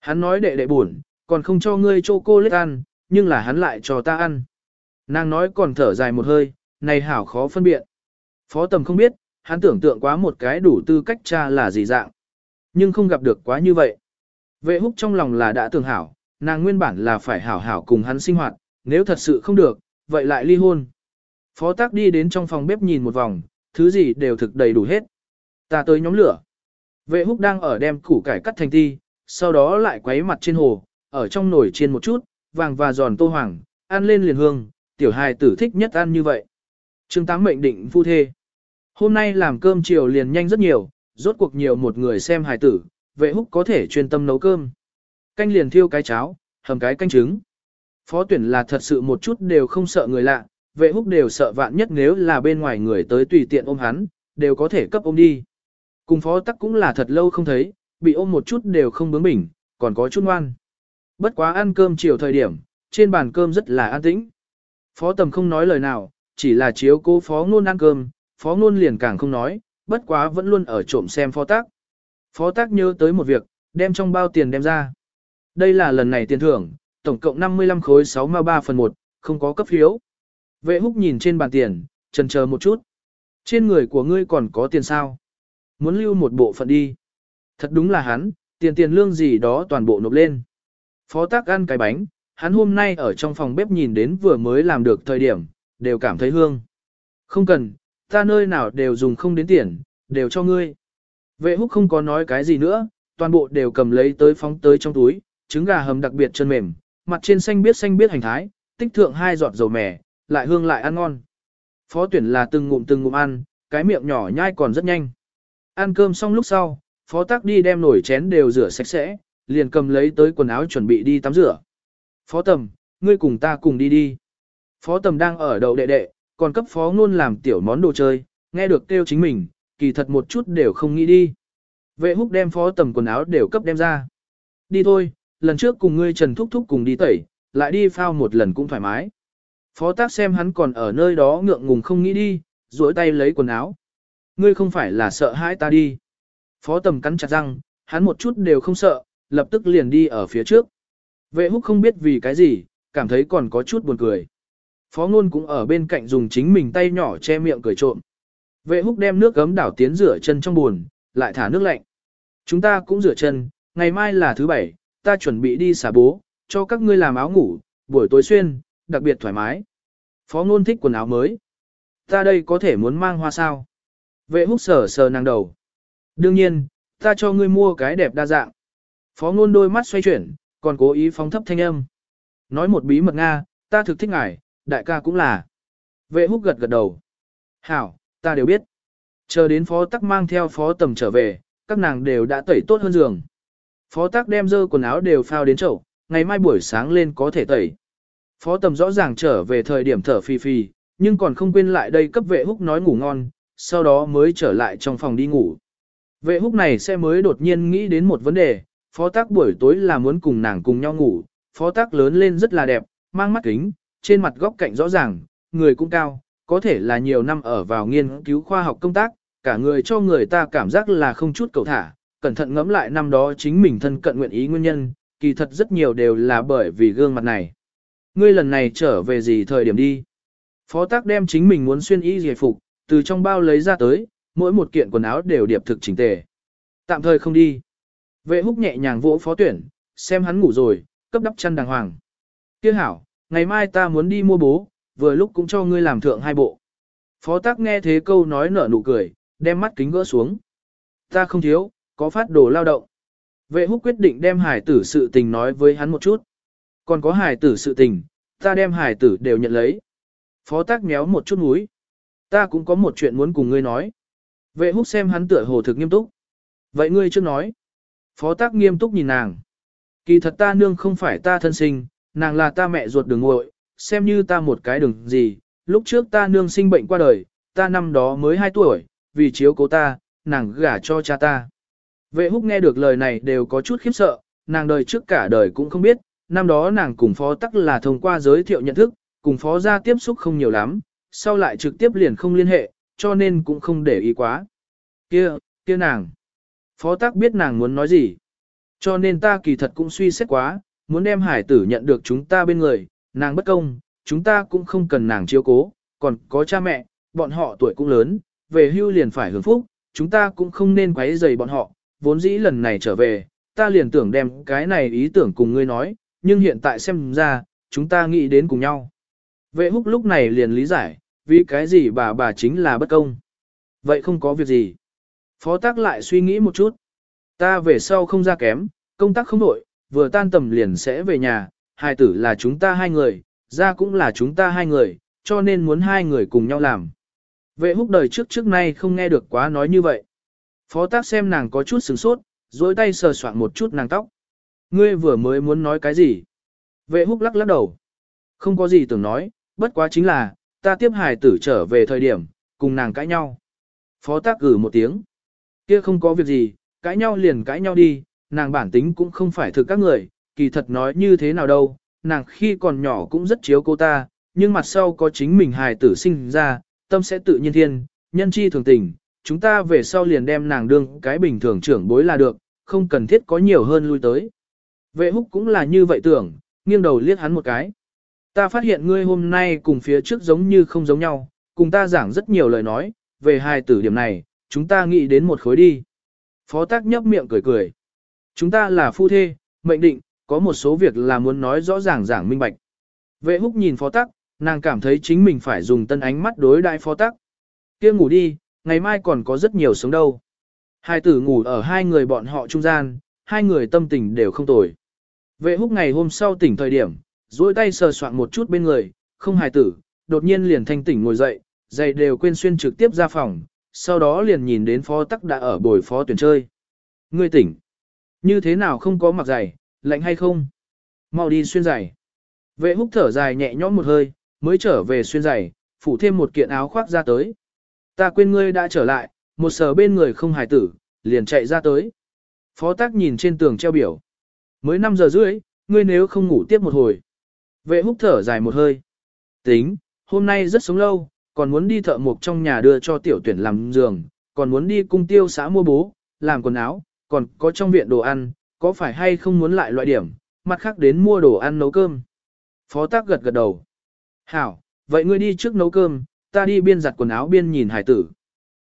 Hắn nói đệ đệ buồn, còn không cho ngươi chô cô lết ăn, nhưng là hắn lại cho ta ăn. Nàng nói còn thở dài một hơi, này hảo khó phân biện. Phó tầm không biết, hắn tưởng tượng quá một cái đủ tư cách cha là gì dạng. Nhưng không gặp được quá như vậy. Vệ húc trong lòng là đã tưởng hảo, nàng nguyên bản là phải hảo hảo cùng hắn sinh hoạt, nếu thật sự không được, vậy lại ly hôn. Phó tác đi đến trong phòng bếp nhìn một vòng, thứ gì đều thực đầy đủ hết. Ta tới nhóm lửa. Vệ húc đang ở đem củ cải cắt thành ti, sau đó lại quấy mặt trên hồ, ở trong nồi chiên một chút, vàng và giòn tô hoàng, ăn lên liền hương, tiểu hài tử thích nhất ăn như vậy. Trương Tám mệnh định phu thê. Hôm nay làm cơm chiều liền nhanh rất nhiều, rốt cuộc nhiều một người xem hài tử, vệ húc có thể chuyên tâm nấu cơm. Canh liền thiêu cái cháo, hầm cái canh trứng. Phó tuyển là thật sự một chút đều không sợ người lạ, vệ húc đều sợ vạn nhất nếu là bên ngoài người tới tùy tiện ôm hắn, đều có thể cấp ôm đi. Cùng phó tắc cũng là thật lâu không thấy, bị ôm một chút đều không bướng bỉnh, còn có chút ngoan. Bất quá ăn cơm chiều thời điểm, trên bàn cơm rất là an tĩnh. Phó tầm không nói lời nào, chỉ là chiếu cố phó ngôn ăn cơm, phó ngôn liền càng không nói, bất quá vẫn luôn ở trộm xem phó tác. Phó tác nhớ tới một việc, đem trong bao tiền đem ra. Đây là lần này tiền thưởng, tổng cộng 55 khối 6 ma 3 phần 1, không có cấp phiếu. Vệ húc nhìn trên bàn tiền, trần chờ một chút. Trên người của ngươi còn có tiền sao? Muốn lưu một bộ phận đi. Thật đúng là hắn, tiền tiền lương gì đó toàn bộ nộp lên. Phó tác ăn cái bánh, hắn hôm nay ở trong phòng bếp nhìn đến vừa mới làm được thời điểm, đều cảm thấy hương. Không cần, ta nơi nào đều dùng không đến tiền, đều cho ngươi. Vệ húc không có nói cái gì nữa, toàn bộ đều cầm lấy tới phóng tới trong túi, trứng gà hầm đặc biệt chân mềm, mặt trên xanh biết xanh biết hành thái, tích thượng hai giọt dầu mè, lại hương lại ăn ngon. Phó tuyển là từng ngụm từng ngụm ăn, cái miệng nhỏ nhai còn rất nhanh. Ăn cơm xong lúc sau, phó tác đi đem nồi chén đều rửa sạch sẽ, liền cầm lấy tới quần áo chuẩn bị đi tắm rửa. Phó tầm, ngươi cùng ta cùng đi đi. Phó tầm đang ở đầu đệ đệ, còn cấp phó ngôn làm tiểu món đồ chơi, nghe được kêu chính mình, kỳ thật một chút đều không nghĩ đi. Vệ húc đem phó tầm quần áo đều cấp đem ra. Đi thôi, lần trước cùng ngươi Trần Thúc Thúc cùng đi tẩy, lại đi phao một lần cũng thoải mái. Phó tác xem hắn còn ở nơi đó ngượng ngùng không nghĩ đi, duỗi tay lấy quần áo. Ngươi không phải là sợ hãi ta đi. Phó tầm cắn chặt răng, hắn một chút đều không sợ, lập tức liền đi ở phía trước. Vệ húc không biết vì cái gì, cảm thấy còn có chút buồn cười. Phó ngôn cũng ở bên cạnh dùng chính mình tay nhỏ che miệng cười trộm. Vệ húc đem nước gấm đảo tiến rửa chân trong buồn, lại thả nước lạnh. Chúng ta cũng rửa chân, ngày mai là thứ bảy, ta chuẩn bị đi xả bố, cho các ngươi làm áo ngủ, buổi tối xuyên, đặc biệt thoải mái. Phó ngôn thích quần áo mới. Ta đây có thể muốn mang hoa sao? Vệ húc sờ sờ nàng đầu. Đương nhiên, ta cho ngươi mua cái đẹp đa dạng. Phó ngôn đôi mắt xoay chuyển, còn cố ý phóng thấp thanh âm. Nói một bí mật Nga, ta thực thích ngài, đại ca cũng là. Vệ húc gật gật đầu. Hảo, ta đều biết. Chờ đến phó tắc mang theo phó tầm trở về, các nàng đều đã tẩy tốt hơn giường. Phó tắc đem dơ quần áo đều phao đến chậu, ngày mai buổi sáng lên có thể tẩy. Phó tầm rõ ràng trở về thời điểm thở phì phì, nhưng còn không quên lại đây cấp vệ húc nói ngủ ngon, sau đó mới trở lại trong phòng đi ngủ. Vệ húc này sẽ mới đột nhiên nghĩ đến một vấn đề, phó tác buổi tối là muốn cùng nàng cùng nhau ngủ, phó tác lớn lên rất là đẹp, mang mắt kính, trên mặt góc cạnh rõ ràng, người cũng cao, có thể là nhiều năm ở vào nghiên cứu khoa học công tác, cả người cho người ta cảm giác là không chút cầu thả, cẩn thận ngẫm lại năm đó chính mình thân cận nguyện ý nguyên nhân, kỳ thật rất nhiều đều là bởi vì gương mặt này. Ngươi lần này trở về gì thời điểm đi? Phó tác đem chính mình muốn xuyên y giải phục, từ trong bao lấy ra tới, mỗi một kiện quần áo đều điệp thực chỉnh tề. Tạm thời không đi. Vệ húc nhẹ nhàng vỗ phó tuyển, xem hắn ngủ rồi, cấp đắp chăn đàng hoàng. Tiếc hảo, ngày mai ta muốn đi mua bố, vừa lúc cũng cho ngươi làm thượng hai bộ. Phó tác nghe thế câu nói nở nụ cười, đem mắt kính gỡ xuống. Ta không thiếu, có phát đồ lao động. Vệ húc quyết định đem hải tử sự tình nói với hắn một chút. Còn có hải tử sự tình, ta đem hải tử đều nhận lấy. Phó tác méo một chút mũi. Ta cũng có một chuyện muốn cùng ngươi nói. Vệ húc xem hắn tựa hồ thực nghiêm túc. Vậy ngươi chưa nói. Phó tác nghiêm túc nhìn nàng. Kỳ thật ta nương không phải ta thân sinh, nàng là ta mẹ ruột đường ngội, xem như ta một cái đường gì. Lúc trước ta nương sinh bệnh qua đời, ta năm đó mới 2 tuổi, vì chiếu cố ta, nàng gả cho cha ta. Vệ húc nghe được lời này đều có chút khiếp sợ, nàng đời trước cả đời cũng không biết, năm đó nàng cùng phó tắc là thông qua giới thiệu nhận thức, cùng phó gia tiếp xúc không nhiều lắm, sau lại trực tiếp liền không liên hệ, cho nên cũng không để ý quá. Kia, kia nàng. Phó tác biết nàng muốn nói gì. Cho nên ta kỳ thật cũng suy xét quá, muốn đem hải tử nhận được chúng ta bên người, nàng bất công, chúng ta cũng không cần nàng chiếu cố, còn có cha mẹ, bọn họ tuổi cũng lớn, về hưu liền phải hưởng phúc, chúng ta cũng không nên quấy rầy bọn họ, vốn dĩ lần này trở về, ta liền tưởng đem cái này ý tưởng cùng ngươi nói, nhưng hiện tại xem ra, chúng ta nghĩ đến cùng nhau. Vệ húc lúc này liền lý giải, vì cái gì bà bà chính là bất công. Vậy không có việc gì. Phó tác lại suy nghĩ một chút. Ta về sau không ra kém, công tác không đổi, vừa tan tầm liền sẽ về nhà, hai tử là chúng ta hai người, ra cũng là chúng ta hai người, cho nên muốn hai người cùng nhau làm. Vệ húc đời trước trước nay không nghe được quá nói như vậy. Phó tác xem nàng có chút sửng sốt, dối tay sờ soạn một chút nàng tóc. Ngươi vừa mới muốn nói cái gì? Vệ húc lắc lắc đầu. Không có gì tưởng nói, bất quá chính là, ta tiếp hài tử trở về thời điểm, cùng nàng cãi nhau. Phó tác gửi một tiếng. Kia không có việc gì, cãi nhau liền cãi nhau đi, nàng bản tính cũng không phải thực các người, kỳ thật nói như thế nào đâu, nàng khi còn nhỏ cũng rất chiếu cô ta, nhưng mặt sau có chính mình hài tử sinh ra, tâm sẽ tự nhiên thiên, nhân chi thường tình, chúng ta về sau liền đem nàng đương cái bình thường trưởng bối là được, không cần thiết có nhiều hơn lui tới. Vệ húc cũng là như vậy tưởng, nghiêng đầu liếc hắn một cái. Ta phát hiện ngươi hôm nay cùng phía trước giống như không giống nhau, cùng ta giảng rất nhiều lời nói, về hai tử điểm này, chúng ta nghĩ đến một khối đi. Phó tác nhấp miệng cười cười. Chúng ta là phu thê, mệnh định, có một số việc là muốn nói rõ ràng giảng minh bạch. Vệ húc nhìn phó tác nàng cảm thấy chính mình phải dùng tân ánh mắt đối đại phó tác kia ngủ đi, ngày mai còn có rất nhiều sống đâu. Hai tử ngủ ở hai người bọn họ trung gian, hai người tâm tình đều không tồi. Vệ húc ngày hôm sau tỉnh thời điểm, duỗi tay sờ soạn một chút bên người, không hài tử, đột nhiên liền thanh tỉnh ngồi dậy, giày đều quên xuyên trực tiếp ra phòng, sau đó liền nhìn đến phó tắc đã ở bồi phó tuyển chơi. Ngươi tỉnh. Như thế nào không có mặc giày, lạnh hay không? Mau đi xuyên giày. Vệ húc thở dài nhẹ nhõm một hơi, mới trở về xuyên giày, phủ thêm một kiện áo khoác ra tới. Ta quên ngươi đã trở lại, một sở bên người không hài tử, liền chạy ra tới. Phó tác nhìn trên tường treo biểu. Mới 5 giờ rưỡi, ngươi nếu không ngủ tiếp một hồi. Vệ húc thở dài một hơi. Tính, hôm nay rất sống lâu, còn muốn đi thợ mộc trong nhà đưa cho tiểu tuyển làm giường, còn muốn đi cung tiêu xã mua bố, làm quần áo, còn có trong viện đồ ăn, có phải hay không muốn lại loại điểm, mặt khác đến mua đồ ăn nấu cơm. Phó tác gật gật đầu. Hảo, vậy ngươi đi trước nấu cơm, ta đi biên giặt quần áo biên nhìn hải tử.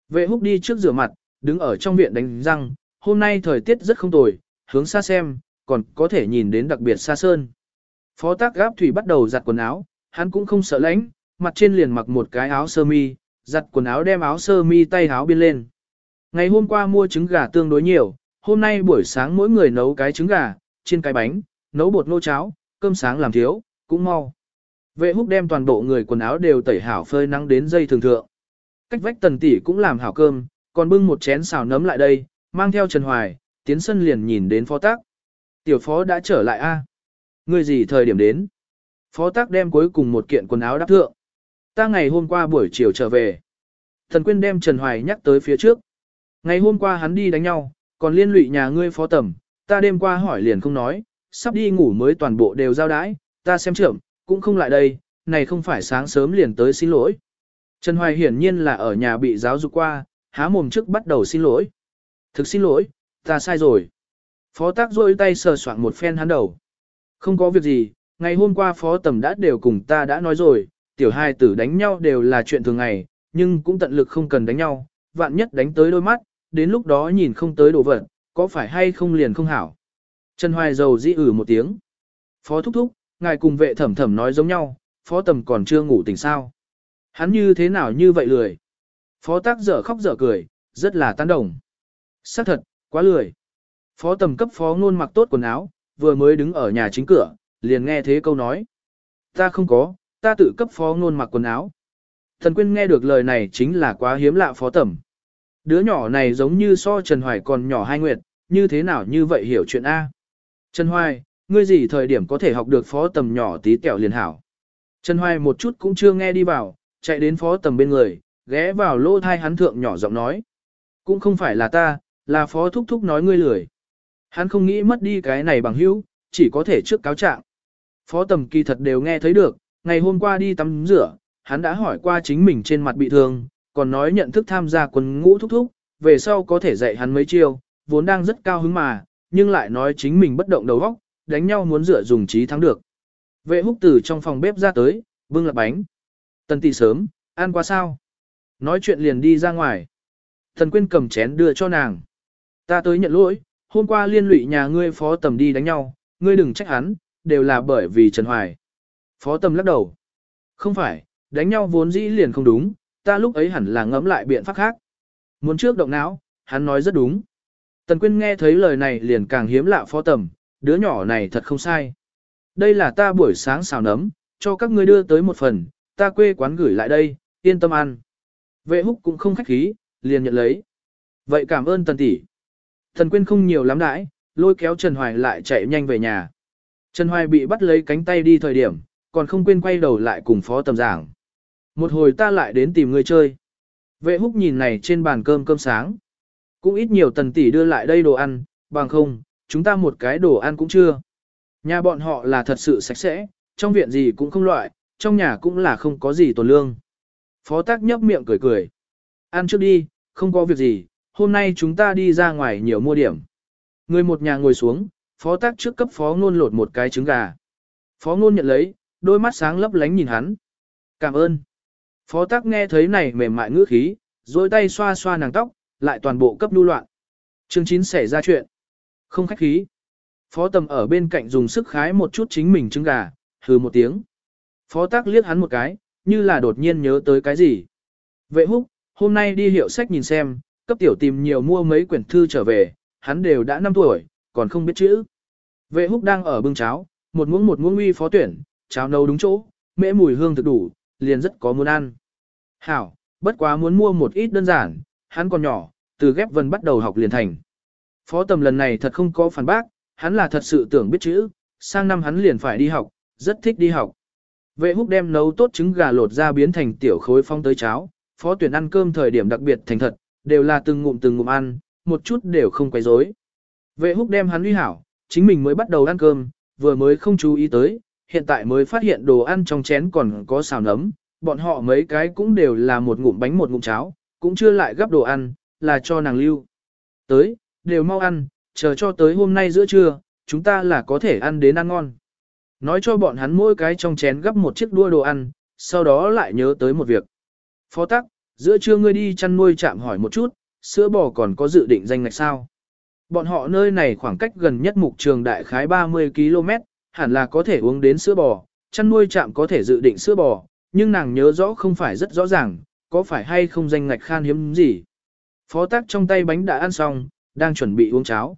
Vệ húc đi trước rửa mặt, đứng ở trong viện đánh răng, hôm nay thời tiết rất không tồi, hướng xa xem, còn có thể nhìn đến đặc biệt xa sơn. Phó tác gáp thủy bắt đầu giặt quần áo, hắn cũng không sợ lạnh, mặt trên liền mặc một cái áo sơ mi, giặt quần áo đem áo sơ mi tay áo biên lên. Ngày hôm qua mua trứng gà tương đối nhiều, hôm nay buổi sáng mỗi người nấu cái trứng gà, trên cái bánh, nấu bột nô cháo, cơm sáng làm thiếu, cũng mau. Vệ húc đem toàn bộ người quần áo đều tẩy hảo phơi nắng đến dây thường thượng. Cách vách tần tỷ cũng làm hảo cơm, còn bưng một chén xào nấm lại đây, mang theo Trần Hoài, tiến sân liền nhìn đến phó tác. Tiểu phó đã trở lại a Người gì thời điểm đến? Phó tác đem cuối cùng một kiện quần áo đắp thượng. Ta ngày hôm qua buổi chiều trở về. Thần Quyên đem Trần Hoài nhắc tới phía trước. Ngày hôm qua hắn đi đánh nhau, còn liên lụy nhà ngươi phó tầm, ta đêm qua hỏi liền không nói, sắp đi ngủ mới toàn bộ đều giao đãi, ta xem trưởng, cũng không lại đây, này không phải sáng sớm liền tới xin lỗi. Trần Hoài hiển nhiên là ở nhà bị giáo dục qua, há mồm trước bắt đầu xin lỗi. Thực xin lỗi, ta sai rồi. Phó tác rôi tay sờ soạn một phen hắn đầu. Không có việc gì, ngày hôm qua phó tầm đã đều cùng ta đã nói rồi, tiểu hai tử đánh nhau đều là chuyện thường ngày, nhưng cũng tận lực không cần đánh nhau, vạn nhất đánh tới đôi mắt, đến lúc đó nhìn không tới đồ vật, có phải hay không liền không hảo. Trần Hoài dầu dĩ ử một tiếng. Phó thúc thúc, ngài cùng vệ thẩm thẩm nói giống nhau, phó tầm còn chưa ngủ tỉnh sao. Hắn như thế nào như vậy lười. Phó tác dở khóc dở cười, rất là tán đồng. xác thật, quá lười. Phó tầm cấp phó ngôn mặc tốt quần áo, vừa mới đứng ở nhà chính cửa, liền nghe thế câu nói. Ta không có, ta tự cấp phó ngôn mặc quần áo. Thần quyên nghe được lời này chính là quá hiếm lạ phó tẩm. Đứa nhỏ này giống như so Trần Hoài còn nhỏ hai nguyệt, như thế nào như vậy hiểu chuyện A. Trần Hoài, ngươi gì thời điểm có thể học được phó tầm nhỏ tí kẹo liền hảo. Trần Hoài một chút cũng chưa nghe đi vào, chạy đến phó tầm bên người, ghé vào lỗ thai hắn thượng nhỏ giọng nói. Cũng không phải là ta, là phó thúc thúc nói ngươi lười. Hắn không nghĩ mất đi cái này bằng hữu, chỉ có thể trước cáo trạng. Phó tầm kỳ thật đều nghe thấy được, ngày hôm qua đi tắm rửa, hắn đã hỏi qua chính mình trên mặt bị thương, còn nói nhận thức tham gia quân ngũ thúc thúc, về sau có thể dạy hắn mấy chiêu, vốn đang rất cao hứng mà, nhưng lại nói chính mình bất động đầu óc, đánh nhau muốn rửa dùng trí thắng được. Vệ húc từ trong phòng bếp ra tới, bưng lạc bánh. Tần tỷ sớm, ăn qua sao? Nói chuyện liền đi ra ngoài. Thần quyên cầm chén đưa cho nàng. Ta tới nhận lỗi, hôm qua liên lụy nhà ngươi phó tầm đi đánh nhau, ngươi đừng trách hắn, đều là bởi vì Trần Hoài. Phó tầm lắc đầu. Không phải, đánh nhau vốn dĩ liền không đúng, ta lúc ấy hẳn là ngẫm lại biện pháp khác. Muốn trước động não, hắn nói rất đúng. Tần Quyên nghe thấy lời này liền càng hiếm lạ phó tầm, đứa nhỏ này thật không sai. Đây là ta buổi sáng xào nấm, cho các ngươi đưa tới một phần, ta quê quán gửi lại đây, yên tâm ăn. Vệ húc cũng không khách khí, liền nhận lấy. Vậy cảm ơn tần tỷ. Tần Quyên không nhiều lắm đãi, lôi kéo Trần Hoài lại chạy nhanh về nhà. Trần Hoài bị bắt lấy cánh tay đi thời điểm, còn không quên quay đầu lại cùng phó tầm giảng. Một hồi ta lại đến tìm người chơi. Vệ húc nhìn này trên bàn cơm cơm sáng. Cũng ít nhiều tần tỷ đưa lại đây đồ ăn, bằng không, chúng ta một cái đồ ăn cũng chưa. Nhà bọn họ là thật sự sạch sẽ, trong viện gì cũng không loại, trong nhà cũng là không có gì tổn lương. Phó tác nhấp miệng cười cười. Ăn trước đi, không có việc gì, hôm nay chúng ta đi ra ngoài nhiều mua điểm. Người một nhà ngồi xuống, phó tác trước cấp phó ngôn lột một cái trứng gà. Phó ngôn nhận lấy, đôi mắt sáng lấp lánh nhìn hắn. Cảm ơn. Phó tác nghe thấy này mềm mại ngữ khí, rồi tay xoa xoa nàng tóc, lại toàn bộ cấp lưu loạn. Chương 9 xảy ra chuyện. Không khách khí. Phó tầm ở bên cạnh dùng sức khái một chút chính mình trứng gà, hừ một tiếng. Phó tác liếc hắn một cái, như là đột nhiên nhớ tới cái gì. Vệ húc, hôm nay đi hiệu sách nhìn xem, cấp tiểu tìm nhiều mua mấy quyển thư trở về, hắn đều đã 5 tuổi, còn không biết chữ. Vệ húc đang ở bưng cháo, một muỗng một muỗng uy phó tuyển, cháo nấu đúng chỗ, mễ mùi hương thực đủ, liền rất có muốn ăn. Hảo, bất quá muốn mua một ít đơn giản, hắn còn nhỏ, từ ghép vần bắt đầu học liền thành. Phó tầm lần này thật không có phản bác, hắn là thật sự tưởng biết chữ, sang năm hắn liền phải đi học, rất thích đi học. Vệ húc đem nấu tốt trứng gà lột ra biến thành tiểu khối phong tới cháo, phó tuyển ăn cơm thời điểm đặc biệt thành thật, đều là từng ngụm từng ngụm ăn, một chút đều không quấy rối. Vệ húc đem hắn uy hảo, chính mình mới bắt đầu ăn cơm, vừa mới không chú ý tới, hiện tại mới phát hiện đồ ăn trong chén còn có xào nấm, bọn họ mấy cái cũng đều là một ngụm bánh một ngụm cháo, cũng chưa lại gấp đồ ăn, là cho nàng lưu. Tới, đều mau ăn, chờ cho tới hôm nay giữa trưa, chúng ta là có thể ăn đến ăn ngon. Nói cho bọn hắn mỗi cái trong chén gấp một chiếc đua đồ ăn, sau đó lại nhớ tới một việc. Phó tắc, giữa trưa ngươi đi chăn nuôi chạm hỏi một chút, sữa bò còn có dự định danh ngạch sao? Bọn họ nơi này khoảng cách gần nhất mục trường đại khái 30 km, hẳn là có thể uống đến sữa bò, chăn nuôi chạm có thể dự định sữa bò, nhưng nàng nhớ rõ không phải rất rõ ràng, có phải hay không danh ngạch khan hiếm gì. Phó tác trong tay bánh đã ăn xong, đang chuẩn bị uống cháo.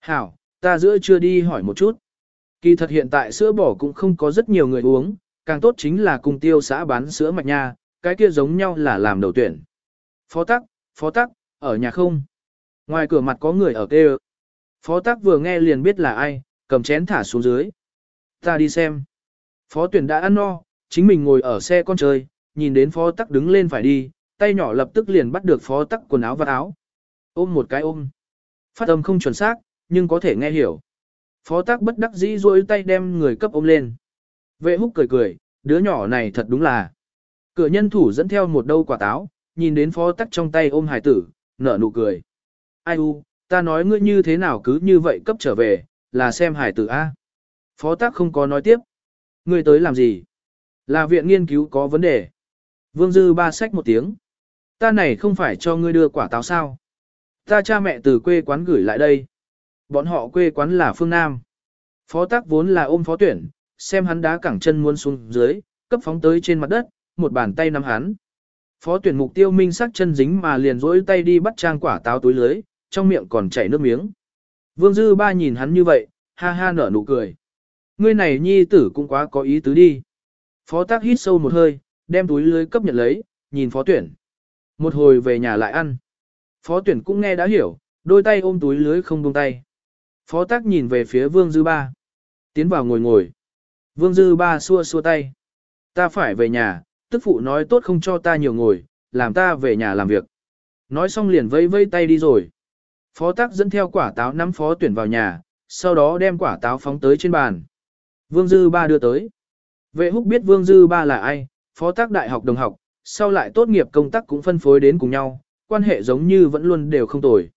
Hảo, ta giữa chưa đi hỏi một chút. Kỳ thật hiện tại sữa bò cũng không có rất nhiều người uống, càng tốt chính là cùng tiêu xã bán sữa mạch nha, cái kia giống nhau là làm đầu tuyển. Phó tắc, phó tắc, ở nhà không? Ngoài cửa mặt có người ở kêu. Phó tắc vừa nghe liền biết là ai, cầm chén thả xuống dưới. Ta đi xem. Phó tuyển đã ăn no, chính mình ngồi ở xe con chơi, nhìn đến phó tắc đứng lên phải đi, tay nhỏ lập tức liền bắt được phó tắc quần áo và áo. Ôm một cái ôm. Phát âm không chuẩn xác, nhưng có thể nghe hiểu. Phó tắc bất đắc dĩ duỗi tay đem người cấp ôm lên. Vệ húc cười cười, đứa nhỏ này thật đúng là. Cửa nhân thủ dẫn theo một đâu quả táo, nhìn đến phó tắc trong tay ôm hải tử, nở nụ cười. Ai u, ta nói ngươi như thế nào cứ như vậy cấp trở về, là xem hải tử A. Phó tác không có nói tiếp. Ngươi tới làm gì? Là viện nghiên cứu có vấn đề. Vương Dư ba sách một tiếng. Ta này không phải cho ngươi đưa quả táo sao. Ta cha mẹ từ quê quán gửi lại đây. Bọn họ quê quán là phương Nam. Phó tác vốn là ôm phó tuyển, xem hắn đá cẳng chân muốn xuống dưới, cấp phóng tới trên mặt đất, một bàn tay nắm hắn. Phó tuyển mục tiêu minh sắc chân dính mà liền rỗi tay đi bắt trang quả táo túi lưới, trong miệng còn chảy nước miếng. Vương Dư ba nhìn hắn như vậy, ha ha nở nụ cười. Ngươi này nhi tử cũng quá có ý tứ đi. Phó tác hít sâu một hơi, đem túi lưới cấp nhận lấy, nhìn phó tuyển. Một hồi về nhà lại ăn. Phó tuyển cũng nghe đã hiểu, đôi tay ôm túi lưới không buông tay. Phó tác nhìn về phía Vương Dư Ba. Tiến vào ngồi ngồi. Vương Dư Ba xua xua tay. Ta phải về nhà, tức phụ nói tốt không cho ta nhiều ngồi, làm ta về nhà làm việc. Nói xong liền vây vây tay đi rồi. Phó tác dẫn theo quả táo nắm phó tuyển vào nhà, sau đó đem quả táo phóng tới trên bàn. Vương Dư Ba đưa tới. Vệ húc biết Vương Dư Ba là ai, phó tác đại học đồng học, sau lại tốt nghiệp công tác cũng phân phối đến cùng nhau, quan hệ giống như vẫn luôn đều không tồi.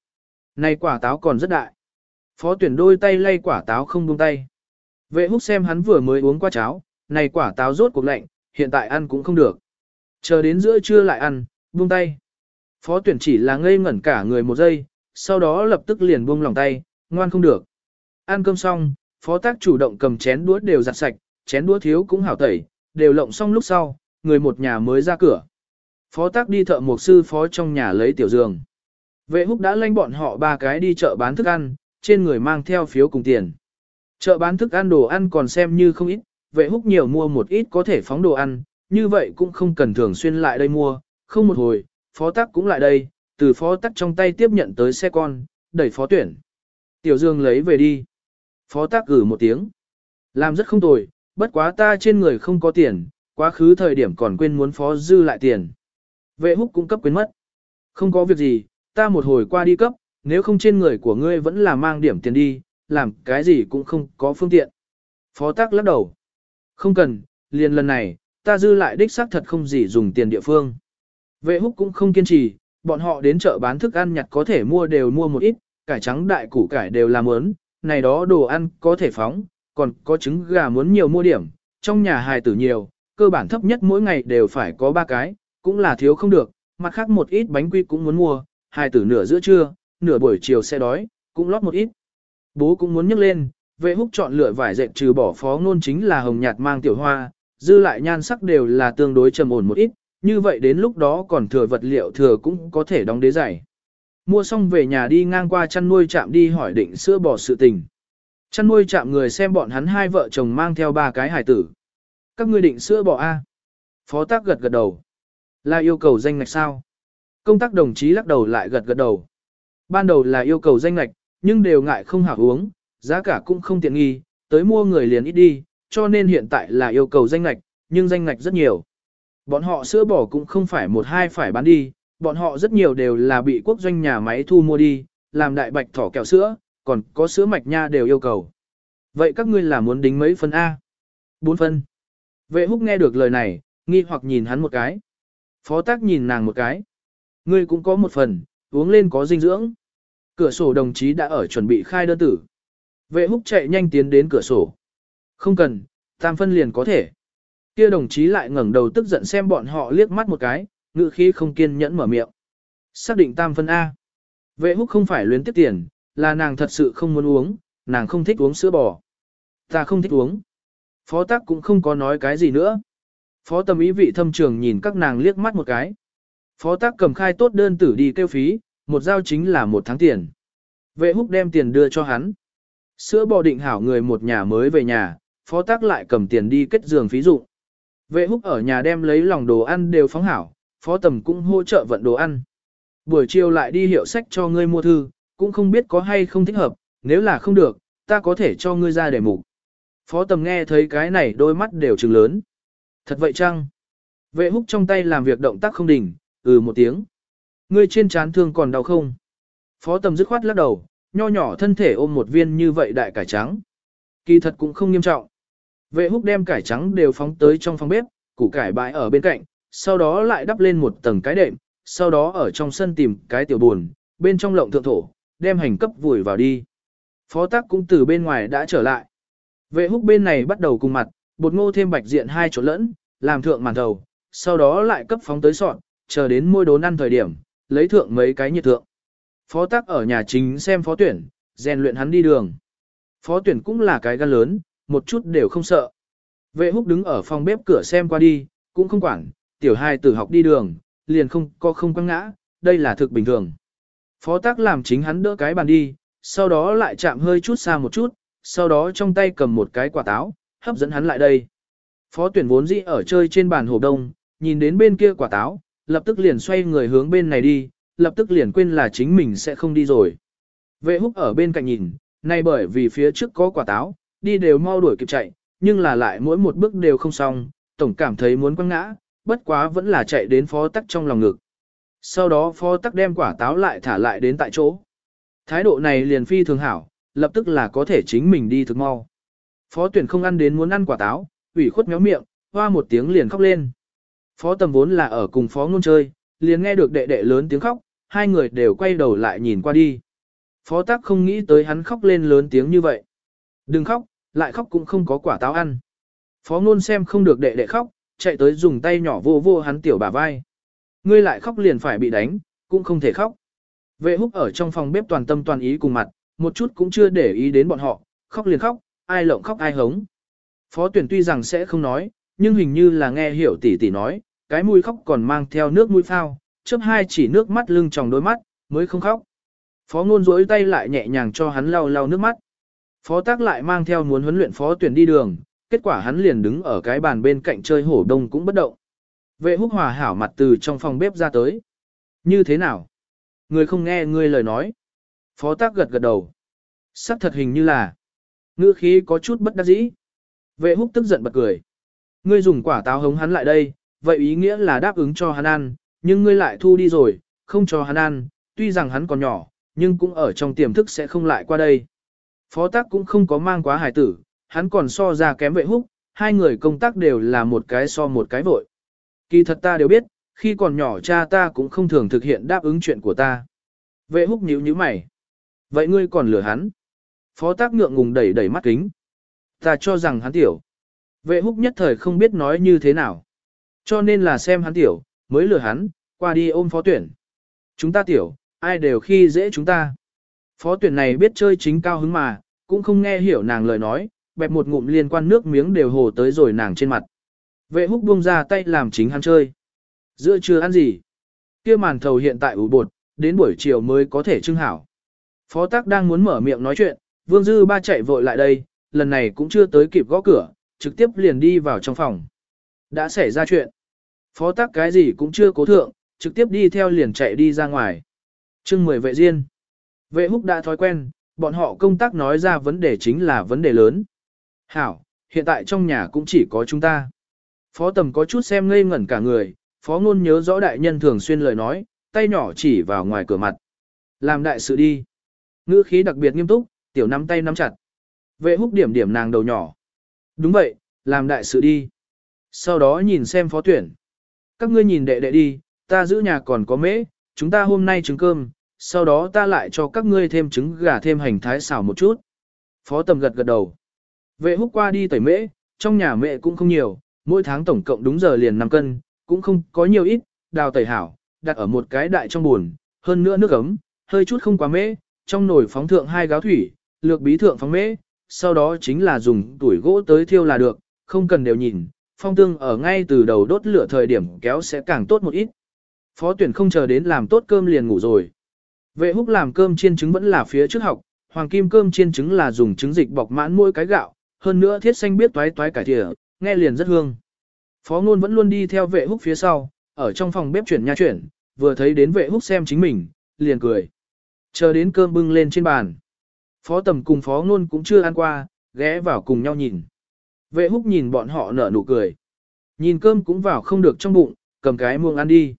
Này quả táo còn rất đại. Phó tuyển đôi tay lay quả táo không buông tay. Vệ húc xem hắn vừa mới uống qua cháo, này quả táo rốt cuộc lạnh, hiện tại ăn cũng không được. Chờ đến giữa trưa lại ăn, buông tay. Phó tuyển chỉ là ngây ngẩn cả người một giây, sau đó lập tức liền buông lòng tay, ngoan không được. Ăn cơm xong, phó tác chủ động cầm chén đũa đều giặt sạch, chén đũa thiếu cũng hảo tẩy, đều lộng xong lúc sau, người một nhà mới ra cửa. Phó tác đi thợ một sư phó trong nhà lấy tiểu giường. Vệ húc đã lanh bọn họ ba cái đi chợ bán thức ăn, trên người mang theo phiếu cùng tiền. Chợ bán thức ăn đồ ăn còn xem như không ít, vệ húc nhiều mua một ít có thể phóng đồ ăn, như vậy cũng không cần thường xuyên lại đây mua, không một hồi, phó tác cũng lại đây, từ phó tác trong tay tiếp nhận tới xe con, đẩy phó tuyển. Tiểu Dương lấy về đi. Phó tác gửi một tiếng. Làm rất không tồi, bất quá ta trên người không có tiền, quá khứ thời điểm còn quên muốn phó dư lại tiền. Vệ húc cũng cấp quên mất. Không có việc gì, ta một hồi qua đi cấp, nếu không trên người của ngươi vẫn là mang điểm tiền đi, làm cái gì cũng không có phương tiện. Phó tác lắc đầu. Không cần, liền lần này, ta dư lại đích xác thật không gì dùng tiền địa phương. Vệ húc cũng không kiên trì, bọn họ đến chợ bán thức ăn nhặt có thể mua đều mua một ít, cải trắng đại củ cải đều làm ớn, này đó đồ ăn có thể phóng, còn có trứng gà muốn nhiều mua điểm, trong nhà hài tử nhiều, cơ bản thấp nhất mỗi ngày đều phải có ba cái, cũng là thiếu không được, mặt khác một ít bánh quy cũng muốn mua, hài tử nửa giữa trưa, nửa buổi chiều sẽ đói, cũng lót một ít. Bố cũng muốn nhấc lên, vệ húc chọn lựa vải dệt trừ bỏ phó ngôn chính là hồng nhạt mang tiểu hoa, dư lại nhan sắc đều là tương đối trầm ổn một ít, như vậy đến lúc đó còn thừa vật liệu thừa cũng có thể đóng đế giày. Mua xong về nhà đi ngang qua chăn nuôi chạm đi hỏi định sữa bò sự tình. Chăn nuôi chạm người xem bọn hắn hai vợ chồng mang theo ba cái hải tử. Các ngươi định sữa bò A. Phó tác gật gật đầu. Là yêu cầu danh ngạch sao? Công tác đồng chí lắc đầu lại gật gật đầu. Ban đầu là yêu cầu danh ngạch, nhưng đều ngại không hảo uống, giá cả cũng không tiện nghi, tới mua người liền ít đi, cho nên hiện tại là yêu cầu danh ngạch, nhưng danh ngạch rất nhiều. Bọn họ sữa bò cũng không phải một hai phải bán đi, bọn họ rất nhiều đều là bị quốc doanh nhà máy thu mua đi, làm đại bạch thỏ kẹo sữa, còn có sữa mạch nha đều yêu cầu. Vậy các ngươi là muốn đính mấy phân A? Bốn phân. Vệ húc nghe được lời này, nghi hoặc nhìn hắn một cái. Phó tác nhìn nàng một cái. Ngươi cũng có một phần, uống lên có dinh dưỡng. Cửa sổ đồng chí đã ở chuẩn bị khai đơn tử. Vệ húc chạy nhanh tiến đến cửa sổ. Không cần, tam phân liền có thể. Kia đồng chí lại ngẩng đầu tức giận xem bọn họ liếc mắt một cái, ngự khí không kiên nhẫn mở miệng. Xác định tam phân A. Vệ húc không phải luyến tiếp tiền, là nàng thật sự không muốn uống, nàng không thích uống sữa bò. Ta không thích uống. Phó tác cũng không có nói cái gì nữa. Phó tâm ý vị thâm trường nhìn các nàng liếc mắt một cái. Phó tác cầm khai tốt đơn tử đi kêu phí, một giao chính là một tháng tiền. Vệ húc đem tiền đưa cho hắn. Sữa bò định hảo người một nhà mới về nhà, phó tác lại cầm tiền đi kết giường phí dụ. Vệ húc ở nhà đem lấy lòng đồ ăn đều phóng hảo, phó tầm cũng hỗ trợ vận đồ ăn. Buổi chiều lại đi hiệu sách cho ngươi mua thư, cũng không biết có hay không thích hợp, nếu là không được, ta có thể cho ngươi ra để mục. Phó tầm nghe thấy cái này đôi mắt đều trừng lớn. Thật vậy chăng? Vệ húc trong tay làm việc động tác không đỉnh, ừ một tiếng. Ngươi trên trán thương còn đau không? Phó tầm dứt khoát lắc đầu, nho nhỏ thân thể ôm một viên như vậy đại cải trắng. Kỳ thật cũng không nghiêm trọng. Vệ húc đem cải trắng đều phóng tới trong phòng bếp, củ cải bãi ở bên cạnh, sau đó lại đắp lên một tầng cái đệm, sau đó ở trong sân tìm cái tiểu buồn, bên trong lộng thượng thổ, đem hành cấp vùi vào đi. Phó tác cũng từ bên ngoài đã trở lại. Vệ húc bên này bắt đầu cùng mặt, bột ngô thêm bạch diện hai chỗ lẫn, làm thượng màn đầu. sau đó lại cấp phóng tới sọn, chờ đến môi đốn ăn thời điểm, lấy thượng mấy cái nhiệt thượng. Phó tác ở nhà chính xem phó tuyển, rèn luyện hắn đi đường. Phó tuyển cũng là cái gan lớn, một chút đều không sợ. Vệ húc đứng ở phòng bếp cửa xem qua đi, cũng không quản, tiểu hai tử học đi đường, liền không có không quăng ngã, đây là thực bình thường. Phó tác làm chính hắn đỡ cái bàn đi, sau đó lại chạm hơi chút xa một chút, sau đó trong tay cầm một cái quả táo, hấp dẫn hắn lại đây. Phó tuyển vốn dĩ ở chơi trên bàn hồ đông, nhìn đến bên kia quả táo, lập tức liền xoay người hướng bên này đi, lập tức liền quên là chính mình sẽ không đi rồi. Vệ húc ở bên cạnh nhìn, nay bởi vì phía trước có quả táo, đi đều mau đuổi kịp chạy, nhưng là lại mỗi một bước đều không xong, tổng cảm thấy muốn quăng ngã, bất quá vẫn là chạy đến phó tắc trong lòng ngực. Sau đó phó tắc đem quả táo lại thả lại đến tại chỗ. Thái độ này liền phi thường hảo, lập tức là có thể chính mình đi thực mau. Phó tuyển không ăn đến muốn ăn quả táo, ủy khuất méo miệng, hoa một tiếng liền khóc lên. Phó tầm vốn là ở cùng phó ngôn chơi, liền nghe được đệ đệ lớn tiếng khóc, hai người đều quay đầu lại nhìn qua đi. Phó tác không nghĩ tới hắn khóc lên lớn tiếng như vậy. Đừng khóc, lại khóc cũng không có quả táo ăn. Phó ngôn xem không được đệ đệ khóc, chạy tới dùng tay nhỏ vô vô hắn tiểu bả vai. Ngươi lại khóc liền phải bị đánh, cũng không thể khóc. Vệ húc ở trong phòng bếp toàn tâm toàn ý cùng mặt, một chút cũng chưa để ý đến bọn họ, khóc liền khóc, ai lộng khóc ai hống. Phó tuyển tuy rằng sẽ không nói, nhưng hình như là nghe hiểu tỷ tỷ nói, cái mũi khóc còn mang theo nước mũi phao, chớp hai chỉ nước mắt lưng tròng đôi mắt, mới không khóc. Phó ngôn rỗi tay lại nhẹ nhàng cho hắn lau lau nước mắt. Phó tác lại mang theo muốn huấn luyện phó tuyển đi đường, kết quả hắn liền đứng ở cái bàn bên cạnh chơi hổ đông cũng bất động. Vệ húc hòa hảo mặt từ trong phòng bếp ra tới. Như thế nào? Người không nghe ngươi lời nói. Phó tác gật gật đầu. Sắc thật hình như là. Ngữ khí có chút bất đắc dĩ. Vệ húc tức giận bật cười. Ngươi dùng quả táo hống hắn lại đây, vậy ý nghĩa là đáp ứng cho hắn ăn, nhưng ngươi lại thu đi rồi, không cho hắn ăn, tuy rằng hắn còn nhỏ, nhưng cũng ở trong tiềm thức sẽ không lại qua đây. Phó tác cũng không có mang quá hài tử, hắn còn so ra kém vệ húc, hai người công tác đều là một cái so một cái vội. Kỳ thật ta đều biết, khi còn nhỏ cha ta cũng không thường thực hiện đáp ứng chuyện của ta. Vệ húc nhíu nhíu mày. Vậy ngươi còn lừa hắn? Phó tác ngượng ngùng đẩy đẩy mắt kính. Ta cho rằng hắn tiểu. Vệ húc nhất thời không biết nói như thế nào. Cho nên là xem hắn tiểu, mới lừa hắn, qua đi ôm phó tuyển. Chúng ta tiểu, ai đều khi dễ chúng ta. Phó tuyển này biết chơi chính cao hứng mà, cũng không nghe hiểu nàng lời nói, bẹp một ngụm liên quan nước miếng đều hồ tới rồi nàng trên mặt. Vệ húc buông ra tay làm chính hắn chơi. Giữa trưa ăn gì? kia màn thầu hiện tại ủ bột, đến buổi chiều mới có thể trưng hảo. Phó tác đang muốn mở miệng nói chuyện, Vương Dư ba chạy vội lại đây, lần này cũng chưa tới kịp gõ cửa, trực tiếp liền đi vào trong phòng. Đã xảy ra chuyện. Phó tác cái gì cũng chưa cố thượng, trực tiếp đi theo liền chạy đi ra ngoài. chương 10 vệ riêng. Vệ húc đã thói quen, bọn họ công tác nói ra vấn đề chính là vấn đề lớn. Hảo, hiện tại trong nhà cũng chỉ có chúng ta. Phó tầm có chút xem ngây ngẩn cả người, phó ngôn nhớ rõ đại nhân thường xuyên lời nói, tay nhỏ chỉ vào ngoài cửa mặt. Làm đại sự đi. Ngữ khí đặc biệt nghiêm túc, tiểu nắm tay nắm chặt. Vệ húc điểm điểm nàng đầu nhỏ. Đúng vậy, làm đại sự đi. Sau đó nhìn xem phó tuyển. Các ngươi nhìn đệ đệ đi, ta giữ nhà còn có mễ, chúng ta hôm nay trứng cơm, sau đó ta lại cho các ngươi thêm trứng gà thêm hành thái xào một chút. Phó tầm gật gật đầu. Vệ húc qua đi tẩy mễ, trong nhà mẹ cũng không nhiều, mỗi tháng tổng cộng đúng giờ liền 5 cân, cũng không có nhiều ít, đào tẩy hảo, đặt ở một cái đại trong buồn, hơn nữa nước ấm, hơi chút không quá mễ, trong nồi phóng thượng hai gáo thủy, lược bí thượng phóng mễ, sau đó chính là dùng tuổi gỗ tới thiêu là được, không cần đều nhìn, phong tương ở ngay từ đầu đốt lửa thời điểm kéo sẽ càng tốt một ít. Phó tuyển không chờ đến làm tốt cơm liền ngủ rồi. Vệ húc làm cơm chiên trứng vẫn là phía trước học, hoàng kim cơm chiên trứng là dùng trứng dịch bọc mãn mỗi cái gạo, hơn nữa thiết xanh biết toái toái cải thìa, nghe liền rất hương. Phó ngôn vẫn luôn đi theo vệ húc phía sau, ở trong phòng bếp chuyển nha chuyển, vừa thấy đến vệ húc xem chính mình, liền cười. Chờ đến cơm bưng lên trên bàn. Phó tầm cùng phó ngôn cũng chưa ăn qua, ghé vào cùng nhau nhìn. Vệ húc nhìn bọn họ nở nụ cười. Nhìn cơm cũng vào không được trong bụng, cầm cái muông ăn đi.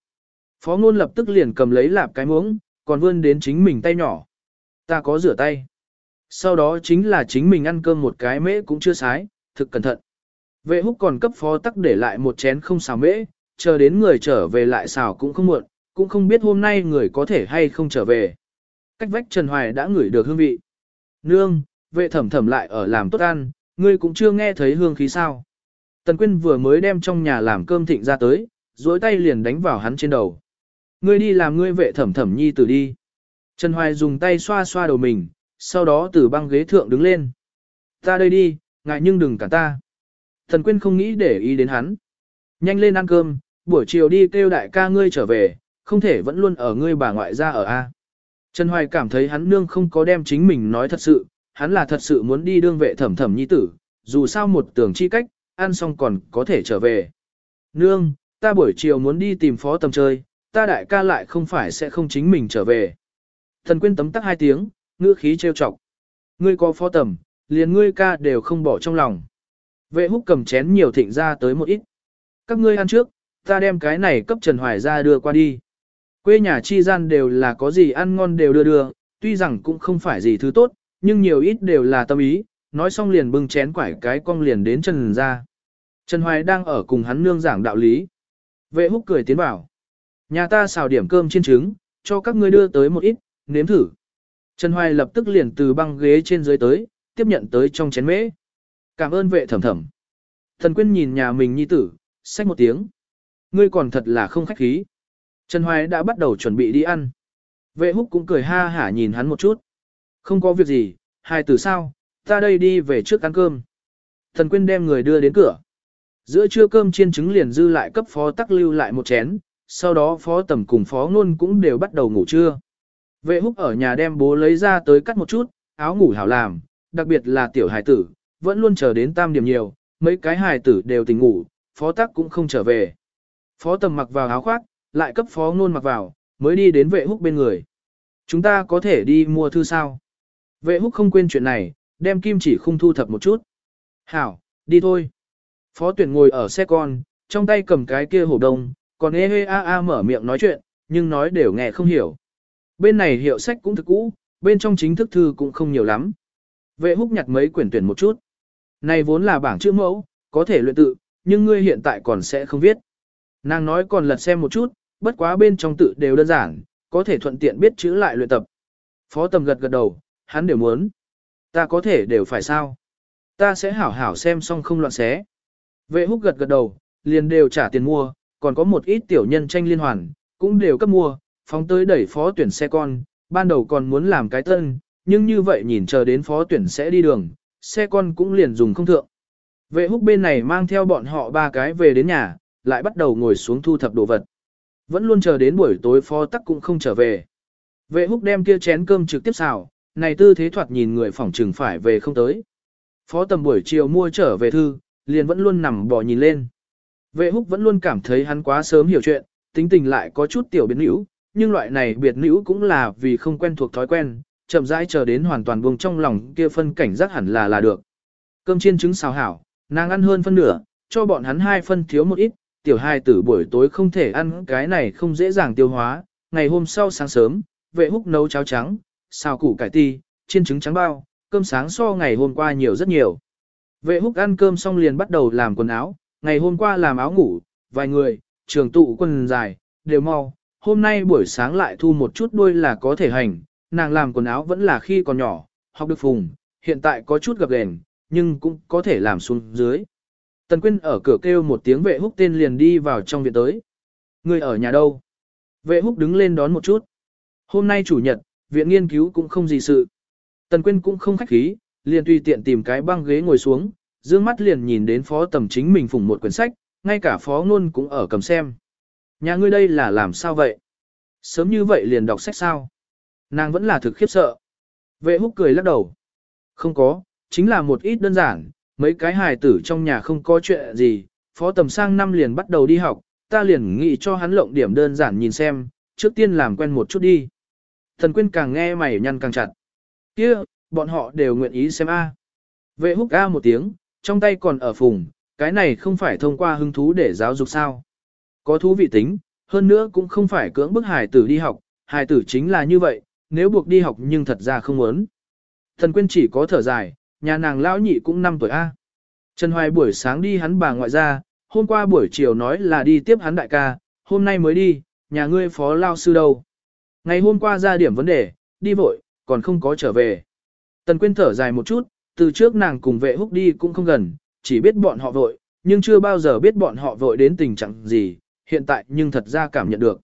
Phó ngôn lập tức liền cầm lấy lạp cái muỗng, còn vươn đến chính mình tay nhỏ. Ta có rửa tay. Sau đó chính là chính mình ăn cơm một cái mễ cũng chưa sái, thực cẩn thận. Vệ húc còn cấp phó tắc để lại một chén không xào mễ, chờ đến người trở về lại xào cũng không muộn, cũng không biết hôm nay người có thể hay không trở về. Cách vách Trần Hoài đã ngửi được hương vị. Nương, vệ thẩm thẩm lại ở làm tốt ăn, ngươi cũng chưa nghe thấy hương khí sao. Tần Quyên vừa mới đem trong nhà làm cơm thịnh ra tới, dối tay liền đánh vào hắn trên đầu. Ngươi đi làm ngươi vệ thẩm thẩm nhi tử đi. Trần Hoài dùng tay xoa xoa đầu mình, sau đó từ băng ghế thượng đứng lên. Ta đây đi, ngại nhưng đừng cả ta. Thần Quyên không nghĩ để ý đến hắn. Nhanh lên ăn cơm, buổi chiều đi kêu đại ca ngươi trở về, không thể vẫn luôn ở ngươi bà ngoại ra ở A. Trần Hoài cảm thấy hắn nương không có đem chính mình nói thật sự, hắn là thật sự muốn đi đương vệ thẩm thẩm nhi tử, dù sao một tưởng chi cách, ăn xong còn có thể trở về. Nương, ta buổi chiều muốn đi tìm phó tầm chơi, ta đại ca lại không phải sẽ không chính mình trở về. Thần quyên tấm tắc hai tiếng, ngữ khí trêu chọc. Ngươi có phó tầm, liền ngươi ca đều không bỏ trong lòng. Vệ húc cầm chén nhiều thịnh ra tới một ít. Các ngươi ăn trước, ta đem cái này cấp Trần Hoài ra đưa qua đi. Quê nhà chi gian đều là có gì ăn ngon đều đưa đưa, tuy rằng cũng không phải gì thứ tốt, nhưng nhiều ít đều là tâm ý, nói xong liền bưng chén quải cái cong liền đến Trần ra. Trần Hoài đang ở cùng hắn nương giảng đạo lý. Vệ húc cười tiến vào. Nhà ta xào điểm cơm chiên trứng, cho các ngươi đưa tới một ít, nếm thử. Trần Hoài lập tức liền từ băng ghế trên dưới tới, tiếp nhận tới trong chén mễ. Cảm ơn vệ thẩm thẩm. Thần Quyên nhìn nhà mình nhi tử, xách một tiếng. Ngươi còn thật là không khách khí. Trần Hoài đã bắt đầu chuẩn bị đi ăn. Vệ húc cũng cười ha hả nhìn hắn một chút. Không có việc gì, hai tử sao, ta đây đi về trước ăn cơm. Thần Quyên đem người đưa đến cửa. Giữa trưa cơm chiên trứng liền dư lại cấp phó tắc lưu lại một chén, sau đó phó tầm cùng phó ngôn cũng đều bắt đầu ngủ trưa. Vệ húc ở nhà đem bố lấy ra tới cắt một chút, áo ngủ hảo làm, đặc biệt là tiểu hài tử, vẫn luôn chờ đến tam điểm nhiều, mấy cái hài tử đều tỉnh ngủ, phó tắc cũng không trở về. Phó tầm mặc vào áo khoác, lại cấp phó ngôn mặc vào, mới đi đến vệ húc bên người. Chúng ta có thể đi mua thư sao? Vệ húc không quên chuyện này, đem kim chỉ khung thu thập một chút. Hảo, đi thôi. Phó tuyển ngồi ở xe con, trong tay cầm cái kia hổ đông, còn ê a a mở miệng nói chuyện, nhưng nói đều nghe không hiểu. Bên này hiệu sách cũng thực cũ, bên trong chính thức thư cũng không nhiều lắm. Vệ húc nhặt mấy quyển tuyển một chút. Này vốn là bảng chữ mẫu, có thể luyện tự, nhưng ngươi hiện tại còn sẽ không viết. Nàng nói còn lật xem một chút, bất quá bên trong tự đều đơn giản, có thể thuận tiện biết chữ lại luyện tập. Phó tầm gật gật đầu, hắn đều muốn. Ta có thể đều phải sao? Ta sẽ hảo hảo xem xong không loạn xé. Vệ húc gật gật đầu, liền đều trả tiền mua, còn có một ít tiểu nhân tranh liên hoàn, cũng đều cấp mua, phóng tới đẩy phó tuyển xe con, ban đầu còn muốn làm cái tân, nhưng như vậy nhìn chờ đến phó tuyển sẽ đi đường, xe con cũng liền dùng không thượng. Vệ húc bên này mang theo bọn họ ba cái về đến nhà, lại bắt đầu ngồi xuống thu thập đồ vật. Vẫn luôn chờ đến buổi tối phó tắc cũng không trở về. Vệ húc đem kia chén cơm trực tiếp xào, này tư thế thoạt nhìn người phỏng trừng phải về không tới. Phó tầm buổi chiều mua trở về thư, liền vẫn luôn nằm bò nhìn lên. Vệ húc vẫn luôn cảm thấy hắn quá sớm hiểu chuyện, tính tình lại có chút tiểu biến hữu, nhưng loại này biệt nữ cũng là vì không quen thuộc thói quen, chậm rãi chờ đến hoàn toàn buông trong lòng kia phân cảnh giác hẳn là là được. Cơm chiên trứng xào hảo, nàng ăn hơn phân nửa, cho bọn hắn hai phân thiếu một ít, tiểu hai tử buổi tối không thể ăn cái này không dễ dàng tiêu hóa, ngày hôm sau sáng sớm, vệ húc nấu cháo trắng, xào củ cải ti, chiên trứng trắng bao, cơm sáng so ngày hôm qua nhiều rất nhiều. Vệ húc ăn cơm xong liền bắt đầu làm quần áo, ngày hôm qua làm áo ngủ, vài người, trường tụ quần dài, đều mau, hôm nay buổi sáng lại thu một chút đuôi là có thể hành, nàng làm quần áo vẫn là khi còn nhỏ, học được phùng, hiện tại có chút gập ghềnh, nhưng cũng có thể làm xuống dưới. Tần Quyên ở cửa kêu một tiếng vệ húc tên liền đi vào trong viện tới. Người ở nhà đâu? Vệ húc đứng lên đón một chút. Hôm nay chủ nhật, viện nghiên cứu cũng không gì sự. Tần Quyên cũng không khách khí, liền tùy tiện tìm cái băng ghế ngồi xuống, dương mắt liền nhìn đến phó tầm chính mình phủng một quyển sách, ngay cả phó ngôn cũng ở cầm xem. Nhà ngươi đây là làm sao vậy? Sớm như vậy liền đọc sách sao? Nàng vẫn là thực khiếp sợ. Vệ húc cười lắc đầu. Không có, chính là một ít đơn giản, mấy cái hài tử trong nhà không có chuyện gì, phó tầm sang năm liền bắt đầu đi học, ta liền nghĩ cho hắn lộng điểm đơn giản nhìn xem, trước tiên làm quen một chút đi. Thần quyên càng nghe mày nhăn càng chặt. kia bọn họ đều nguyện ý xem a. Vệ húc a một tiếng, trong tay còn ở phùng, cái này không phải thông qua hứng thú để giáo dục sao. Có thú vị tính, hơn nữa cũng không phải cưỡng bức hài tử đi học, hài tử chính là như vậy, nếu buộc đi học nhưng thật ra không muốn. Thần quyên chỉ có thở dài, nhà nàng lão nhị cũng 5 tuổi A. Trần Hoài buổi sáng đi hắn bà ngoại ra, hôm qua buổi chiều nói là đi tiếp hắn đại ca, hôm nay mới đi, nhà ngươi phó lao sư đâu. Ngày hôm qua ra điểm vấn đề, đi vội, còn không có trở về. Tần Quyên thở dài một chút, từ trước nàng cùng vệ húc đi cũng không gần, chỉ biết bọn họ vội, nhưng chưa bao giờ biết bọn họ vội đến tình trạng gì, hiện tại nhưng thật ra cảm nhận được.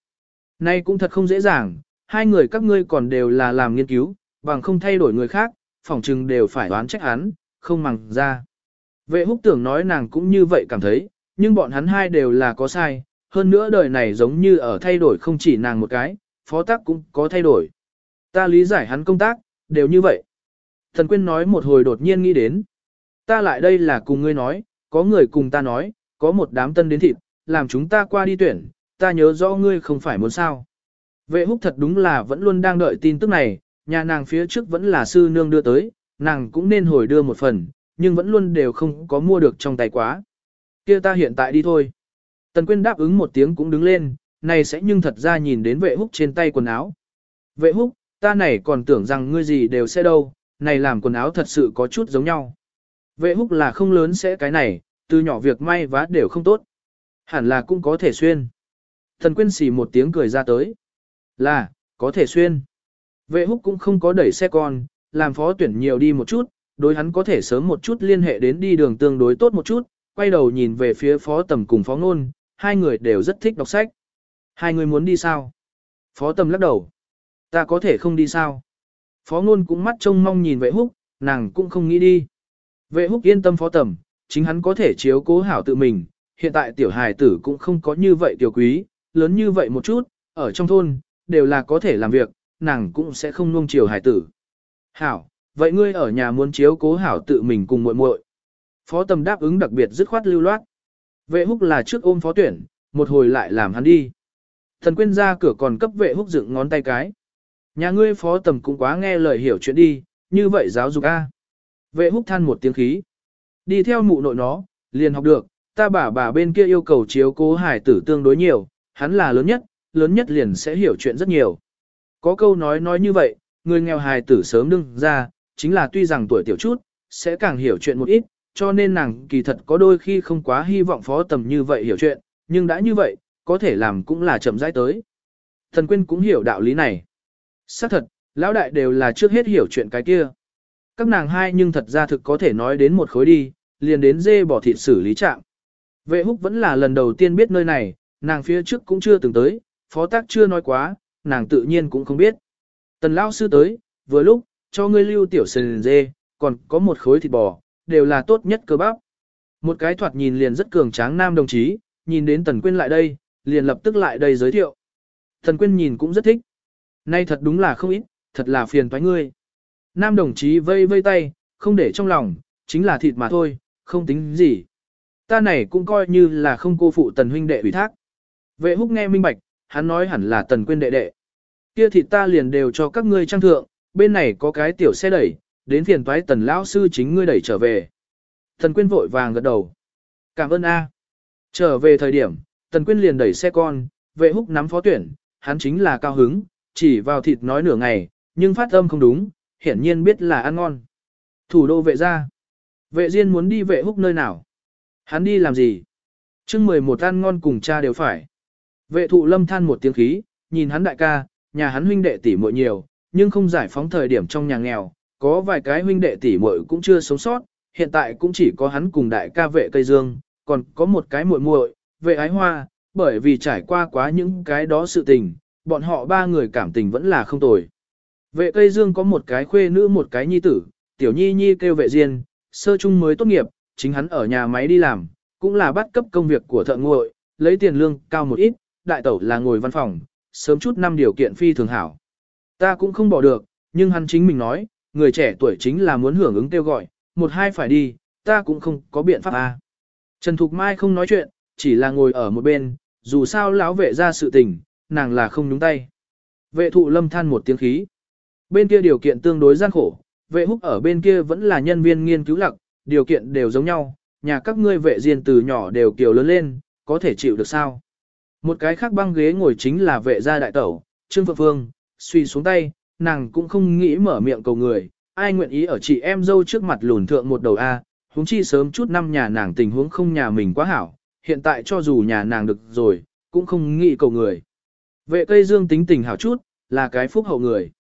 Nay cũng thật không dễ dàng, hai người các ngươi còn đều là làm nghiên cứu, bằng không thay đổi người khác, phỏng chừng đều phải đoán trách hắn, không màng ra. Vệ húc tưởng nói nàng cũng như vậy cảm thấy, nhưng bọn hắn hai đều là có sai, hơn nữa đời này giống như ở thay đổi không chỉ nàng một cái, phó tác cũng có thay đổi. Ta lý giải hắn công tác, đều như vậy. Thần Quyên nói một hồi đột nhiên nghĩ đến. Ta lại đây là cùng ngươi nói, có người cùng ta nói, có một đám tân đến thịt, làm chúng ta qua đi tuyển, ta nhớ rõ ngươi không phải muốn sao. Vệ húc thật đúng là vẫn luôn đang đợi tin tức này, nhà nàng phía trước vẫn là sư nương đưa tới, nàng cũng nên hồi đưa một phần, nhưng vẫn luôn đều không có mua được trong tay quá. kia ta hiện tại đi thôi. Tần Quyên đáp ứng một tiếng cũng đứng lên, này sẽ nhưng thật ra nhìn đến vệ húc trên tay quần áo. Vệ húc, ta này còn tưởng rằng ngươi gì đều sẽ đâu, này làm quần áo thật sự có chút giống nhau. Vệ húc là không lớn sẽ cái này, từ nhỏ việc may vá đều không tốt. Hẳn là cũng có thể xuyên. Thần Quyên xì một tiếng cười ra tới. Là, có thể xuyên. Vệ húc cũng không có đẩy xe con, làm phó tuyển nhiều đi một chút, đối hắn có thể sớm một chút liên hệ đến đi đường tương đối tốt một chút, quay đầu nhìn về phía phó tầm cùng phó ngôn, hai người đều rất thích đọc sách. Hai người muốn đi sao? Phó tầm lắc đầu. Ta có thể không đi sao? Phó ngôn cũng mắt trông mong nhìn vệ húc, nàng cũng không nghĩ đi. Vệ húc yên tâm phó tầm, chính hắn có thể chiếu cố hảo tự mình, hiện tại tiểu hài tử cũng không có như vậy tiểu quý, lớn như vậy một chút, ở trong thôn, đều là có thể làm việc, nàng cũng sẽ không nuông chiều hài tử. Hảo, vậy ngươi ở nhà muốn chiếu cố hảo tự mình cùng muội muội. Phó tầm đáp ứng đặc biệt dứt khoát lưu loát. Vệ húc là trước ôm phó tuyển, một hồi lại làm hắn đi. Thần quyên ra cửa còn cấp vệ húc dựng ngón tay cái. Nhà ngươi phó tầm cũng quá nghe lời hiểu chuyện đi, như vậy giáo dục A. Vệ húc than một tiếng khí. Đi theo mụ nội nó, liền học được, ta bà bà bên kia yêu cầu chiếu cố hải tử tương đối nhiều, hắn là lớn nhất, lớn nhất liền sẽ hiểu chuyện rất nhiều. Có câu nói nói như vậy, người nghèo hài tử sớm đương ra, chính là tuy rằng tuổi tiểu chút, sẽ càng hiểu chuyện một ít, cho nên nàng kỳ thật có đôi khi không quá hy vọng phó tầm như vậy hiểu chuyện, nhưng đã như vậy, có thể làm cũng là chậm rãi tới. Thần Quyên cũng hiểu đạo lý này. Xác thật, lão đại đều là trước hết hiểu chuyện cái kia. Các nàng hai nhưng thật ra thực có thể nói đến một khối đi, liền đến dê bỏ thịt xử lý trạng. Vệ húc vẫn là lần đầu tiên biết nơi này, nàng phía trước cũng chưa từng tới, phó tác chưa nói quá, nàng tự nhiên cũng không biết. Tần lão sư tới, vừa lúc, cho ngươi lưu tiểu sườn dê, còn có một khối thịt bò, đều là tốt nhất cơ bắp. Một cái thoạt nhìn liền rất cường tráng nam đồng chí, nhìn đến Tần Quyên lại đây, liền lập tức lại đây giới thiệu. Tần Quyên nhìn cũng rất thích. Nay thật đúng là không ít, thật là phiền toái ngươi. Nam đồng chí vây vây tay, không để trong lòng, chính là thịt mà thôi, không tính gì. Ta này cũng coi như là không cô phụ Tần huynh đệ ủy thác. Vệ húc nghe minh bạch, hắn nói hẳn là Tần Quyên đệ đệ. Kia thịt ta liền đều cho các ngươi trang thượng, bên này có cái tiểu xe đẩy, đến phiền toái tần lão sư chính ngươi đẩy trở về. Tần Quyên vội vàng gật đầu. Cảm ơn A. Trở về thời điểm, Tần Quyên liền đẩy xe con, vệ húc nắm phó tuyển, hắn chính là cao hứng, chỉ vào thịt nói nửa ngày, nhưng phát âm không đúng, hiển nhiên biết là ăn ngon. Thủ đô vệ ra. Vệ Diên muốn đi vệ húc nơi nào? Hắn đi làm gì? chương 11 ăn ngon cùng cha đều phải. Vệ thụ lâm than một tiếng khí, nhìn hắn đại ca, nhà hắn huynh đệ tỷ muội nhiều, nhưng không giải phóng thời điểm trong nhà nghèo, có vài cái huynh đệ tỷ muội cũng chưa sống sót, hiện tại cũng chỉ có hắn cùng đại ca vệ cây dương, còn có một cái muội muội, vệ ái hoa, bởi vì trải qua quá những cái đó sự tình, bọn họ ba người cảm tình vẫn là không tồi. Vệ cây dương có một cái khuê nữ một cái nhi tử, tiểu nhi nhi kêu vệ diên, sơ trung mới tốt nghiệp, chính hắn ở nhà máy đi làm, cũng là bắt cấp công việc của thợ nguội, lấy tiền lương cao một ít, đại tẩu là ngồi văn phòng, sớm chút năm điều kiện phi thường hảo. Ta cũng không bỏ được, nhưng hắn chính mình nói, người trẻ tuổi chính là muốn hưởng ứng kêu gọi, một hai phải đi, ta cũng không có biện pháp à. Trần Thục Mai không nói chuyện, chỉ là ngồi ở một bên, dù sao lão vệ ra sự tình, nàng là không nhúng tay. Vệ thụ lâm than một tiếng khí. Bên kia điều kiện tương đối gian khổ, vệ húc ở bên kia vẫn là nhân viên nghiên cứu lặc, điều kiện đều giống nhau, nhà các ngươi vệ diên từ nhỏ đều kiều lớn lên, có thể chịu được sao. Một cái khác băng ghế ngồi chính là vệ gia đại tẩu, Trương Phượng Phương, suy xuống tay, nàng cũng không nghĩ mở miệng cầu người, ai nguyện ý ở chị em dâu trước mặt lùn thượng một đầu A, huống chi sớm chút năm nhà nàng tình huống không nhà mình quá hảo, hiện tại cho dù nhà nàng được rồi, cũng không nghĩ cầu người. Vệ cây dương tính tình hảo chút, là cái phúc hậu người.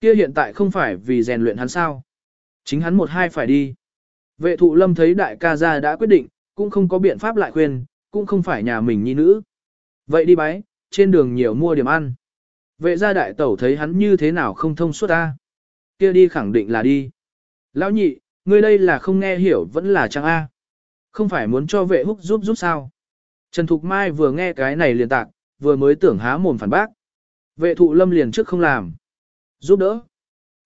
Kia hiện tại không phải vì rèn luyện hắn sao. Chính hắn một hai phải đi. Vệ thụ lâm thấy đại ca gia đã quyết định, cũng không có biện pháp lại khuyên, cũng không phải nhà mình nhi nữ. Vậy đi bái, trên đường nhiều mua điểm ăn. Vệ gia đại tẩu thấy hắn như thế nào không thông suốt ta. Kia đi khẳng định là đi. Lão nhị, ngươi đây là không nghe hiểu vẫn là chăng A. Không phải muốn cho vệ húc giúp giúp sao. Trần Thục Mai vừa nghe cái này liền tạc, vừa mới tưởng há mồm phản bác. Vệ thụ lâm liền trước không làm. Giúp đỡ.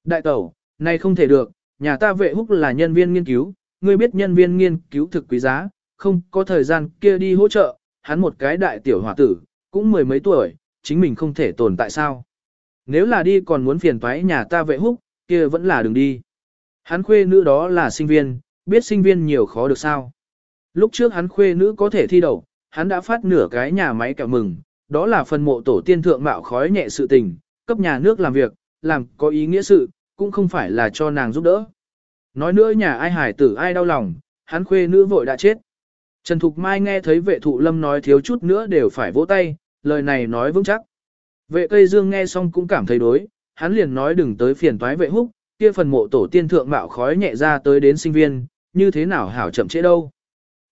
Đại tẩu, này không thể được, nhà ta vệ húc là nhân viên nghiên cứu, ngươi biết nhân viên nghiên cứu thực quý giá, không có thời gian kia đi hỗ trợ, hắn một cái đại tiểu hòa tử, cũng mười mấy tuổi, chính mình không thể tồn tại sao. Nếu là đi còn muốn phiền toái nhà ta vệ húc, kia vẫn là đừng đi. Hắn khuê nữ đó là sinh viên, biết sinh viên nhiều khó được sao. Lúc trước hắn khuê nữ có thể thi đậu, hắn đã phát nửa cái nhà máy kẹo mừng, đó là phần mộ tổ tiên thượng mạo khói nhẹ sự tình, cấp nhà nước làm việc, làm có ý nghĩa sự, cũng không phải là cho nàng giúp đỡ. Nói nữa nhà ai hải tử ai đau lòng, hắn khuê nữ vội đã chết. Trần Thục Mai nghe thấy vệ thụ lâm nói thiếu chút nữa đều phải vỗ tay, lời này nói vững chắc. Vệ cây dương nghe xong cũng cảm thấy đối, hắn liền nói đừng tới phiền toái vệ húc, kia phần mộ tổ tiên thượng mạo khói nhẹ ra tới đến sinh viên, như thế nào hảo chậm trễ đâu.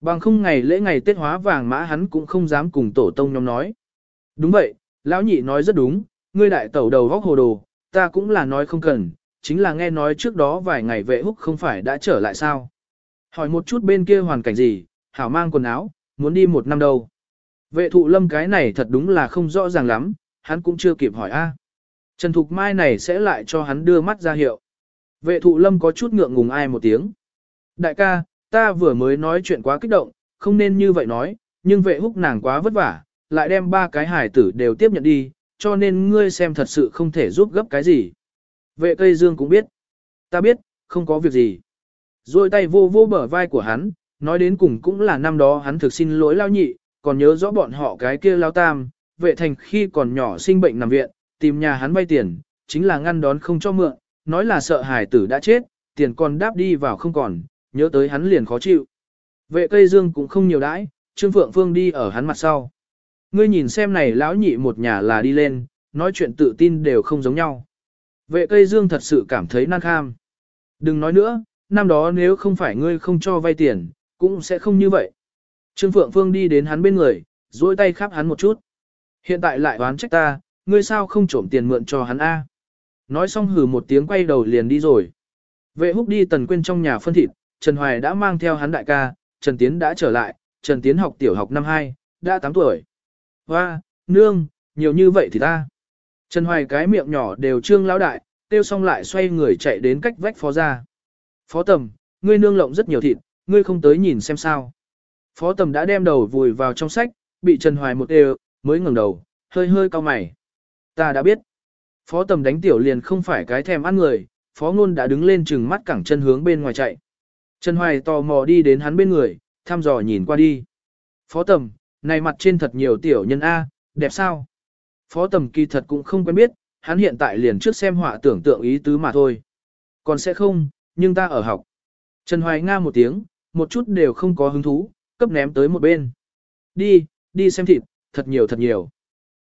Bằng không ngày lễ ngày Tết hóa vàng mã hắn cũng không dám cùng tổ tông nhóm nói. Đúng vậy, lão nhị nói rất đúng, ngươi đại tẩu đầu góc hồ đồ, ta cũng là nói không cần, chính là nghe nói trước đó vài ngày vệ húc không phải đã trở lại sao. Hỏi một chút bên kia hoàn cảnh gì, hảo mang quần áo, muốn đi một năm đâu. Vệ thụ lâm cái này thật đúng là không rõ ràng lắm, hắn cũng chưa kịp hỏi a. Trần Thục Mai này sẽ lại cho hắn đưa mắt ra hiệu. Vệ thụ lâm có chút ngượng ngùng ai một tiếng. Đại ca, ta vừa mới nói chuyện quá kích động, không nên như vậy nói, nhưng vệ húc nàng quá vất vả, lại đem ba cái hải tử đều tiếp nhận đi, cho nên ngươi xem thật sự không thể giúp gấp cái gì. Vệ cây dương cũng biết. Ta biết, không có việc gì. Rồi tay vô vô bờ vai của hắn, nói đến cùng cũng là năm đó hắn thực xin lỗi lao nhị, còn nhớ rõ bọn họ cái kia lao tam, vệ thành khi còn nhỏ sinh bệnh nằm viện, tìm nhà hắn vay tiền, chính là ngăn đón không cho mượn, nói là sợ hải tử đã chết, tiền còn đáp đi vào không còn, nhớ tới hắn liền khó chịu. Vệ cây dương cũng không nhiều đãi, Trương Phượng Phương đi ở hắn mặt sau. Ngươi nhìn xem này lão nhị một nhà là đi lên, nói chuyện tự tin đều không giống nhau. Vệ cây dương thật sự cảm thấy nan kham. Đừng nói nữa, năm đó nếu không phải ngươi không cho vay tiền, cũng sẽ không như vậy. Trương Phượng Phương đi đến hắn bên người, duỗi tay khắp hắn một chút. Hiện tại lại oán trách ta, ngươi sao không trộm tiền mượn cho hắn A. Nói xong hừ một tiếng quay đầu liền đi rồi. Vệ húc đi tần quên trong nhà phân thịt, Trần Hoài đã mang theo hắn đại ca, Trần Tiến đã trở lại, Trần Tiến học tiểu học năm 2, đã 8 tuổi. Hoa, nương, nhiều như vậy thì ta. Trần Hoài cái miệng nhỏ đều trương lão đại, tiêu xong lại xoay người chạy đến cách vách phó ra. Phó tầm, ngươi nương lộng rất nhiều thịt, ngươi không tới nhìn xem sao. Phó tầm đã đem đầu vùi vào trong sách, bị Trần Hoài một đều, mới ngẩng đầu, hơi hơi cau mày. Ta đã biết. Phó tầm đánh tiểu liền không phải cái thèm ăn người, phó ngôn đã đứng lên chừng mắt cẳng chân hướng bên ngoài chạy. Trần Hoài tò mò đi đến hắn bên người, thăm dò nhìn qua đi. Phó tầm, này mặt trên thật nhiều tiểu nhân A, đẹp sao? Phó tầm kỳ thật cũng không quen biết, hắn hiện tại liền trước xem họa tưởng tượng ý tứ mà thôi. Còn sẽ không, nhưng ta ở học. Trần Hoài Nga một tiếng, một chút đều không có hứng thú, cấp ném tới một bên. Đi, đi xem thịt, thật nhiều thật nhiều.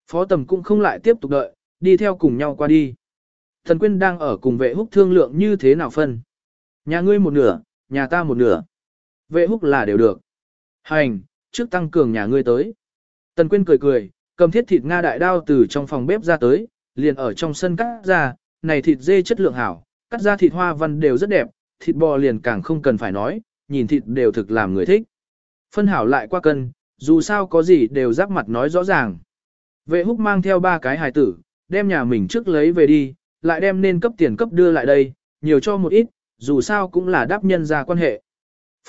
Phó tầm cũng không lại tiếp tục đợi, đi theo cùng nhau qua đi. Thần Quyên đang ở cùng vệ húc thương lượng như thế nào phân. Nhà ngươi một nửa, nhà ta một nửa. Vệ húc là đều được. Hành, trước tăng cường nhà ngươi tới. Tần Quyên cười cười, cầm thiết thịt Nga đại đao từ trong phòng bếp ra tới, liền ở trong sân cắt ra, này thịt dê chất lượng hảo, cắt ra thịt hoa văn đều rất đẹp, thịt bò liền càng không cần phải nói, nhìn thịt đều thực làm người thích. Phân hảo lại qua cân, dù sao có gì đều giáp mặt nói rõ ràng. Vệ húc mang theo ba cái hài tử, đem nhà mình trước lấy về đi, lại đem nên cấp tiền cấp đưa lại đây, nhiều cho một ít, dù sao cũng là đáp nhân ra quan hệ.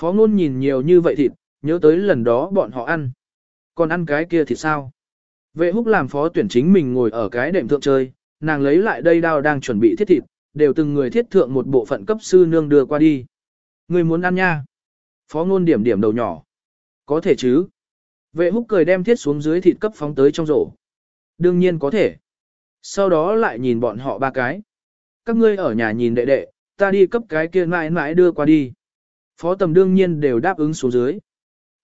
Phó ngôn nhìn nhiều như vậy thịt, nhớ tới lần đó bọn họ ăn. Còn ăn cái kia thì sao? Vệ húc làm phó tuyển chính mình ngồi ở cái đệm thượng chơi, nàng lấy lại đây đao đang chuẩn bị thiết thịt, đều từng người thiết thượng một bộ phận cấp sư nương đưa qua đi. Người muốn ăn nha. Phó ngôn điểm điểm đầu nhỏ. Có thể chứ. Vệ húc cười đem thiết xuống dưới thịt cấp phóng tới trong rổ. Đương nhiên có thể. Sau đó lại nhìn bọn họ ba cái. Các ngươi ở nhà nhìn đệ đệ, ta đi cấp cái kia mãi mãi đưa qua đi. Phó tầm đương nhiên đều đáp ứng xuống dưới.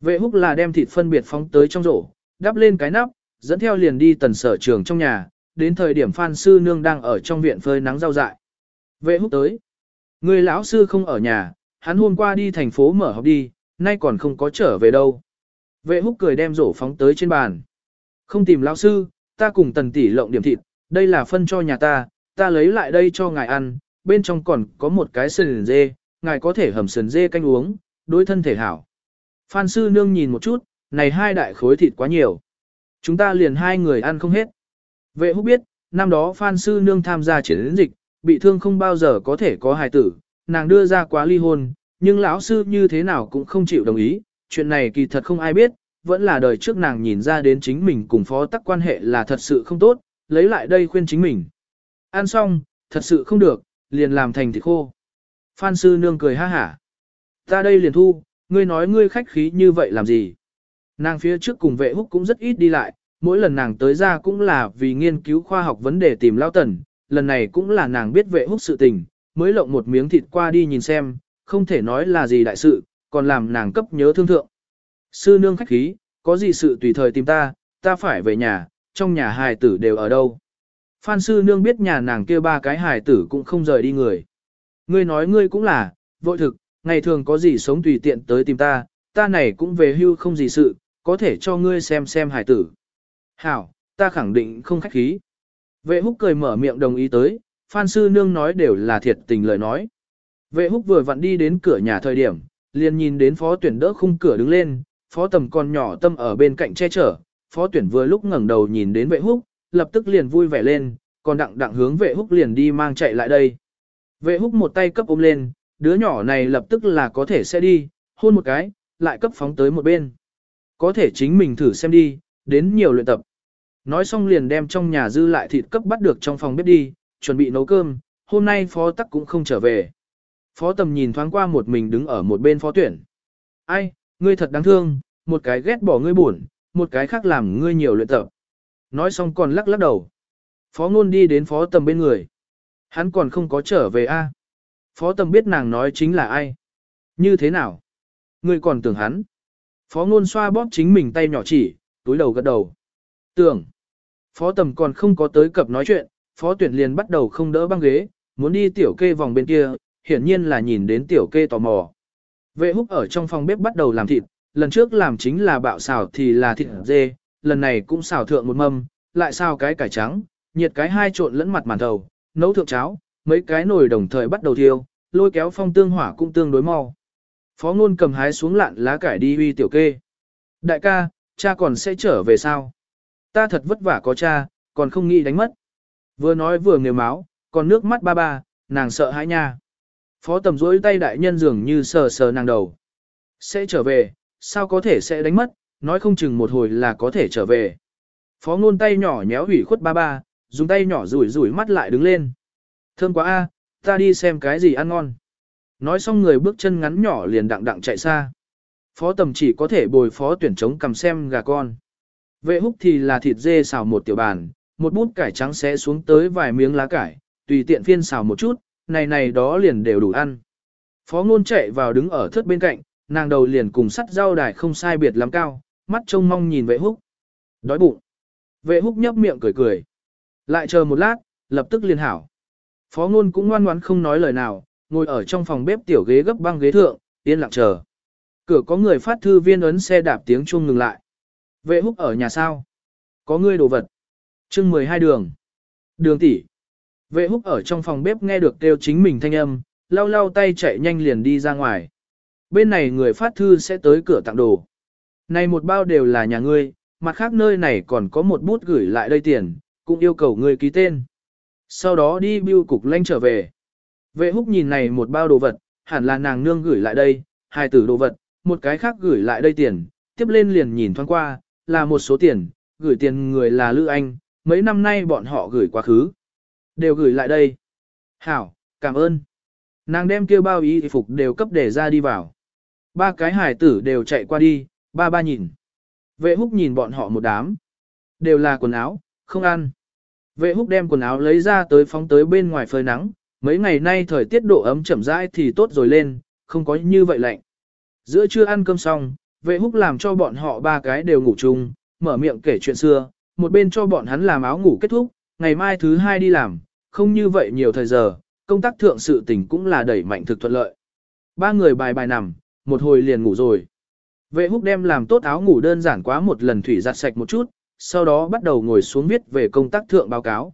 Vệ húc là đem thịt phân biệt phóng tới trong rổ, đắp lên cái nắp, dẫn theo liền đi tần sở trường trong nhà, đến thời điểm Phan Sư Nương đang ở trong viện phơi nắng rau dại. Vệ húc tới. Người lão sư không ở nhà, hắn hôm qua đi thành phố mở học đi, nay còn không có trở về đâu. Vệ húc cười đem rổ phóng tới trên bàn. Không tìm lão sư, ta cùng tần tỷ lộng điểm thịt, đây là phân cho nhà ta, ta lấy lại đây cho ngài ăn, bên trong còn có một cái sườn dê, ngài có thể hầm sườn dê canh uống, đối thân thể hảo. Phan sư nương nhìn một chút, này hai đại khối thịt quá nhiều. Chúng ta liền hai người ăn không hết. Vệ húc biết, năm đó Phan sư nương tham gia chiến dịch, bị thương không bao giờ có thể có hài tử, nàng đưa ra quá ly hôn, nhưng lão sư như thế nào cũng không chịu đồng ý, chuyện này kỳ thật không ai biết, vẫn là đời trước nàng nhìn ra đến chính mình cùng phó tắc quan hệ là thật sự không tốt, lấy lại đây khuyên chính mình. Ăn xong, thật sự không được, liền làm thành thịt khô. Phan sư nương cười ha hả. Ta đây liền thu, ngươi nói ngươi khách khí như vậy làm gì? Nàng phía trước cùng vệ húc cũng rất ít đi lại, mỗi lần nàng tới ra cũng là vì nghiên cứu khoa học vấn đề tìm lao tần, lần này cũng là nàng biết vệ húc sự tình, mới lộng một miếng thịt qua đi nhìn xem, không thể nói là gì đại sự, còn làm nàng cấp nhớ thương thượng. Sư nương khách khí, có gì sự tùy thời tìm ta, ta phải về nhà, trong nhà hài tử đều ở đâu. Phan sư nương biết nhà nàng kia ba cái hài tử cũng không rời đi người. Ngươi nói ngươi cũng là, vội thực, ngày thường có gì sống tùy tiện tới tìm ta, ta này cũng về hưu không gì sự, có thể cho ngươi xem xem hài tử. Hảo, ta khẳng định không khách khí. Vệ húc cười mở miệng đồng ý tới, Phan sư nương nói đều là thiệt tình lời nói. Vệ húc vừa vặn đi đến cửa nhà thời điểm, liền nhìn đến phó tuyển đỡ khung cửa đứng lên, phó tầm con nhỏ tâm ở bên cạnh che chở, phó tuyển vừa lúc ngẩng đầu nhìn đến vệ húc, lập tức liền vui vẻ lên, còn đặng đặng hướng vệ húc liền đi mang chạy lại đây. Vệ húc một tay cấp ôm lên, đứa nhỏ này lập tức là có thể sẽ đi, hôn một cái, lại cấp phóng tới một bên. Có thể chính mình thử xem đi, đến nhiều luyện tập. Nói xong liền đem trong nhà dư lại thịt cấp bắt được trong phòng bếp đi, chuẩn bị nấu cơm, hôm nay phó tắc cũng không trở về. Phó tầm nhìn thoáng qua một mình đứng ở một bên phó tuyển. Ai, ngươi thật đáng thương, một cái ghét bỏ ngươi buồn, một cái khác làm ngươi nhiều luyện tập. Nói xong còn lắc lắc đầu. Phó ngôn đi đến phó tầm bên người. Hắn còn không có trở về a. Phó tầm biết nàng nói chính là ai. Như thế nào? Ngươi còn tưởng hắn. Phó ngôn xoa bóp chính mình tay nhỏ chỉ, túi đầu gật đầu. Tưởng. Phó tầm còn không có tới cập nói chuyện, phó tuyển liền bắt đầu không đỡ băng ghế, muốn đi tiểu kê vòng bên kia, hiển nhiên là nhìn đến tiểu kê tò mò. Vệ húc ở trong phòng bếp bắt đầu làm thịt, lần trước làm chính là bạo xào thì là thịt dê, lần này cũng xào thượng một mâm, lại xào cái cải trắng, nhiệt cái hai trộn lẫn mặt màn thầu, nấu thượng cháo, mấy cái nồi đồng thời bắt đầu thiêu, lôi kéo phong tương hỏa cũng tương đối mau. Phó ngôn cầm hái xuống lạn lá cải đi uy tiểu kê. Đại ca, cha còn sẽ trở về sao? Ta thật vất vả có cha, còn không nghĩ đánh mất. Vừa nói vừa nghề máu, còn nước mắt ba ba, nàng sợ hãi nha. Phó tầm rỗi tay đại nhân dường như sờ sờ nàng đầu. Sẽ trở về, sao có thể sẽ đánh mất, nói không chừng một hồi là có thể trở về. Phó ngôn tay nhỏ nhéo hủy khuất ba ba, dùng tay nhỏ rủi rủi mắt lại đứng lên. Thơm quá a, ta đi xem cái gì ăn ngon. Nói xong người bước chân ngắn nhỏ liền đặng đặng chạy xa. Phó tầm chỉ có thể bồi phó tuyển trống cầm xem gà con. Vệ húc thì là thịt dê xào một tiểu bàn, một bút cải trắng xé xuống tới vài miếng lá cải, tùy tiện phiên xào một chút, này này đó liền đều đủ ăn. Phó ngôn chạy vào đứng ở thớt bên cạnh, nàng đầu liền cùng sắt rau đài không sai biệt lắm cao, mắt trông mong nhìn vệ húc. Đói bụng. Vệ húc nhấp miệng cười cười. Lại chờ một lát, lập tức liền hảo. Phó ngôn cũng ngoan ngoãn không nói lời nào, ngồi ở trong phòng bếp tiểu ghế gấp băng ghế thượng, yên lặng chờ. Cửa có người phát thư viên ấn xe đạp tiếng chuông ngừng lại. Vệ húc ở nhà sao? Có người đồ vật. chương 12 đường. Đường tỷ. Vệ húc ở trong phòng bếp nghe được kêu chính mình thanh âm, lau lau tay chạy nhanh liền đi ra ngoài. Bên này người phát thư sẽ tới cửa tặng đồ. Này một bao đều là nhà ngươi, mặt khác nơi này còn có một bút gửi lại đây tiền, cũng yêu cầu ngươi ký tên. Sau đó đi bưu cục lanh trở về. Vệ húc nhìn này một bao đồ vật, hẳn là nàng nương gửi lại đây, hai tử đồ vật, một cái khác gửi lại đây tiền, tiếp lên liền nhìn thoáng qua, là một số tiền, gửi tiền người là Lữ Anh, mấy năm nay bọn họ gửi quá khứ. Đều gửi lại đây. Hảo, cảm ơn. Nàng đem kêu bao y phục đều cấp để ra đi vào. Ba cái hải tử đều chạy qua đi, ba ba nhìn. Vệ húc nhìn bọn họ một đám. Đều là quần áo, không ăn. Vệ húc đem quần áo lấy ra tới phóng tới bên ngoài phơi nắng. Mấy ngày nay thời tiết độ ấm chậm rãi thì tốt rồi lên, không có như vậy lạnh. Giữa trưa ăn cơm xong, vệ húc làm cho bọn họ ba cái đều ngủ chung, mở miệng kể chuyện xưa, một bên cho bọn hắn làm áo ngủ kết thúc, ngày mai thứ hai đi làm, không như vậy nhiều thời giờ, công tác thượng sự tình cũng là đẩy mạnh thực thuận lợi. Ba người bài bài nằm, một hồi liền ngủ rồi. Vệ húc đem làm tốt áo ngủ đơn giản quá một lần thủy giặt sạch một chút, sau đó bắt đầu ngồi xuống viết về công tác thượng báo cáo.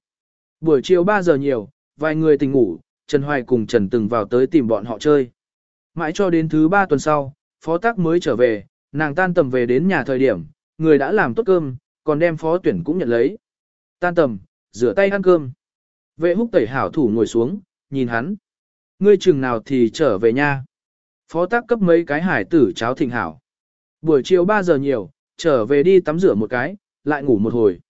Buổi chiều 3 giờ nhiều, vài người tình ngủ, Trần Hoài cùng Trần Từng vào tới tìm bọn họ chơi. Mãi cho đến thứ ba tuần sau, phó tác mới trở về, nàng tan tầm về đến nhà thời điểm, người đã làm tốt cơm, còn đem phó tuyển cũng nhận lấy. Tan tầm, rửa tay ăn cơm. Vệ húc tẩy hảo thủ ngồi xuống, nhìn hắn. Ngươi chừng nào thì trở về nha. Phó tác cấp mấy cái hải tử cháo thịnh hảo. Buổi chiều 3 giờ nhiều, trở về đi tắm rửa một cái, lại ngủ một hồi.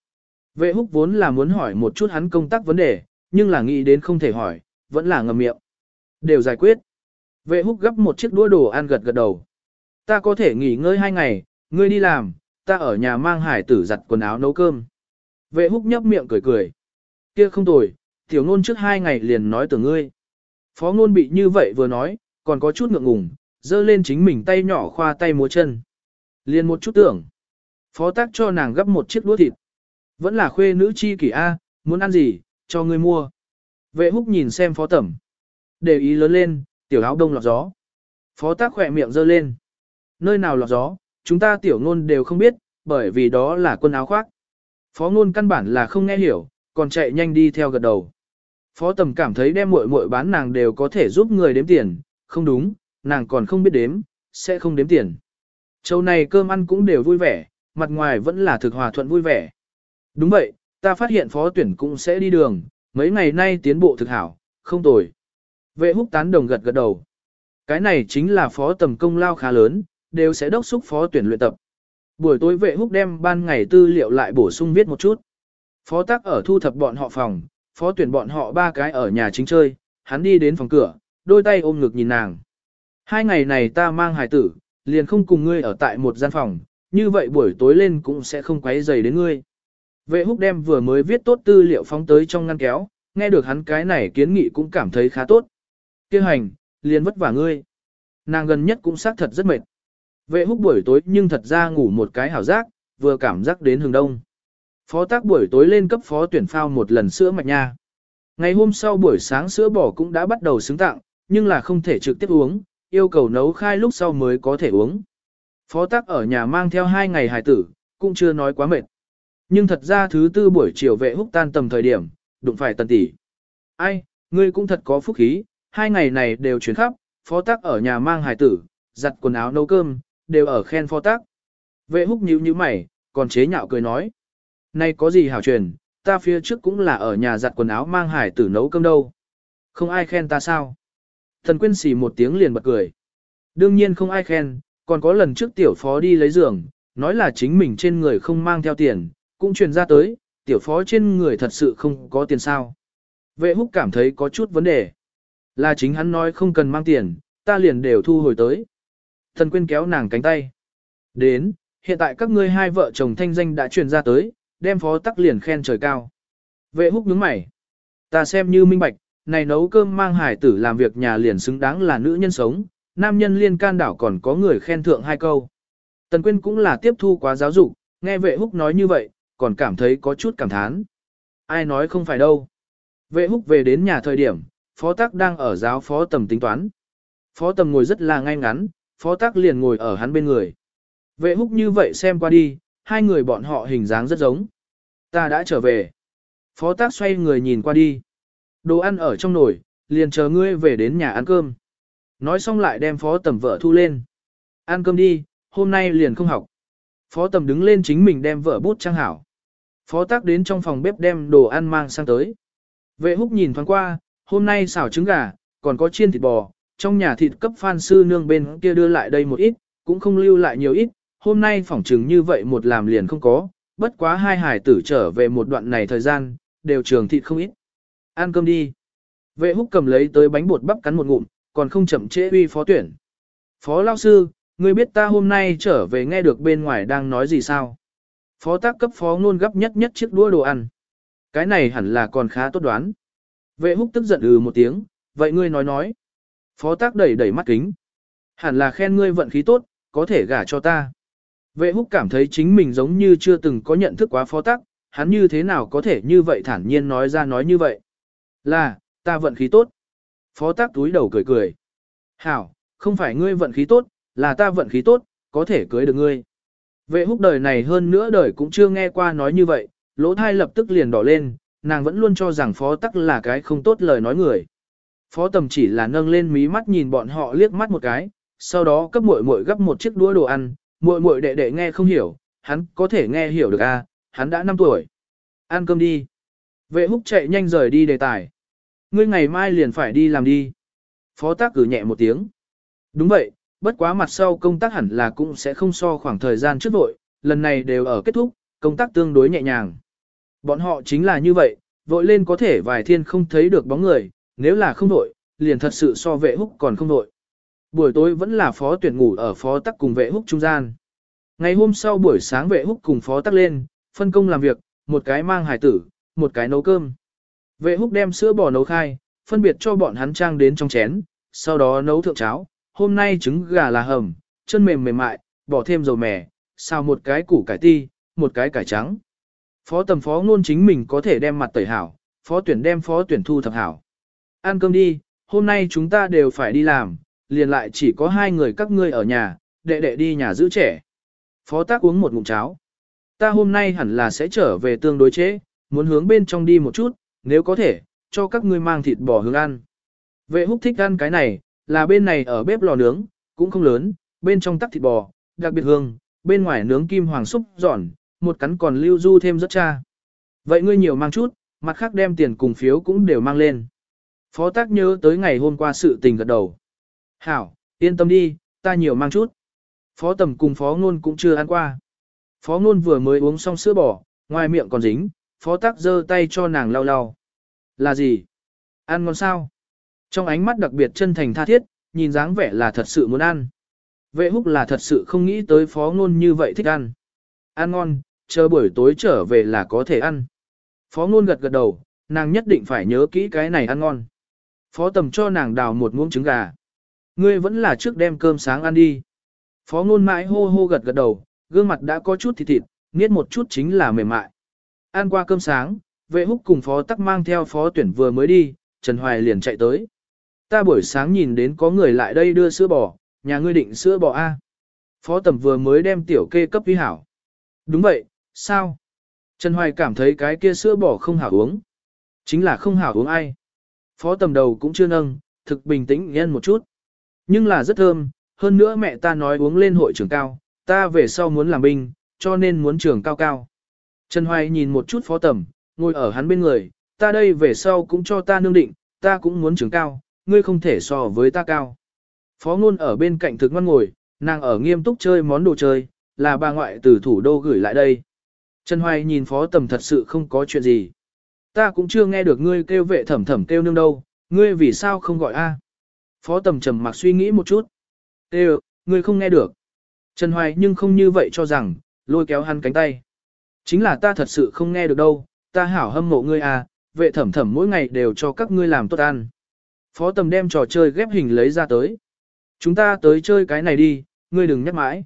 Vệ húc vốn là muốn hỏi một chút hắn công tác vấn đề, nhưng là nghĩ đến không thể hỏi, vẫn là ngầm miệng. Đều giải quyết. Vệ húc gấp một chiếc đũa đồ ăn gật gật đầu. Ta có thể nghỉ ngơi hai ngày, ngươi đi làm, ta ở nhà mang hải tử giặt quần áo nấu cơm. Vệ húc nhấp miệng cười cười. Kia không tồi, tiểu ngôn trước hai ngày liền nói từ ngươi. Phó ngôn bị như vậy vừa nói, còn có chút ngượng ngùng, dơ lên chính mình tay nhỏ khoa tay múa chân. Liền một chút tưởng. Phó tác cho nàng gấp một chiếc đũa thịt. Vẫn là khuê nữ chi kỷ A, muốn ăn gì, cho ngươi mua. Vệ húc nhìn xem phó tẩm. Để ý lớn lên, tiểu áo đông lọt gió. Phó tác khỏe miệng giơ lên. Nơi nào lọt gió, chúng ta tiểu ngôn đều không biết, bởi vì đó là quân áo khoác. Phó ngôn căn bản là không nghe hiểu, còn chạy nhanh đi theo gật đầu. Phó tầm cảm thấy đem muội muội bán nàng đều có thể giúp người đếm tiền, không đúng, nàng còn không biết đếm, sẽ không đếm tiền. Châu này cơm ăn cũng đều vui vẻ, mặt ngoài vẫn là thực hòa thuận vui vẻ. Đúng vậy, ta phát hiện phó tuyển cũng sẽ đi đường, mấy ngày nay tiến bộ thực hảo, không tồi. Vệ húc tán đồng gật gật đầu. Cái này chính là phó tầm công lao khá lớn, đều sẽ đốc xúc phó tuyển luyện tập. Buổi tối vệ húc đem ban ngày tư liệu lại bổ sung viết một chút. Phó tác ở thu thập bọn họ phòng, phó tuyển bọn họ ba cái ở nhà chính chơi, hắn đi đến phòng cửa, đôi tay ôm ngực nhìn nàng. Hai ngày này ta mang hài tử, liền không cùng ngươi ở tại một gian phòng, như vậy buổi tối lên cũng sẽ không quấy rầy đến ngươi. Vệ húc đem vừa mới viết tốt tư liệu phóng tới trong ngăn kéo, nghe được hắn cái này kiến nghị cũng cảm thấy khá tốt. Kêu hành, liền vất vả ngươi. Nàng gần nhất cũng xác thật rất mệt. Vệ húc buổi tối nhưng thật ra ngủ một cái hảo giác, vừa cảm giác đến hừng đông. Phó tác buổi tối lên cấp phó tuyển phao một lần sữa mạch nha. Ngày hôm sau buổi sáng sữa bò cũng đã bắt đầu xứng tặng, nhưng là không thể trực tiếp uống, yêu cầu nấu khai lúc sau mới có thể uống. Phó tác ở nhà mang theo hai ngày hài tử, cũng chưa nói quá mệt. Nhưng thật ra thứ tư buổi chiều vệ húc tan tầm thời điểm, đụng phải tần tỷ. Ai, ngươi cũng thật có phúc khí, hai ngày này đều chuyển khắp, phó tác ở nhà mang hài tử, giặt quần áo nấu cơm, đều ở khen phó tác. Vệ húc nhíu nhíu mày, còn chế nhạo cười nói. Này có gì hảo truyền, ta phía trước cũng là ở nhà giặt quần áo mang hải tử nấu cơm đâu. Không ai khen ta sao? Thần quyên xì một tiếng liền bật cười. Đương nhiên không ai khen, còn có lần trước tiểu phó đi lấy giường, nói là chính mình trên người không mang theo tiền, cũng truyền ra tới, tiểu phó trên người thật sự không có tiền sao. Vệ húc cảm thấy có chút vấn đề. Là chính hắn nói không cần mang tiền, ta liền đều thu hồi tới. Thần quyên kéo nàng cánh tay. Đến, hiện tại các ngươi hai vợ chồng thanh danh đã truyền ra tới, đem phó tắc liền khen trời cao. Vệ húc nhướng mày. Ta xem như minh bạch, này nấu cơm mang hải tử làm việc nhà liền xứng đáng là nữ nhân sống, nam nhân liên can đảo còn có người khen thượng hai câu. Tần Quyên cũng là tiếp thu quá giáo dục, nghe vệ húc nói như vậy, còn cảm thấy có chút cảm thán. Ai nói không phải đâu. Vệ húc về đến nhà thời điểm, phó tắc đang ở giáo phó tầm tính toán. Phó tầm ngồi rất là ngay ngắn, phó tắc liền ngồi ở hắn bên người. Vệ húc như vậy xem qua đi, hai người bọn họ hình dáng rất giống. Ta đã trở về. Phó tác xoay người nhìn qua đi. Đồ ăn ở trong nồi, liền chờ ngươi về đến nhà ăn cơm. Nói xong lại đem phó tầm vợ thu lên. Ăn cơm đi, hôm nay liền không học. Phó tầm đứng lên chính mình đem vợ bút trang hảo. Phó tác đến trong phòng bếp đem đồ ăn mang sang tới. Vệ húc nhìn thoáng qua, hôm nay xào trứng gà, còn có chiên thịt bò, trong nhà thịt cấp phan sư nương bên kia đưa lại đây một ít, cũng không lưu lại nhiều ít, hôm nay phỏng chừng như vậy một làm liền không có, bất quá hai hải tử trở về một đoạn này thời gian, đều trường thịt không ít. Ăn cơm đi. Vệ húc cầm lấy tới bánh bột bắp cắn một ngụm, còn không chậm trễ uy phó tuyển. Phó lao sư, ngươi biết ta hôm nay trở về nghe được bên ngoài đang nói gì sao? Phó tác cấp phó ngôn gấp nhất nhất chiếc đũa đồ ăn. Cái này hẳn là còn khá tốt đoán. Vệ húc tức giận ừ một tiếng, vậy ngươi nói nói. Phó tác đẩy đẩy mắt kính. Hẳn là khen ngươi vận khí tốt, có thể gả cho ta. Vệ húc cảm thấy chính mình giống như chưa từng có nhận thức quá phó tác. hắn như thế nào có thể như vậy thản nhiên nói ra nói như vậy. Là, ta vận khí tốt. Phó tác túi đầu cười cười. Hảo, không phải ngươi vận khí tốt, là ta vận khí tốt, có thể cưới được ngươi. Vệ húc đời này hơn nữa đời cũng chưa nghe qua nói như vậy, lỗ thai lập tức liền đỏ lên, nàng vẫn luôn cho rằng phó tắc là cái không tốt lời nói người. Phó tầm chỉ là nâng lên mí mắt nhìn bọn họ liếc mắt một cái, sau đó cấp muội muội gấp một chiếc đũa đồ ăn, muội muội đệ đệ nghe không hiểu, hắn có thể nghe hiểu được a, à, hắn đã 5 tuổi. Ăn cơm đi. Vệ húc chạy nhanh rời đi đề tài. Ngươi ngày mai liền phải đi làm đi. Phó tác cử nhẹ một tiếng. Đúng vậy, bất quá mặt sau công tác hẳn là cũng sẽ không so khoảng thời gian trước vội, lần này đều ở kết thúc, công tác tương đối nhẹ nhàng. Bọn họ chính là như vậy, vội lên có thể vài thiên không thấy được bóng người, nếu là không vội, liền thật sự so vệ húc còn không vội. Buổi tối vẫn là phó tuyển ngủ ở phó tắc cùng vệ húc trung gian. Ngày hôm sau buổi sáng vệ húc cùng phó tắc lên, phân công làm việc, một cái mang hải tử, một cái nấu cơm. Vệ húc đem sữa bò nấu khai, phân biệt cho bọn hắn trang đến trong chén, sau đó nấu thượng cháo, hôm nay trứng gà là hầm, chân mềm mềm mại, bỏ thêm dầu mè, xào một cái củ cải ti, một cái cải trắng. Phó tầm phó ngôn chính mình có thể đem mặt tẩy hảo, phó tuyển đem phó tuyển thu thập hảo. Ăn cơm đi, hôm nay chúng ta đều phải đi làm, liền lại chỉ có hai người các ngươi ở nhà, đệ đệ đi nhà giữ trẻ. Phó tác uống một ngụm cháo. Ta hôm nay hẳn là sẽ trở về tương đối chế, muốn hướng bên trong đi một chút, nếu có thể, cho các ngươi mang thịt bò hướng ăn. Vệ húc thích ăn cái này, là bên này ở bếp lò nướng, cũng không lớn, bên trong tắc thịt bò, đặc biệt hương, bên ngoài nướng kim hoàng súc giòn, một cắn còn lưu du thêm rất cha. Vậy ngươi nhiều mang chút, mặt khác đem tiền cùng phiếu cũng đều mang lên. Phó tác nhớ tới ngày hôm qua sự tình gật đầu. Hảo, yên tâm đi, ta nhiều mang chút. Phó tầm cùng phó ngôn cũng chưa ăn qua. Phó ngôn vừa mới uống xong sữa bò, ngoài miệng còn dính, phó tác giơ tay cho nàng lau lau. Là gì? Ăn ngon sao? Trong ánh mắt đặc biệt chân thành tha thiết, nhìn dáng vẻ là thật sự muốn ăn. Vệ húc là thật sự không nghĩ tới phó ngôn như vậy thích ăn. Ăn ngon, chờ buổi tối trở về là có thể ăn. Phó ngôn gật gật đầu, nàng nhất định phải nhớ kỹ cái này ăn ngon. Phó tầm cho nàng đào một muỗng trứng gà. Ngươi vẫn là trước đem cơm sáng ăn đi. Phó ngôn mãi hô hô gật gật đầu, gương mặt đã có chút thịt thịt, nghiết một chút chính là mềm mại. Ăn qua cơm sáng, vệ húc cùng phó tắc mang theo phó tuyển vừa mới đi, Trần Hoài liền chạy tới. Ta buổi sáng nhìn đến có người lại đây đưa sữa bò, nhà ngươi định sữa bò A. Phó tầm vừa mới đem tiểu kê cấp vi hảo. Đúng vậy, sao? Trần Hoài cảm thấy cái kia sữa bò không hảo uống. Chính là không hảo uống ai. Phó tầm đầu cũng chưa nâng, thực bình tĩnh nhân một chút. Nhưng là rất thơm, hơn nữa mẹ ta nói uống lên hội trưởng cao, ta về sau muốn làm binh, cho nên muốn trường cao cao. Trần Hoài nhìn một chút phó tầm, ngồi ở hắn bên người, ta đây về sau cũng cho ta nương định, ta cũng muốn trường cao, ngươi không thể so với ta cao. Phó ngôn ở bên cạnh thực ngoan ngồi, nàng ở nghiêm túc chơi món đồ chơi, là bà ngoại từ thủ đô gửi lại đây. Trần Hoài nhìn phó tầm thật sự không có chuyện gì. Ta cũng chưa nghe được ngươi kêu vệ thẩm thẩm kêu nương đâu, ngươi vì sao không gọi a? Phó tầm trầm mặc suy nghĩ một chút. Kêu, ngươi không nghe được. Trần Hoài nhưng không như vậy cho rằng, lôi kéo hắn cánh tay. Chính là ta thật sự không nghe được đâu, ta hảo hâm mộ ngươi à, vệ thẩm thẩm mỗi ngày đều cho các ngươi làm tốt ăn. Phó tầm đem trò chơi ghép hình lấy ra tới. Chúng ta tới chơi cái này đi, ngươi đừng nhắc mãi.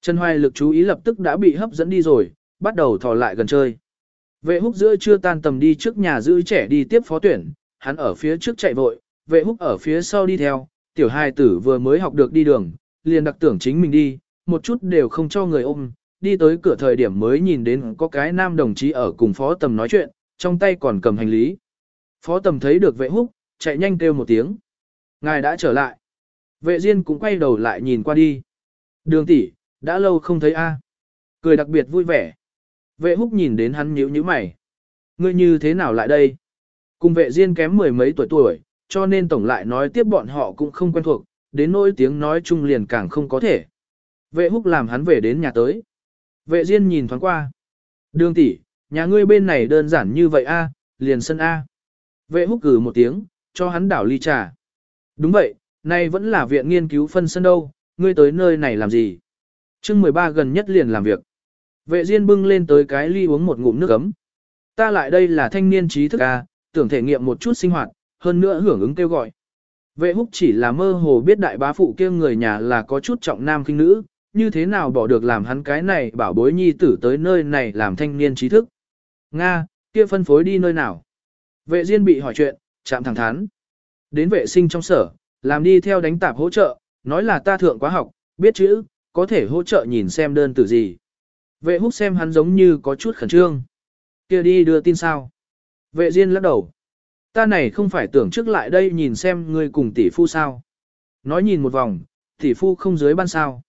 Trần Hoài lực chú ý lập tức đã bị hấp dẫn đi rồi, bắt đầu thò lại gần chơi. Vệ húc giữa chưa tan tầm đi trước nhà giữ trẻ đi tiếp phó tuyển, hắn ở phía trước chạy vội, vệ húc ở phía sau đi theo, tiểu hài tử vừa mới học được đi đường, liền đặc tưởng chính mình đi, một chút đều không cho người ôm, đi tới cửa thời điểm mới nhìn đến có cái nam đồng chí ở cùng phó tầm nói chuyện, trong tay còn cầm hành lý. Phó tầm thấy được vệ húc, chạy nhanh kêu một tiếng. Ngài đã trở lại. Vệ Diên cũng quay đầu lại nhìn qua đi. Đường tỷ, đã lâu không thấy a. Cười đặc biệt vui vẻ. Vệ húc nhìn đến hắn nhíu nhíu mày. Ngươi như thế nào lại đây? Cùng vệ Diên kém mười mấy tuổi tuổi, cho nên tổng lại nói tiếp bọn họ cũng không quen thuộc, đến nỗi tiếng nói chung liền càng không có thể. Vệ húc làm hắn về đến nhà tới. Vệ Diên nhìn thoáng qua. Đường tỷ, nhà ngươi bên này đơn giản như vậy a, liền sân a. Vệ húc cử một tiếng, cho hắn đảo ly trà. Đúng vậy, nay vẫn là viện nghiên cứu phân sân đâu, ngươi tới nơi này làm gì? chương 13 gần nhất liền làm việc. Vệ Diên bưng lên tới cái ly uống một ngụm nước ấm. Ta lại đây là thanh niên trí thức A, tưởng thể nghiệm một chút sinh hoạt, hơn nữa hưởng ứng kêu gọi. Vệ húc chỉ là mơ hồ biết đại bá phụ kia người nhà là có chút trọng nam kinh nữ, như thế nào bỏ được làm hắn cái này bảo bối nhi tử tới nơi này làm thanh niên trí thức. Nga, kia phân phối đi nơi nào? Vệ Diên bị hỏi chuyện, chạm thẳng thắn. Đến vệ sinh trong sở, làm đi theo đánh tạp hỗ trợ, nói là ta thượng quá học, biết chữ, có thể hỗ trợ nhìn xem đơn từ gì. Vệ húc xem hắn giống như có chút khẩn trương. kia đi đưa tin sao. Vệ Diên lắc đầu. Ta này không phải tưởng trước lại đây nhìn xem ngươi cùng tỷ phu sao. Nói nhìn một vòng, tỷ phu không dưới ban sao.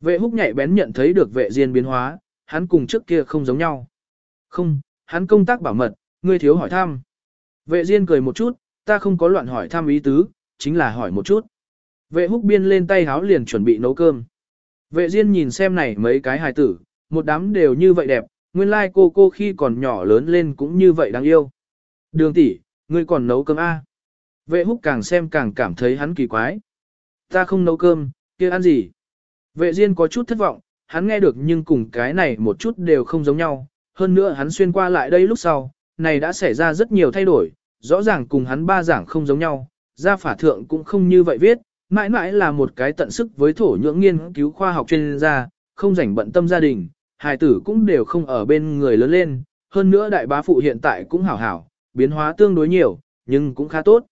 Vệ húc nhạy bén nhận thấy được vệ Diên biến hóa, hắn cùng trước kia không giống nhau. Không, hắn công tác bảo mật, ngươi thiếu hỏi thăm. Vệ Diên cười một chút, ta không có loạn hỏi thăm ý tứ, chính là hỏi một chút. Vệ húc biên lên tay háo liền chuẩn bị nấu cơm. Vệ Diên nhìn xem này mấy cái hài tử, Một đám đều như vậy đẹp, nguyên lai like cô cô khi còn nhỏ lớn lên cũng như vậy đáng yêu. Đường tỷ, ngươi còn nấu cơm a? Vệ húc càng xem càng cảm thấy hắn kỳ quái. Ta không nấu cơm, kia ăn gì? Vệ Diên có chút thất vọng, hắn nghe được nhưng cùng cái này một chút đều không giống nhau. Hơn nữa hắn xuyên qua lại đây lúc sau, này đã xảy ra rất nhiều thay đổi, rõ ràng cùng hắn ba giảng không giống nhau. Gia phả thượng cũng không như vậy viết, mãi mãi là một cái tận sức với thổ nhưỡng nghiên cứu khoa học chuyên gia, không rảnh bận tâm gia đình, hài tử cũng đều không ở bên người lớn lên. Hơn nữa đại bá phụ hiện tại cũng hảo hảo, biến hóa tương đối nhiều, nhưng cũng khá tốt.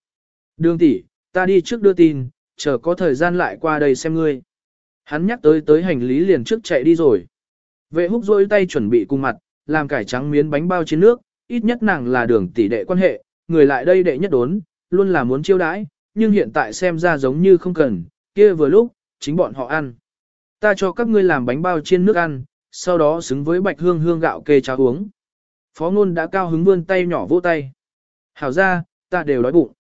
Đường tỷ, ta đi trước đưa tin, chờ có thời gian lại qua đây xem ngươi. Hắn nhắc tới tới hành lý liền trước chạy đi rồi. Vệ húc rôi tay chuẩn bị cùng mặt, làm cải trắng miến bánh bao trên nước, ít nhất nàng là đường tỷ đệ quan hệ, người lại đây đệ nhất đốn, luôn là muốn chiêu đãi, nhưng hiện tại xem ra giống như không cần, kia vừa lúc, chính bọn họ ăn. Ta cho các ngươi làm bánh bao chiên nước ăn, sau đó xứng với bạch hương hương gạo kê cháo uống. Phó ngôn đã cao hứng vươn tay nhỏ vỗ tay. Hảo ra, ta đều đói bụng.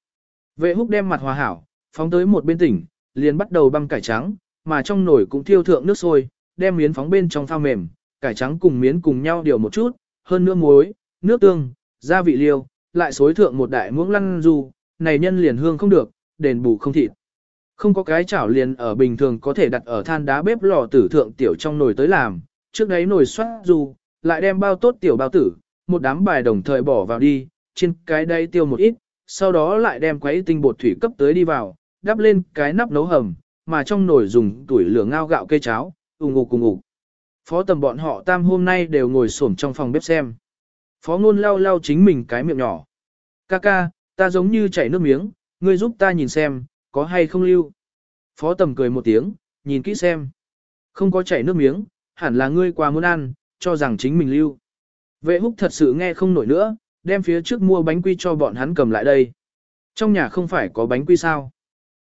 Vệ húc đem mặt hòa hảo, phóng tới một bên tỉnh, liền bắt đầu băm cải trắng, mà trong nồi cũng thiêu thượng nước sôi, đem miến phóng bên trong phao mềm, cải trắng cùng miến cùng nhau điều một chút, hơn nữa muối, nước tương, gia vị liêu, lại xối thượng một đại muỗng lăn du, này nhân liền hương không được, đền bù không thịt. Không có cái chảo liền ở bình thường có thể đặt ở than đá bếp lò tử thượng tiểu trong nồi tới làm, trước đấy nồi xoát du, lại đem bao tốt tiểu bao tử, một đám bài đồng thời bỏ vào đi, trên cái đấy tiêu một ít, sau đó lại đem quấy tinh bột thủy cấp tới đi vào, đắp lên cái nắp nấu hầm, mà trong nồi dùng tuổi lửa ngao gạo cây cháo, ủng ngục cùng ngục. Phó tầm bọn họ tam hôm nay đều ngồi xổm trong phòng bếp xem. Phó ngôn lau lau chính mình cái miệng nhỏ. Ca ca, ta giống như chảy nước miếng, ngươi giúp ta nhìn xem, có hay không lưu. Phó tầm cười một tiếng, nhìn kỹ xem. Không có chảy nước miếng, hẳn là ngươi qua muốn ăn, cho rằng chính mình lưu. Vệ húc thật sự nghe không nổi nữa, đem phía trước mua bánh quy cho bọn hắn cầm lại đây. Trong nhà không phải có bánh quy sao?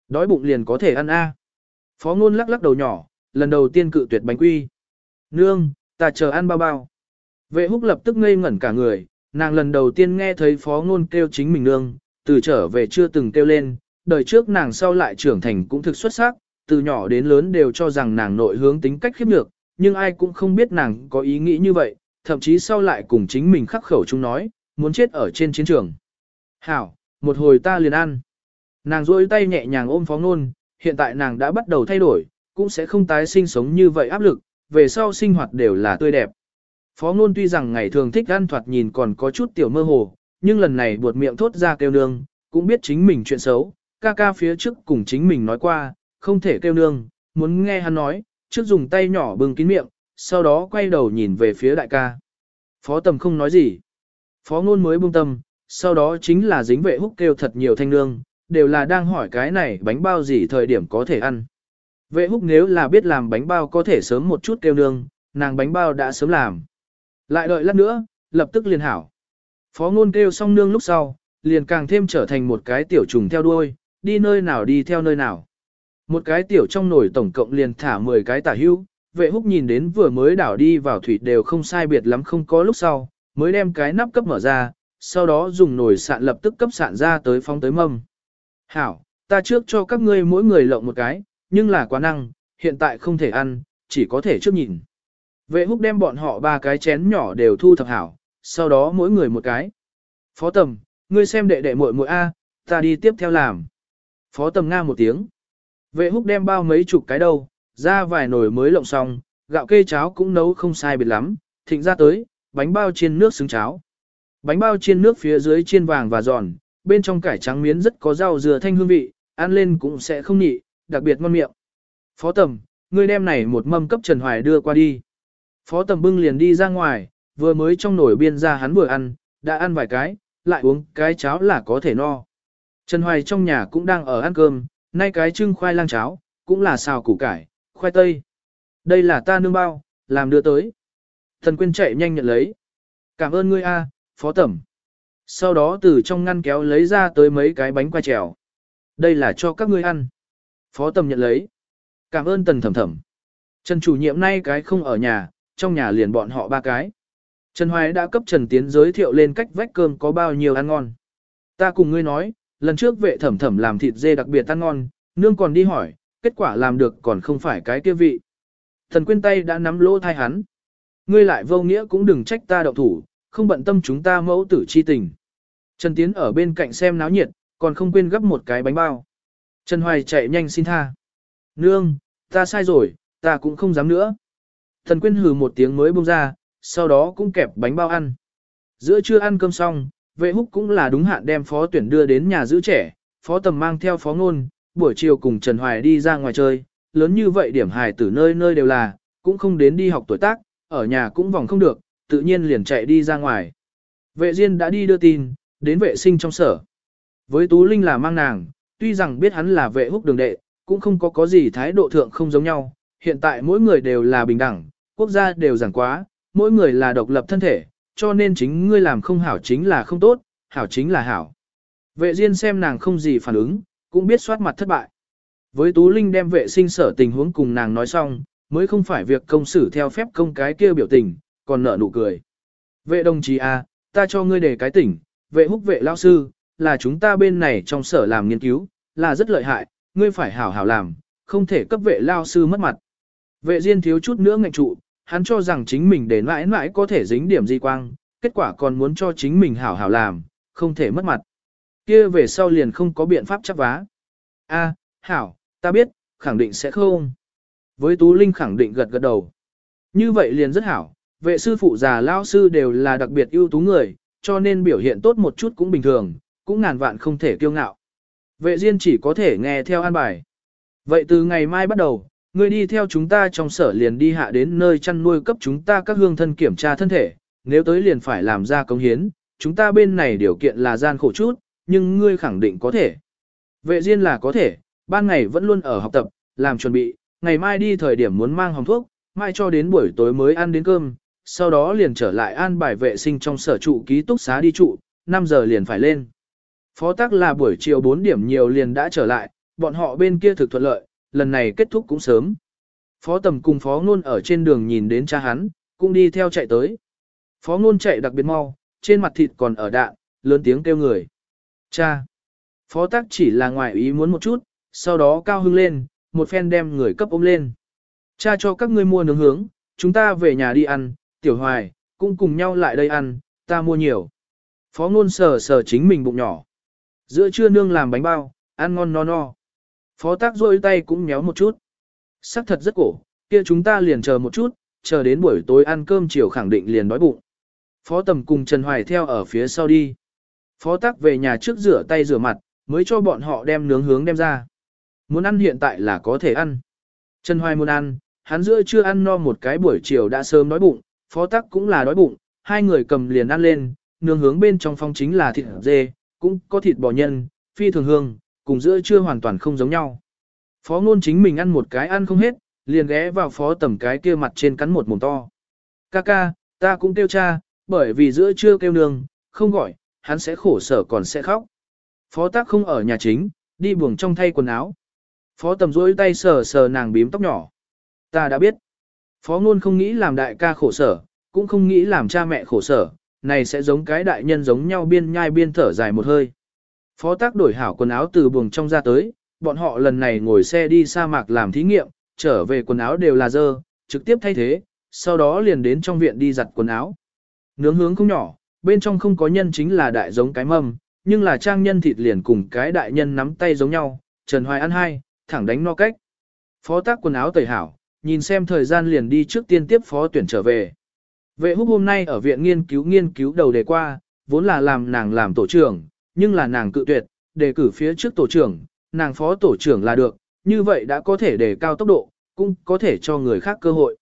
Đói bụng liền có thể ăn a. Phó ngôn lắc lắc đầu nhỏ, lần đầu tiên cự tuyệt bánh quy. Nương, ta chờ ăn bao bao. Vệ húc lập tức ngây ngẩn cả người, nàng lần đầu tiên nghe thấy phó ngôn kêu chính mình nương, từ trở về chưa từng kêu lên, đời trước nàng sau lại trưởng thành cũng thực xuất sắc, từ nhỏ đến lớn đều cho rằng nàng nội hướng tính cách khiếp nhược, nhưng ai cũng không biết nàng có ý nghĩ như vậy, thậm chí sau lại cùng chính mình khắc khẩu chung nói, muốn chết ở trên chiến trường. Hảo, một hồi ta liền ăn. Nàng rôi tay nhẹ nhàng ôm phó ngôn, hiện tại nàng đã bắt đầu thay đổi, cũng sẽ không tái sinh sống như vậy áp lực, về sau sinh hoạt đều là tươi đẹp. Phó ngôn tuy rằng ngày thường thích ăn thoạt nhìn còn có chút tiểu mơ hồ, nhưng lần này buột miệng thốt ra kêu nương, cũng biết chính mình chuyện xấu, ca ca phía trước cùng chính mình nói qua, không thể kêu nương, muốn nghe hắn nói, trước dùng tay nhỏ bưng kín miệng, sau đó quay đầu nhìn về phía đại ca. Phó tầm không nói gì. Phó ngôn mới buông tâm, sau đó chính là dính vệ húc kêu thật nhiều thanh nương, đều là đang hỏi cái này bánh bao gì thời điểm có thể ăn. Vệ húc nếu là biết làm bánh bao có thể sớm một chút kêu nương, nàng bánh bao đã sớm làm. Lại đợi lát nữa, lập tức liền hảo. Phó ngôn kêu xong nương lúc sau, liền càng thêm trở thành một cái tiểu trùng theo đuôi, đi nơi nào đi theo nơi nào. Một cái tiểu trong nồi tổng cộng liền thả 10 cái tả hưu, vệ húc nhìn đến vừa mới đảo đi vào thủy đều không sai biệt lắm không có lúc sau, mới đem cái nắp cấp mở ra, sau đó dùng nồi sạn lập tức cấp sạn ra tới phong tới mâm. Hảo, ta trước cho các ngươi mỗi người lộng một cái, nhưng là quá năng, hiện tại không thể ăn, chỉ có thể trước nhìn. Vệ húc đem bọn họ ba cái chén nhỏ đều thu thập hảo, sau đó mỗi người một cái. Phó tầm, ngươi xem đệ đệ muội muội A, ta đi tiếp theo làm. Phó tầm nga một tiếng. Vệ húc đem bao mấy chục cái đâu, ra vài nồi mới lộng xong, gạo kê cháo cũng nấu không sai biệt lắm, thịnh ra tới, bánh bao chiên nước xứng cháo. Bánh bao chiên nước phía dưới chiên vàng và giòn, bên trong cải trắng miến rất có rau dừa thanh hương vị, ăn lên cũng sẽ không nhị, đặc biệt ngon miệng. Phó tầm, ngươi đem này một mâm cấp Trần Hoài đưa qua đi. Phó tầm bưng liền đi ra ngoài, vừa mới trong nồi biên ra hắn vừa ăn, đã ăn vài cái, lại uống cái cháo là có thể no. Trần Hoài trong nhà cũng đang ở ăn cơm, nay cái trưng khoai lang cháo, cũng là xào củ cải, khoai tây. Đây là ta nương bao, làm đưa tới. Thần Quyên chạy nhanh nhận lấy. Cảm ơn ngươi a, phó tẩm. Sau đó từ trong ngăn kéo lấy ra tới mấy cái bánh qua trèo. Đây là cho các ngươi ăn. Phó tầm nhận lấy. Cảm ơn tần thẩm thẩm. Trần chủ nhiệm nay cái không ở nhà, trong nhà liền bọn họ ba cái. Trần Hoài đã cấp Trần Tiến giới thiệu lên cách vách cơm có bao nhiêu ăn ngon. Ta cùng ngươi nói, lần trước vệ thẩm thẩm làm thịt dê đặc biệt ăn ngon, nương còn đi hỏi, kết quả làm được còn không phải cái kia vị. Thần quyên tay đã nắm lỗ thai hắn. ngươi lại vô nghĩa cũng đừng trách ta đậu thủ, không bận tâm chúng ta mẫu tử chi tình. Trần Tiến ở bên cạnh xem náo nhiệt, còn không quên gấp một cái bánh bao. Trần Hoài chạy nhanh xin tha. Nương, ta sai rồi, ta cũng không dám nữa. Thần Quyên hừ một tiếng mới buông ra, sau đó cũng kẹp bánh bao ăn. Giữa trưa ăn cơm xong, vệ húc cũng là đúng hạn đem phó tuyển đưa đến nhà giữ trẻ, phó tầm mang theo phó ngôn, buổi chiều cùng Trần Hoài đi ra ngoài chơi, lớn như vậy điểm hài tử nơi nơi đều là, cũng không đến đi học tuổi tác, ở nhà cũng vòng không được, tự nhiên liền chạy đi ra ngoài. Vệ Diên đã đi đưa tin, đến vệ sinh trong sở. Với Tú Linh là mang nàng, tuy rằng biết hắn là vệ húc đường đệ, cũng không có có gì thái độ thượng không giống nhau, hiện tại mỗi người đều là bình đẳng, quốc gia đều giảng quá, mỗi người là độc lập thân thể, cho nên chính ngươi làm không hảo chính là không tốt, hảo chính là hảo. Vệ Diên xem nàng không gì phản ứng, cũng biết soát mặt thất bại. Với Tú Linh đem vệ sinh sở tình huống cùng nàng nói xong, mới không phải việc công xử theo phép công cái kia biểu tình, còn nở nụ cười. Vệ đồng chí à, ta cho ngươi để cái tỉnh, vệ húc vệ lao sư, là chúng ta bên này trong sở làm nghiên cứu, là rất lợi hại, ngươi phải hảo hảo làm, không thể cấp vệ lao sư mất mặt. Vệ Diên thiếu chút nữa ngạnh trụ, hắn cho rằng chính mình để mãi mãi có thể dính điểm di quang, kết quả còn muốn cho chính mình hảo hảo làm, không thể mất mặt. Kia về sau liền không có biện pháp chấp vá. A, hảo, ta biết, khẳng định sẽ không. Với Tú Linh khẳng định gật gật đầu. Như vậy liền rất hảo, vệ sư phụ già lao sư đều là đặc biệt ưu tú người, cho nên biểu hiện tốt một chút cũng bình thường, cũng ngàn vạn không thể kiêu ngạo. Vệ Diên chỉ có thể nghe theo an bài. Vậy từ ngày mai bắt đầu, ngươi đi theo chúng ta trong sở liền đi hạ đến nơi chăn nuôi cấp chúng ta các hương thân kiểm tra thân thể, nếu tới liền phải làm ra công hiến, chúng ta bên này điều kiện là gian khổ chút, nhưng ngươi khẳng định có thể. Vệ Diên là có thể, ban ngày vẫn luôn ở học tập, làm chuẩn bị, ngày mai đi thời điểm muốn mang hồng thuốc, mai cho đến buổi tối mới ăn đến cơm, sau đó liền trở lại an bài vệ sinh trong sở trụ ký túc xá đi trụ, 5 giờ liền phải lên. Phó tắc là buổi chiều 4 điểm nhiều liền đã trở lại, bọn họ bên kia thực thuận lợi, lần này kết thúc cũng sớm. Phó tầm cùng phó ngôn ở trên đường nhìn đến cha hắn, cũng đi theo chạy tới. Phó ngôn chạy đặc biệt mau, trên mặt thịt còn ở đạn, lớn tiếng kêu người. Cha! Phó tắc chỉ là ngoài ý muốn một chút, sau đó cao hưng lên, một phen đem người cấp ôm lên. Cha cho các ngươi mua nướng hướng, chúng ta về nhà đi ăn, tiểu hoài, cũng cùng nhau lại đây ăn, ta mua nhiều. Phó ngôn sờ sờ chính mình bụng nhỏ. Giữa trưa nương làm bánh bao, ăn ngon no no. Phó tác rôi tay cũng méo một chút. Sắc thật rất cổ, kia chúng ta liền chờ một chút, chờ đến buổi tối ăn cơm chiều khẳng định liền đói bụng. Phó tầm cùng Trần Hoài theo ở phía sau đi. Phó tác về nhà trước rửa tay rửa mặt, mới cho bọn họ đem nướng hướng đem ra. Muốn ăn hiện tại là có thể ăn. Trần Hoài muốn ăn, hắn giữa chưa ăn no một cái buổi chiều đã sớm đói bụng, phó tắc cũng là đói bụng, hai người cầm liền ăn lên, nướng hướng bên trong phong chính là thịt dê, cũng có thịt bò nhân, phi thường hương, cùng giữa chưa hoàn toàn không giống nhau. Phó ngôn chính mình ăn một cái ăn không hết, liền ghé vào phó tầm cái kia mặt trên cắn một mồm to. Ca ca, ta cũng kêu cha, bởi vì giữa chưa kêu nương, không gọi, hắn sẽ khổ sở còn sẽ khóc. Phó tác không ở nhà chính, đi buồng trong thay quần áo. Phó tầm rối tay sờ sờ nàng bím tóc nhỏ. Ta đã biết. Phó ngôn không nghĩ làm đại ca khổ sở, cũng không nghĩ làm cha mẹ khổ sở, này sẽ giống cái đại nhân giống nhau biên nhai biên thở dài một hơi. Phó tác đổi hảo quần áo từ buồng trong ra tới, bọn họ lần này ngồi xe đi sa mạc làm thí nghiệm, trở về quần áo đều là dơ, trực tiếp thay thế, sau đó liền đến trong viện đi giặt quần áo. Nướng hướng không nhỏ, bên trong không có nhân chính là đại giống cái mâm, nhưng là trang nhân thịt liền cùng cái đại nhân nắm tay giống nhau, Trần Hoài ăn hai, thẳng đánh no cách. Phó tác quần áo tẩy hảo, nhìn xem thời gian liền đi trước tiên tiếp phó tuyển trở về. Vệ húc hôm nay ở viện nghiên cứu nghiên cứu đầu đề qua, vốn là làm nàng làm tổ trưởng, nhưng là nàng cự tuyệt, đề cử phía trước tổ trưởng, nàng phó tổ trưởng là được, như vậy đã có thể đề cao tốc độ, cũng có thể cho người khác cơ hội.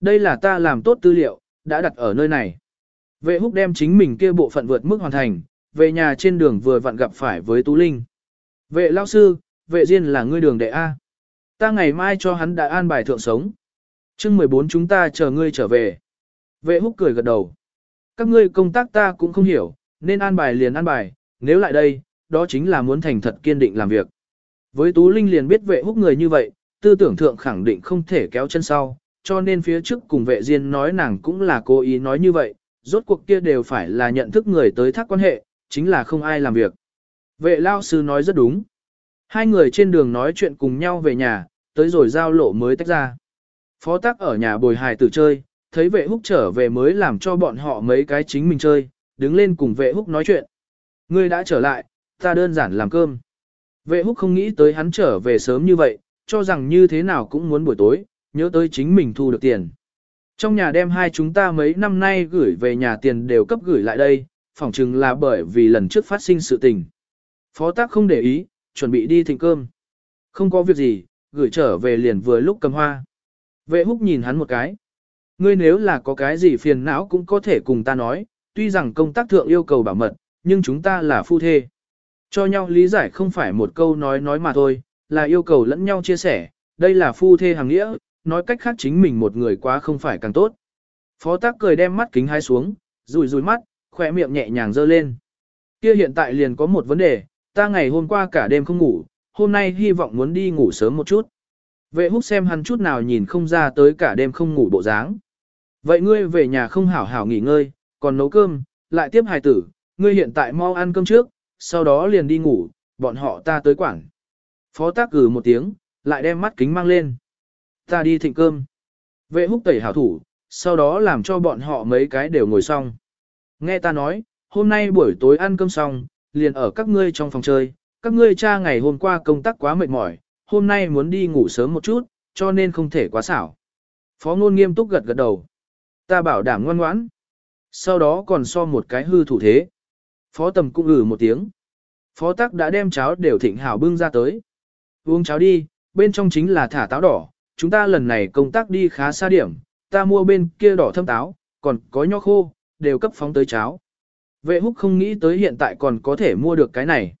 Đây là ta làm tốt tư liệu, đã đặt ở nơi này. Vệ húc đem chính mình kia bộ phận vượt mức hoàn thành, về nhà trên đường vừa vặn gặp phải với Tú Linh. Vệ lao sư, vệ riêng là ngươi đường đệ A. Ta ngày mai cho hắn đã an bài thượng sống. chương 14 chúng ta chờ ngươi trở về. Vệ húc cười gật đầu. Các ngươi công tác ta cũng không hiểu, nên an bài liền an bài, nếu lại đây, đó chính là muốn thành thật kiên định làm việc. Với Tú Linh liền biết vệ húc người như vậy, tư tưởng thượng khẳng định không thể kéo chân sau, cho nên phía trước cùng vệ diên nói nàng cũng là cố ý nói như vậy, rốt cuộc kia đều phải là nhận thức người tới thác quan hệ, chính là không ai làm việc. Vệ lao sư nói rất đúng. Hai người trên đường nói chuyện cùng nhau về nhà, tới rồi giao lộ mới tách ra. Phó tác ở nhà bồi hài tử chơi, thấy vệ húc trở về mới làm cho bọn họ mấy cái chính mình chơi, đứng lên cùng vệ húc nói chuyện. Ngươi đã trở lại, ta đơn giản làm cơm. Vệ húc không nghĩ tới hắn trở về sớm như vậy, cho rằng như thế nào cũng muốn buổi tối, nhớ tới chính mình thu được tiền. Trong nhà đem hai chúng ta mấy năm nay gửi về nhà tiền đều cấp gửi lại đây, phỏng chừng là bởi vì lần trước phát sinh sự tình. Phó tác không để ý, chuẩn bị đi thịnh cơm. Không có việc gì, gửi trở về liền vừa lúc cầm hoa. Vệ húc nhìn hắn một cái. Ngươi nếu là có cái gì phiền não cũng có thể cùng ta nói, tuy rằng công tác thượng yêu cầu bảo mật, nhưng chúng ta là phu thê. Cho nhau lý giải không phải một câu nói nói mà thôi, là yêu cầu lẫn nhau chia sẻ, đây là phu thê hàng nghĩa, nói cách khác chính mình một người quá không phải càng tốt. Phó tác cười đem mắt kính hai xuống, rùi rùi mắt, khỏe miệng nhẹ nhàng dơ lên. Kia hiện tại liền có một vấn đề, ta ngày hôm qua cả đêm không ngủ, hôm nay hy vọng muốn đi ngủ sớm một chút. Vệ húc xem hắn chút nào nhìn không ra tới cả đêm không ngủ bộ dáng. Vậy ngươi về nhà không hảo hảo nghỉ ngơi, còn nấu cơm, lại tiếp hài tử, ngươi hiện tại mau ăn cơm trước, sau đó liền đi ngủ, bọn họ ta tới quảng. Phó tác cử một tiếng, lại đem mắt kính mang lên. Ta đi thịnh cơm. Vệ húc tẩy hảo thủ, sau đó làm cho bọn họ mấy cái đều ngồi xong. Nghe ta nói, hôm nay buổi tối ăn cơm xong, liền ở các ngươi trong phòng chơi, các ngươi cha ngày hôm qua công tác quá mệt mỏi, hôm nay muốn đi ngủ sớm một chút, cho nên không thể quá xảo. Phó ngôn nghiêm túc gật gật đầu. Ta bảo đảm ngoan ngoãn. Sau đó còn so một cái hư thủ thế. Phó tầm cũng ử một tiếng. Phó tắc đã đem cháo đều thịnh hảo bưng ra tới. Uống cháo đi, bên trong chính là thả táo đỏ. Chúng ta lần này công tác đi khá xa điểm, ta mua bên kia đỏ thâm táo, còn có nho khô, đều cấp phóng tới cháo. Vệ húc không nghĩ tới hiện tại còn có thể mua được cái này.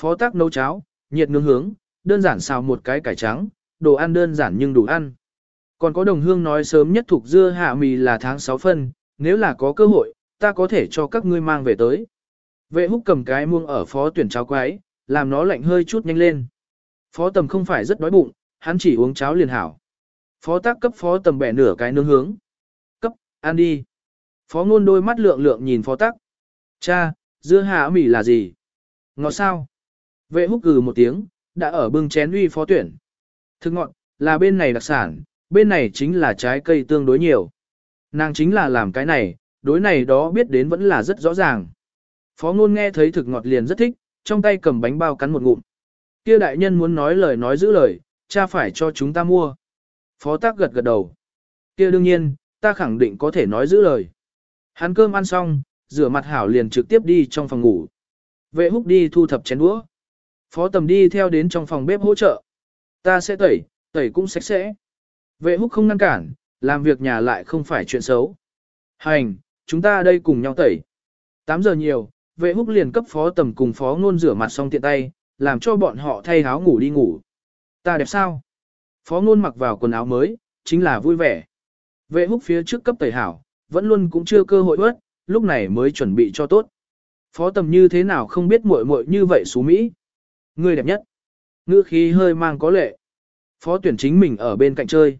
Phó tác nấu cháo, nhiệt nướng hướng, đơn giản xào một cái cải trắng, đồ ăn đơn giản nhưng đủ ăn. Còn có đồng hương nói sớm nhất thuộc dưa hạ mì là tháng 6 phân, nếu là có cơ hội, ta có thể cho các ngươi mang về tới. Vệ húc cầm cái muông ở phó tuyển cháo quái, làm nó lạnh hơi chút nhanh lên. Phó tầm không phải rất đói bụng, hắn chỉ uống cháo liền hảo. Phó tác cấp phó tầm bẻ nửa cái nướng hướng. Cấp, ăn đi. Phó ngôn đôi mắt lượng lượng nhìn phó tắc. Cha, dưa hạ mì là gì? Ngọt sao? Vệ húc gừ một tiếng, đã ở bưng chén uy phó tuyển. Thức ngọn, là bên này đặc sản, bên này chính là trái cây tương đối nhiều. Nàng chính là làm cái này, đối này đó biết đến vẫn là rất rõ ràng. Phó ngôn nghe thấy thực ngọt liền rất thích, trong tay cầm bánh bao cắn một ngụm. Kia đại nhân muốn nói lời nói giữ lời, cha phải cho chúng ta mua. Phó tác gật gật đầu. Kia đương nhiên, ta khẳng định có thể nói giữ lời. Hắn cơm ăn xong, rửa mặt hảo liền trực tiếp đi trong phòng ngủ. Vệ húc đi thu thập chén đũa. Phó tầm đi theo đến trong phòng bếp hỗ trợ. Ta sẽ tẩy, tẩy cũng sạch sẽ. Vệ húc không ngăn cản, làm việc nhà lại không phải chuyện xấu. Hành, chúng ta đây cùng nhau tẩy. 8 giờ nhiều, vệ húc liền cấp phó tầm cùng phó ngôn rửa mặt xong tiện tay, làm cho bọn họ thay áo ngủ đi ngủ. Ta đẹp sao? Phó ngôn mặc vào quần áo mới, chính là vui vẻ. Vệ húc phía trước cấp tẩy hảo, vẫn luôn cũng chưa cơ hội bớt, lúc này mới chuẩn bị cho tốt. Phó tầm như thế nào không biết muội muội như vậy xú Mỹ. Người đẹp nhất. Ngữ khí hơi mang có lệ. Phó tuyển chính mình ở bên cạnh chơi.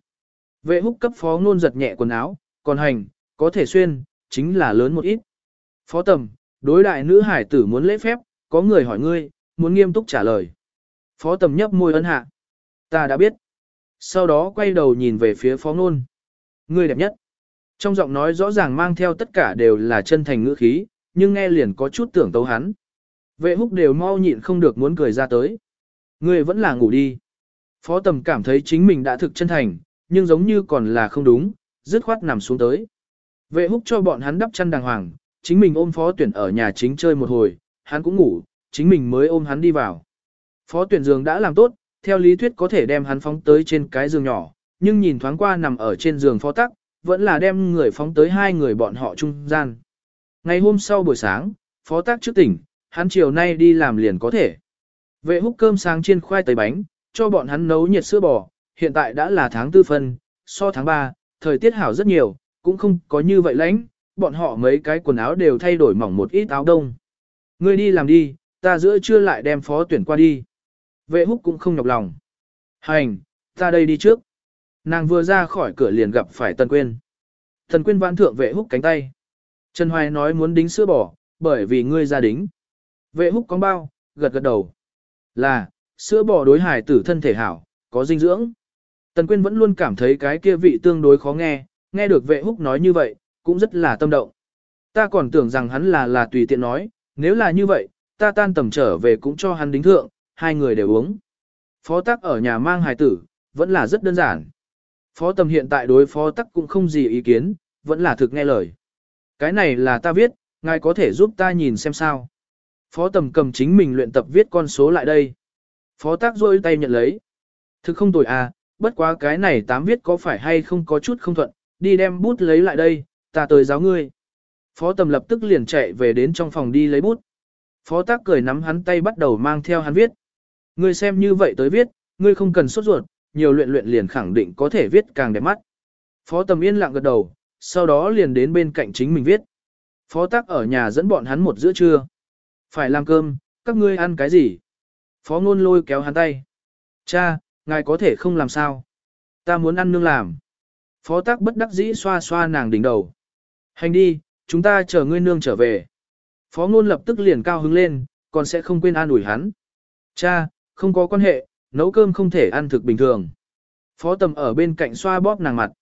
Vệ húc cấp phó ngôn giật nhẹ quần áo, còn hành, có thể xuyên, chính là lớn một ít. Phó tầm, đối đại nữ hải tử muốn lễ phép, có người hỏi ngươi, muốn nghiêm túc trả lời. Phó tầm nhấp môi ân hạ. Ta đã biết. Sau đó quay đầu nhìn về phía phó ngôn. Ngươi đẹp nhất. Trong giọng nói rõ ràng mang theo tất cả đều là chân thành ngữ khí, nhưng nghe liền có chút tưởng tấu hắn. Vệ húc đều mau nhịn không được muốn cười ra tới. Ngươi vẫn là ngủ đi. Phó tầm cảm thấy chính mình đã thực chân thành, nhưng giống như còn là không đúng, dứt khoát nằm xuống tới. Vệ húc cho bọn hắn đắp chăn đàng hoàng, chính mình ôm phó tuyển ở nhà chính chơi một hồi, hắn cũng ngủ, chính mình mới ôm hắn đi vào. Phó tuyển giường đã làm tốt, theo lý thuyết có thể đem hắn phóng tới trên cái giường nhỏ, nhưng nhìn thoáng qua nằm ở trên giường phó tắc, vẫn là đem người phóng tới hai người bọn họ trung gian. Ngày hôm sau buổi sáng, phó tác trước tỉnh, hắn chiều nay đi làm liền có thể. Vệ hút cơm sáng chiên khoai tây bánh, cho bọn hắn nấu nhiệt sữa bò, hiện tại đã là tháng tư phân, so tháng 3, thời tiết hảo rất nhiều, cũng không có như vậy lạnh, bọn họ mấy cái quần áo đều thay đổi mỏng một ít áo đông. Ngươi đi làm đi, ta giữa trưa lại đem phó tuyển qua đi. Vệ húc cũng không nhọc lòng. Hành, ta đây đi trước. Nàng vừa ra khỏi cửa liền gặp phải Tần Quyên. Tần Quyên vãn thượng vệ húc cánh tay. Trần Hoài nói muốn đính sữa bò, bởi vì ngươi ra đính. Vệ húc có bao, gật gật đầu. Là, sữa bò đối hải tử thân thể hảo, có dinh dưỡng. Tần Quyên vẫn luôn cảm thấy cái kia vị tương đối khó nghe, nghe được vệ húc nói như vậy, cũng rất là tâm động. Ta còn tưởng rằng hắn là là tùy tiện nói, nếu là như vậy, ta tan tầm trở về cũng cho hắn đính thượng, hai người đều uống. Phó tắc ở nhà mang hài tử, vẫn là rất đơn giản. Phó tầm hiện tại đối phó tắc cũng không gì ý kiến, vẫn là thực nghe lời. Cái này là ta viết, ngài có thể giúp ta nhìn xem sao. Phó tầm cầm chính mình luyện tập viết con số lại đây. Phó tác rôi tay nhận lấy. Thực không tồi à, bất quá cái này tám viết có phải hay không có chút không thuận, đi đem bút lấy lại đây, ta tới giáo ngươi. Phó tầm lập tức liền chạy về đến trong phòng đi lấy bút. Phó tác cười nắm hắn tay bắt đầu mang theo hắn viết. Ngươi xem như vậy tới viết, ngươi không cần sốt ruột, nhiều luyện luyện liền khẳng định có thể viết càng đẹp mắt. Phó tầm yên lặng gật đầu, sau đó liền đến bên cạnh chính mình viết. Phó tác ở nhà dẫn bọn hắn một giữa trưa. Phải làm cơm, các ngươi ăn cái gì? Phó ngôn lôi kéo hắn tay. Cha, ngài có thể không làm sao? Ta muốn ăn nương làm. Phó tác bất đắc dĩ xoa xoa nàng đỉnh đầu. Hành đi, chúng ta chờ ngươi nương trở về. Phó ngôn lập tức liền cao hứng lên, còn sẽ không quên an ủi hắn. Cha, không có quan hệ, nấu cơm không thể ăn thực bình thường. Phó tầm ở bên cạnh xoa bóp nàng mặt.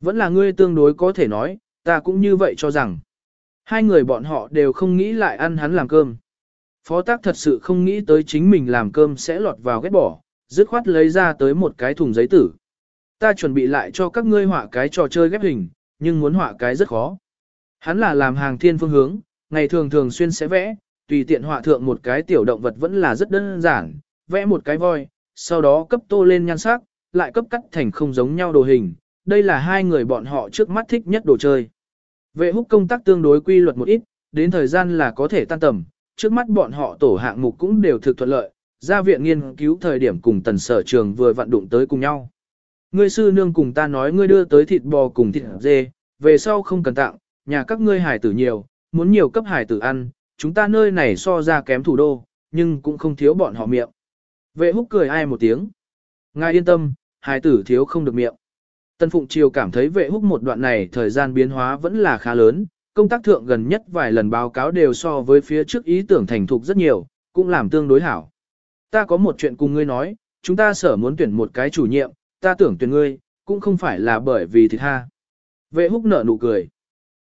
Vẫn là ngươi tương đối có thể nói, ta cũng như vậy cho rằng. Hai người bọn họ đều không nghĩ lại ăn hắn làm cơm. Phó tác thật sự không nghĩ tới chính mình làm cơm sẽ lọt vào ghét bỏ, dứt khoát lấy ra tới một cái thùng giấy tử. Ta chuẩn bị lại cho các ngươi họa cái trò chơi ghép hình, nhưng muốn họa cái rất khó. Hắn là làm hàng thiên phương hướng, ngày thường thường xuyên sẽ vẽ, tùy tiện họa thượng một cái tiểu động vật vẫn là rất đơn giản, vẽ một cái voi, sau đó cấp tô lên nhan sắc, lại cấp cắt thành không giống nhau đồ hình. Đây là hai người bọn họ trước mắt thích nhất đồ chơi. Vệ húc công tác tương đối quy luật một ít, đến thời gian là có thể tan tầm, trước mắt bọn họ tổ hạng mục cũng đều thực thuận lợi, ra viện nghiên cứu thời điểm cùng tần sở trường vừa vận đụng tới cùng nhau. Ngươi sư nương cùng ta nói ngươi đưa tới thịt bò cùng thịt dê, về sau không cần tặng, nhà các ngươi hải tử nhiều, muốn nhiều cấp hải tử ăn, chúng ta nơi này so ra kém thủ đô, nhưng cũng không thiếu bọn họ miệng. Vệ húc cười ai một tiếng. Ngài yên tâm, hải tử thiếu không được miệng. Tân Phụng Triều cảm thấy vệ húc một đoạn này thời gian biến hóa vẫn là khá lớn, công tác thượng gần nhất vài lần báo cáo đều so với phía trước ý tưởng thành thục rất nhiều, cũng làm tương đối hảo. Ta có một chuyện cùng ngươi nói, chúng ta sở muốn tuyển một cái chủ nhiệm, ta tưởng tuyển ngươi, cũng không phải là bởi vì thịt ha. Vệ húc nở nụ cười.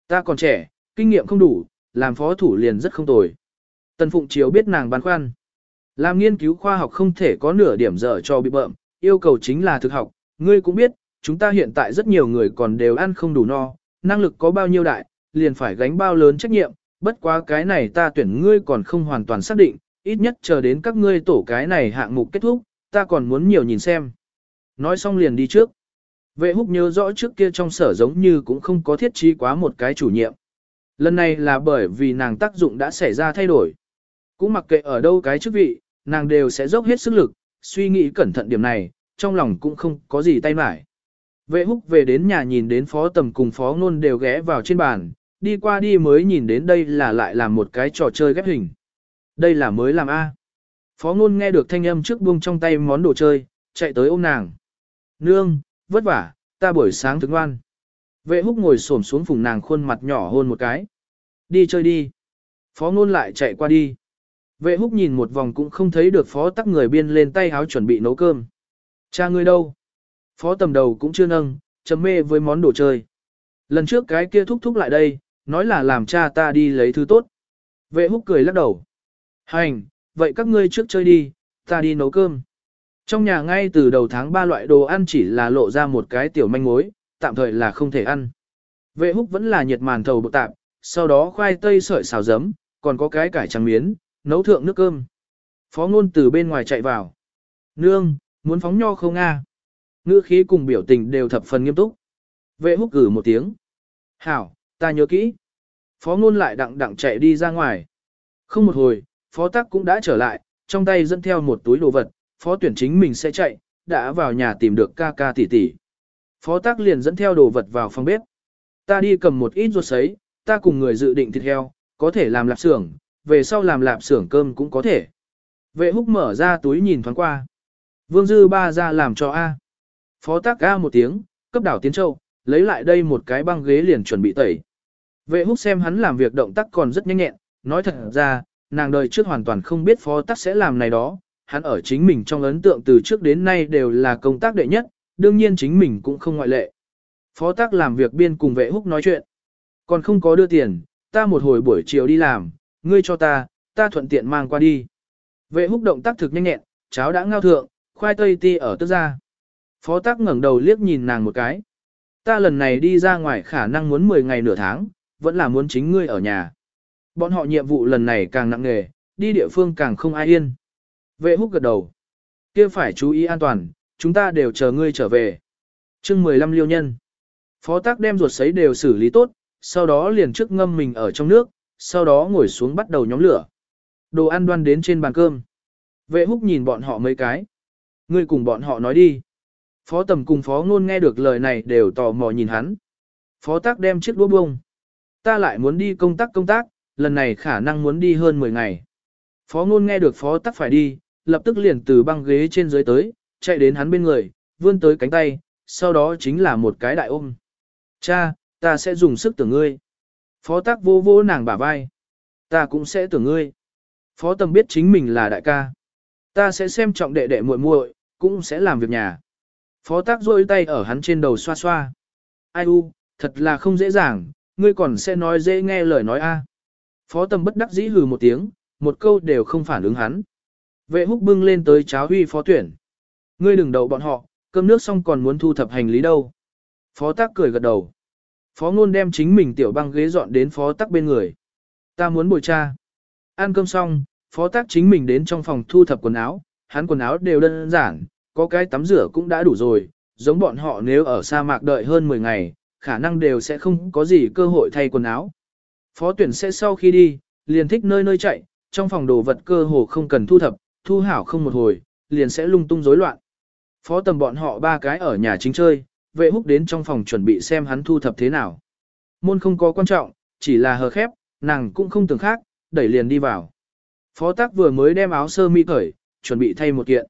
Ta còn trẻ, kinh nghiệm không đủ, làm phó thủ liền rất không tồi. Tần Phụng Chiếu biết nàng băn khoăn. Làm nghiên cứu khoa học không thể có nửa điểm dở cho bị bợm, yêu cầu chính là thực học. Ngươi cũng biết, chúng ta hiện tại rất nhiều người còn đều ăn không đủ no, năng lực có bao nhiêu đại, liền phải gánh bao lớn trách nhiệm, bất quá cái này ta tuyển ngươi còn không hoàn toàn xác định, ít nhất chờ đến các ngươi tổ cái này hạng mục kết thúc, ta còn muốn nhiều nhìn xem. Nói xong liền đi trước. Vệ húc nhớ rõ trước kia trong sở giống như cũng không có thiết trí quá một cái chủ nhiệm. Lần này là bởi vì nàng tác dụng đã xảy ra thay đổi. Cũng mặc kệ ở đâu cái chức vị, nàng đều sẽ dốc hết sức lực, suy nghĩ cẩn thận điểm này, trong lòng cũng không có gì tay mải. Vệ húc về đến nhà nhìn đến phó tầm cùng phó ngôn đều ghé vào trên bàn, đi qua đi mới nhìn đến đây là lại làm một cái trò chơi ghép hình. Đây là mới làm A. Phó ngôn nghe được thanh âm trước buông trong tay món đồ chơi, chạy tới ôm nàng. Nương, vất vả, ta buổi sáng thức ngoan. Vệ húc ngồi xổm xuống phùng nàng khuôn mặt nhỏ hôn một cái. Đi chơi đi. Phó ngôn lại chạy qua đi. Vệ húc nhìn một vòng cũng không thấy được phó tắc người biên lên tay háo chuẩn bị nấu cơm. Cha ngươi đâu? Phó tầm đầu cũng chưa nâng, chấm mê với món đồ chơi. Lần trước cái kia thúc thúc lại đây, nói là làm cha ta đi lấy thứ tốt. Vệ húc cười lắc đầu. Hành, vậy các ngươi trước chơi đi, ta đi nấu cơm. Trong nhà ngay từ đầu tháng ba loại đồ ăn chỉ là lộ ra một cái tiểu manh mối, tạm thời là không thể ăn. Vệ húc vẫn là nhiệt màn thầu bột tạp, sau đó khoai tây sợi xào giấm, còn có cái cải trắng miến, nấu thượng nước cơm. Phó ngôn từ bên ngoài chạy vào. Nương, muốn phóng nho không a? Ngữ khí cùng biểu tình đều thập phần nghiêm túc. Vệ húc cử một tiếng. Hảo, ta nhớ kỹ. Phó ngôn lại đặng đặng chạy đi ra ngoài. Không một hồi, phó tắc cũng đã trở lại, trong tay dẫn theo một túi đồ vật, phó tuyển chính mình sẽ chạy, đã vào nhà tìm được ca ca tỷ tỷ. Phó tác liền dẫn theo đồ vật vào phòng bếp. Ta đi cầm một ít ruột sấy, ta cùng người dự định thịt heo, có thể làm lạp xưởng, về sau làm lạp xưởng cơm cũng có thể. Vệ húc mở ra túi nhìn thoáng qua. Vương Dư ba ra làm cho A. Phó tác A một tiếng, cấp đảo tiến châu, lấy lại đây một cái băng ghế liền chuẩn bị tẩy. Vệ húc xem hắn làm việc động tác còn rất nhanh nhẹn, nói thật ra, nàng đời trước hoàn toàn không biết phó tác sẽ làm này đó, hắn ở chính mình trong ấn tượng từ trước đến nay đều là công tác đệ nhất, đương nhiên chính mình cũng không ngoại lệ. Phó tác làm việc biên cùng vệ húc nói chuyện. Còn không có đưa tiền, ta một hồi buổi chiều đi làm, ngươi cho ta, ta thuận tiện mang qua đi. Vệ húc động tác thực nhanh nhẹn, cháo đã ngao thượng, khoai tây ti ở tức ra. Phó tác ngẩng đầu liếc nhìn nàng một cái. Ta lần này đi ra ngoài khả năng muốn 10 ngày nửa tháng, vẫn là muốn chính ngươi ở nhà. Bọn họ nhiệm vụ lần này càng nặng nề, đi địa phương càng không ai yên. Vệ húc gật đầu. kia phải chú ý an toàn, chúng ta đều chờ ngươi trở về. chương 15 liêu nhân. Phó tác đem ruột sấy đều xử lý tốt, sau đó liền trước ngâm mình ở trong nước, sau đó ngồi xuống bắt đầu nhóm lửa. Đồ ăn đoan đến trên bàn cơm. Vệ húc nhìn bọn họ mấy cái. Ngươi cùng bọn họ nói đi. Phó tầm cùng phó ngôn nghe được lời này đều tò mò nhìn hắn. Phó tác đem chiếc đũa bông. Ta lại muốn đi công tác công tác, lần này khả năng muốn đi hơn 10 ngày. Phó ngôn nghe được phó tác phải đi, lập tức liền từ băng ghế trên dưới tới, chạy đến hắn bên người, vươn tới cánh tay, sau đó chính là một cái đại ôm. Cha, ta sẽ dùng sức tưởng ngươi. Phó tác vô vô nàng bả vai. Ta cũng sẽ tưởng ngươi. Phó tầm biết chính mình là đại ca. Ta sẽ xem trọng đệ đệ muội muội, cũng sẽ làm việc nhà. Phó tác rôi tay ở hắn trên đầu xoa xoa. Ai u, thật là không dễ dàng, ngươi còn sẽ nói dễ nghe lời nói a. Phó tầm bất đắc dĩ hừ một tiếng, một câu đều không phản ứng hắn. Vệ húc bưng lên tới cháo huy phó tuyển. Ngươi đừng đậu bọn họ, cơm nước xong còn muốn thu thập hành lý đâu. Phó tác cười gật đầu. Phó ngôn đem chính mình tiểu băng ghế dọn đến phó tác bên người. Ta muốn bồi cha. Ăn cơm xong, phó tác chính mình đến trong phòng thu thập quần áo, hắn quần áo đều đơn giản, có cái tắm rửa cũng đã đủ rồi, giống bọn họ nếu ở sa mạc đợi hơn 10 ngày, khả năng đều sẽ không có gì cơ hội thay quần áo. Phó tuyển sẽ sau khi đi, liền thích nơi nơi chạy, trong phòng đồ vật cơ hồ không cần thu thập, thu hảo không một hồi, liền sẽ lung tung rối loạn. Phó tầm bọn họ ba cái ở nhà chính chơi, vệ húc đến trong phòng chuẩn bị xem hắn thu thập thế nào. Môn không có quan trọng, chỉ là hờ khép, nàng cũng không tưởng khác, đẩy liền đi vào. Phó tác vừa mới đem áo sơ mi cởi, chuẩn bị thay một kiện.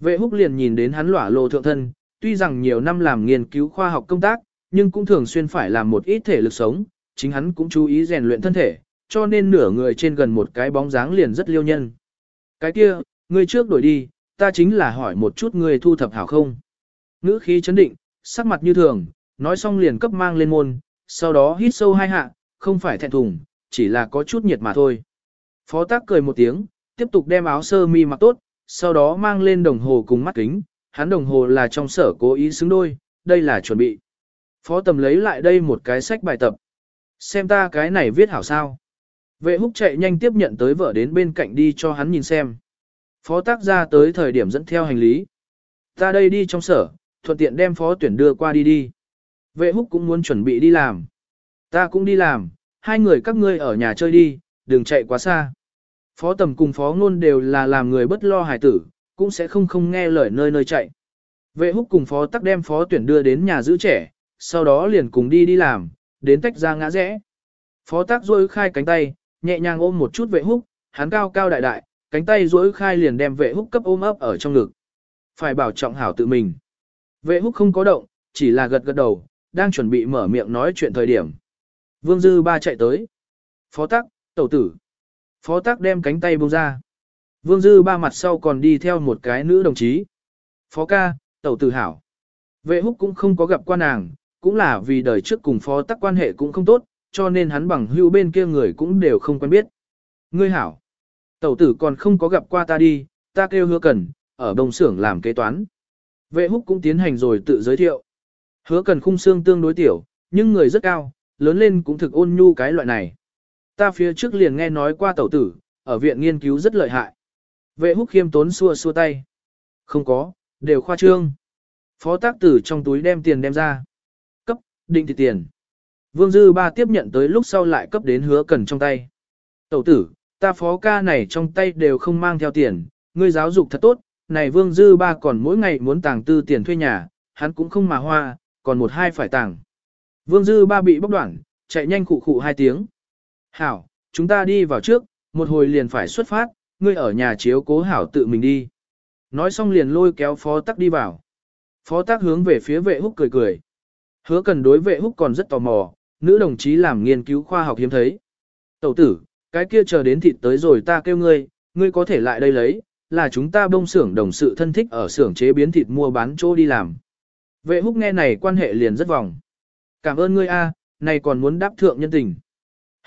Vệ húc liền nhìn đến hắn lỏa lộ thượng thân, tuy rằng nhiều năm làm nghiên cứu khoa học công tác, nhưng cũng thường xuyên phải làm một ít thể lực sống, chính hắn cũng chú ý rèn luyện thân thể, cho nên nửa người trên gần một cái bóng dáng liền rất liêu nhân. Cái kia, ngươi trước đổi đi, ta chính là hỏi một chút ngươi thu thập hảo không. Ngữ khí chấn định, sắc mặt như thường, nói xong liền cấp mang lên môn, sau đó hít sâu hai hạ, không phải thẹn thùng, chỉ là có chút nhiệt mà thôi. Phó tác cười một tiếng, tiếp tục đem áo sơ mi mặc tốt, sau đó mang lên đồng hồ cùng mắt kính, hắn đồng hồ là trong sở cố ý xứng đôi, đây là chuẩn bị. Phó tầm lấy lại đây một cái sách bài tập. Xem ta cái này viết hảo sao. Vệ húc chạy nhanh tiếp nhận tới vợ đến bên cạnh đi cho hắn nhìn xem. Phó tác ra tới thời điểm dẫn theo hành lý. Ta đây đi trong sở, thuận tiện đem phó tuyển đưa qua đi đi. Vệ húc cũng muốn chuẩn bị đi làm. Ta cũng đi làm, hai người các ngươi ở nhà chơi đi, đừng chạy quá xa. Phó tầm cùng phó ngôn đều là làm người bất lo hài tử, cũng sẽ không không nghe lời nơi nơi chạy. Vệ húc cùng phó tắc đem phó tuyển đưa đến nhà giữ trẻ, sau đó liền cùng đi đi làm, đến tách ra ngã rẽ. Phó tắc rôi khai cánh tay, nhẹ nhàng ôm một chút vệ húc, hắn cao cao đại đại, cánh tay duỗi khai liền đem vệ húc cấp ôm ấp ở trong ngực. Phải bảo trọng hảo tự mình. Vệ húc không có động, chỉ là gật gật đầu, đang chuẩn bị mở miệng nói chuyện thời điểm. Vương Dư Ba chạy tới. Phó tắc, tẩu tử. Phó tắc đem cánh tay buông ra. Vương Dư Ba mặt sau còn đi theo một cái nữ đồng chí. Phó ca, tẩu tử hảo. Vệ húc cũng không có gặp qua nàng, cũng là vì đời trước cùng phó tắc quan hệ cũng không tốt, cho nên hắn bằng hữu bên kia người cũng đều không quen biết. Ngươi hảo. Tẩu tử còn không có gặp qua ta đi, ta kêu hứa cần, ở đồng xưởng làm kế toán. Vệ húc cũng tiến hành rồi tự giới thiệu. Hứa cần khung xương tương đối tiểu, nhưng người rất cao, lớn lên cũng thực ôn nhu cái loại này. Ta phía trước liền nghe nói qua tẩu tử, ở viện nghiên cứu rất lợi hại. Vệ húc khiêm tốn xua xua tay. Không có, đều khoa trương. Phó tác tử trong túi đem tiền đem ra. Cấp, định thì tiền. Vương Dư Ba tiếp nhận tới lúc sau lại cấp đến hứa cần trong tay. Tẩu tử, ta phó ca này trong tay đều không mang theo tiền, ngươi giáo dục thật tốt, này Vương Dư Ba còn mỗi ngày muốn tàng tư tiền thuê nhà, hắn cũng không mà hoa, còn một hai phải tàng. Vương Dư Ba bị bóc đoạn, chạy nhanh khụ khụ hai tiếng. Hảo, chúng ta đi vào trước, một hồi liền phải xuất phát, ngươi ở nhà chiếu cố hảo tự mình đi. Nói xong liền lôi kéo phó tắc đi vào. Phó tắc hướng về phía vệ húc cười cười. Hứa cần đối vệ húc còn rất tò mò, nữ đồng chí làm nghiên cứu khoa học hiếm thấy. Tẩu tử, cái kia chờ đến thịt tới rồi ta kêu ngươi, ngươi có thể lại đây lấy, là chúng ta bông xưởng đồng sự thân thích ở xưởng chế biến thịt mua bán chỗ đi làm. Vệ húc nghe này quan hệ liền rất vòng. Cảm ơn ngươi a, này còn muốn đáp thượng nhân tình.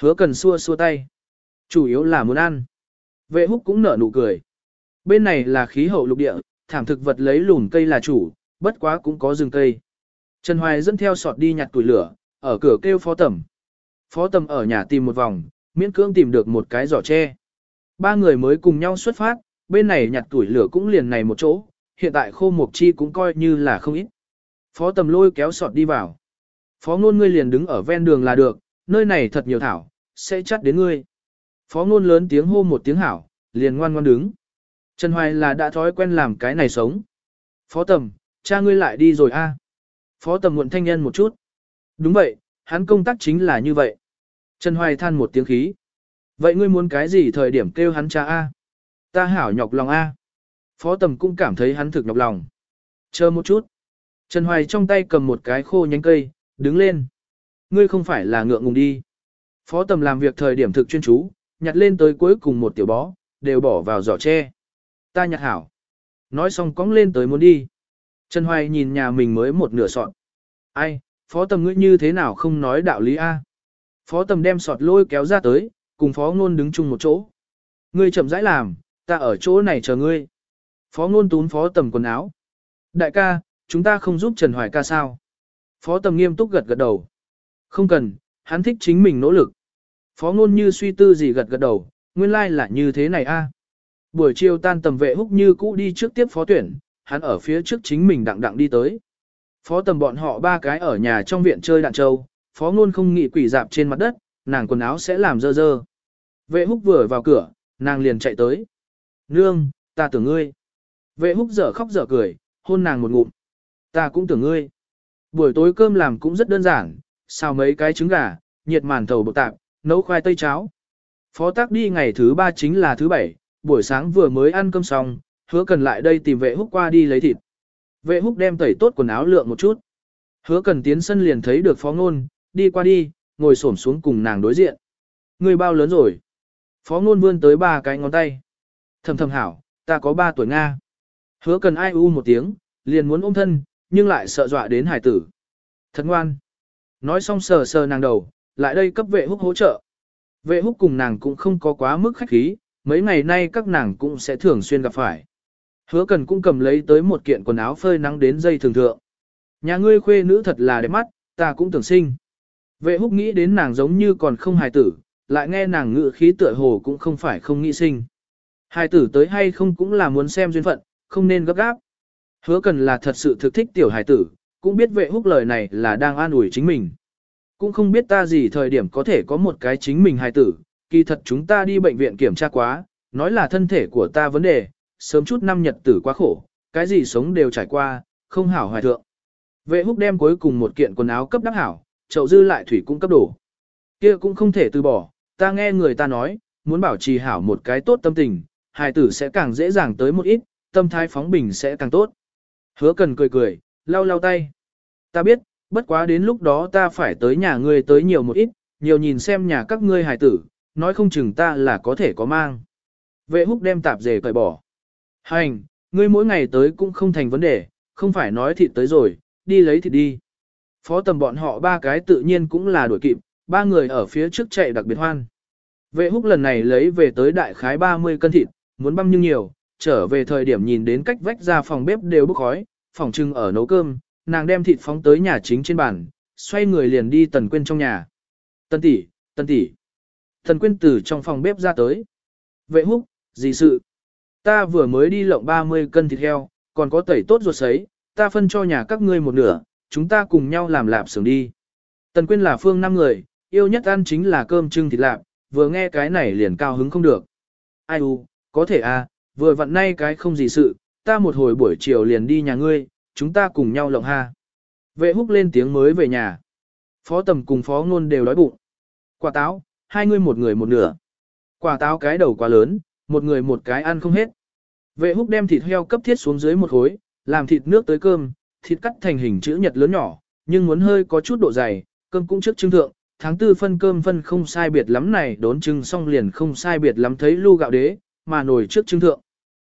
Hứa cần xua xua tay. Chủ yếu là muốn ăn. Vệ húc cũng nở nụ cười. Bên này là khí hậu lục địa, thảm thực vật lấy lùn cây là chủ, bất quá cũng có rừng cây. Trần Hoài dẫn theo sọt đi nhặt tuổi lửa, ở cửa kêu phó tầm. Phó tầm ở nhà tìm một vòng, miễn cưỡng tìm được một cái giỏ tre. Ba người mới cùng nhau xuất phát, bên này nhặt tuổi lửa cũng liền này một chỗ, hiện tại khô mộc chi cũng coi như là không ít. Phó tầm lôi kéo sọt đi vào. Phó ngôn ngươi liền đứng ở ven đường là được, nơi này thật nhiều thảo, sẽ chắt đến ngươi. Phó ngôn lớn tiếng hô một tiếng hảo, liền ngoan ngoan đứng. Trần Hoài là đã thói quen làm cái này sống. Phó tầm, cha ngươi lại đi rồi a. Phó tầm muộn thanh nhân một chút. Đúng vậy, hắn công tác chính là như vậy. Trần Hoài than một tiếng khí. Vậy ngươi muốn cái gì thời điểm kêu hắn cha a? Ta hảo nhọc lòng a. Phó tầm cũng cảm thấy hắn thực nhọc lòng. Chờ một chút. Trần Hoài trong tay cầm một cái khô nhánh cây, đứng lên. Ngươi không phải là ngượng ngùng đi. Phó tầm làm việc thời điểm thực chuyên chú, nhặt lên tới cuối cùng một tiểu bó, đều bỏ vào giỏ tre. Ta nhặt hảo. Nói xong cóng lên tới muốn đi. Trần Hoài nhìn nhà mình mới một nửa sọt. Ai, phó tầm ngươi như thế nào không nói đạo lý A. Phó tầm đem sọt lôi kéo ra tới, cùng phó ngôn đứng chung một chỗ. Ngươi chậm rãi làm, ta ở chỗ này chờ ngươi. Phó ngôn tún phó tầm quần áo. Đại ca, chúng ta không giúp Trần Hoài ca sao? Phó tầm nghiêm túc gật gật đầu. Không cần, hắn thích chính mình nỗ lực. Phó ngôn như suy tư gì gật gật đầu, nguyên lai like là như thế này a. Buổi chiều tan tầm vệ húc như cũ đi trước tiếp phó tuyển, hắn ở phía trước chính mình đặng đặng đi tới. Phó tầm bọn họ ba cái ở nhà trong viện chơi đạn châu, phó ngôn không nghĩ quỷ dạp trên mặt đất, nàng quần áo sẽ làm dơ dơ. Vệ húc vừa vào cửa, nàng liền chạy tới. Nương, ta tưởng ngươi. Vệ húc dở khóc dở cười, hôn nàng một ngụm. Ta cũng tưởng ngươi. Buổi tối cơm làm cũng rất đơn giản, xào mấy cái trứng gà, nhiệt màn thầu bột tạp, nấu khoai tây cháo. Phó tác đi ngày thứ ba chính là thứ bảy, buổi sáng vừa mới ăn cơm xong, hứa cần lại đây tìm vệ húc qua đi lấy thịt. Vệ húc đem tẩy tốt quần áo lượng một chút. Hứa cần tiến sân liền thấy được phó ngôn, đi qua đi, ngồi xổm xuống cùng nàng đối diện. Người bao lớn rồi? Phó ngôn vươn tới ba cái ngón tay. Thầm thầm hảo, ta có ba tuổi Nga. Hứa cần ai u một tiếng, liền muốn ôm thân, nhưng lại sợ dọa đến hải tử. Thật ngoan. Nói xong sờ sờ nàng đầu, lại đây cấp vệ húc hỗ trợ. Vệ húc cùng nàng cũng không có quá mức khách khí, mấy ngày nay các nàng cũng sẽ thường xuyên gặp phải. Hứa cần cũng cầm lấy tới một kiện quần áo phơi nắng đến dây thường thượng. Nhà ngươi khuê nữ thật là đẹp mắt, ta cũng tưởng sinh. Vệ húc nghĩ đến nàng giống như còn không hài tử, lại nghe nàng ngự khí tựa hồ cũng không phải không nghĩ sinh. Hài tử tới hay không cũng là muốn xem duyên phận, không nên gấp gáp. Hứa cần là thật sự thực thích tiểu hài tử, cũng biết vệ húc lời này là đang an ủi chính mình. Cũng không biết ta gì thời điểm có thể có một cái chính mình hài tử, kỳ thật chúng ta đi bệnh viện kiểm tra quá, nói là thân thể của ta vấn đề, sớm chút năm nhật tử quá khổ, cái gì sống đều trải qua, không hảo hoài thượng. Vệ húc đem cuối cùng một kiện quần áo cấp đắc hảo, chậu dư lại thủy cũng cấp đổ. kia cũng không thể từ bỏ, ta nghe người ta nói, muốn bảo trì hảo một cái tốt tâm tình, hài tử sẽ càng dễ dàng tới một ít, tâm thái phóng bình sẽ càng tốt. Hứa cần cười cười, lau lau tay. Ta biết, bất quá đến lúc đó ta phải tới nhà ngươi tới nhiều một ít, nhiều nhìn xem nhà các ngươi hài tử, nói không chừng ta là có thể có mang. Vệ húc đem tạp dề cởi bỏ. Hành, ngươi mỗi ngày tới cũng không thành vấn đề, không phải nói thịt tới rồi, đi lấy thịt đi. Phó tầm bọn họ ba cái tự nhiên cũng là đuổi kịp, ba người ở phía trước chạy đặc biệt hoan. Vệ húc lần này lấy về tới đại khái 30 cân thịt, muốn băm nhưng nhiều, trở về thời điểm nhìn đến cách vách ra phòng bếp đều bốc khói, phòng trưng ở nấu cơm, nàng đem thịt phóng tới nhà chính trên bàn, xoay người liền đi tần quên trong nhà. Tần tỷ, tần tỷ. Tần quên từ trong phòng bếp ra tới. Vệ húc, gì sự? Ta vừa mới đi lộng 30 cân thịt heo, còn có tẩy tốt ruột sấy, ta phân cho nhà các ngươi một nửa, chúng ta cùng nhau làm lạp xưởng đi. Tần Quyên là phương năm người, yêu nhất ăn chính là cơm trưng thịt lạp, vừa nghe cái này liền cao hứng không được. Ai u, có thể à, vừa vặn nay cái không gì sự, ta một hồi buổi chiều liền đi nhà ngươi, chúng ta cùng nhau lộng ha. Vệ húc lên tiếng mới về nhà. Phó tầm cùng phó ngôn đều đói bụng. Quả táo, hai người một người một nửa. Quả táo cái đầu quá lớn, một người một cái ăn không hết. Vệ húc đem thịt heo cấp thiết xuống dưới một khối, làm thịt nước tới cơm, thịt cắt thành hình chữ nhật lớn nhỏ, nhưng muốn hơi có chút độ dày, cơm cũng trước trưng thượng, tháng tư phân cơm phân không sai biệt lắm này đốn trưng xong liền không sai biệt lắm thấy lu gạo đế, mà nồi trước trưng thượng.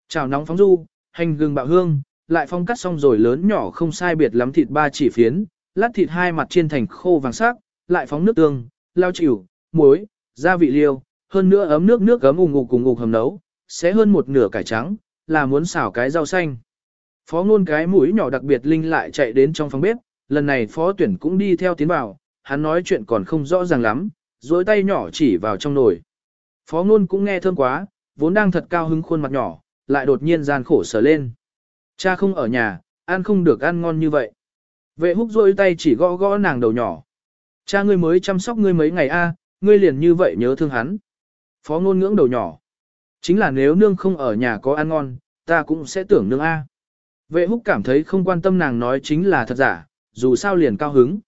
Chào nóng phóng du, hành gừng bạo hương, lại phong cắt xong rồi lớn nhỏ không sai biệt lắm thịt ba chỉ phiến, lát thịt hai mặt chiên thành khô vàng sắc, lại phóng nước tương, lao chịu, muối, gia vị liêu, hơn nữa ấm nước nước gấm ủng ngục cùng ngục hầm nấu, sẽ hơn một nửa cải trắng, là muốn xào cái rau xanh. Phó ngôn cái mũi nhỏ đặc biệt linh lại chạy đến trong phòng bếp, lần này phó tuyển cũng đi theo tiến vào, hắn nói chuyện còn không rõ ràng lắm, dối tay nhỏ chỉ vào trong nồi. Phó ngôn cũng nghe thơm quá, vốn đang thật cao hứng khuôn mặt nhỏ, lại đột nhiên gian khổ sở lên. Cha không ở nhà, ăn không được ăn ngon như vậy. Vệ húc rôi tay chỉ gõ gõ nàng đầu nhỏ. Cha ngươi mới chăm sóc ngươi mấy ngày a, ngươi liền như vậy nhớ thương hắn. Phó ngôn ngưỡng đầu nhỏ. Chính là nếu nương không ở nhà có ăn ngon, ta cũng sẽ tưởng nương a. Vệ húc cảm thấy không quan tâm nàng nói chính là thật giả, dù sao liền cao hứng.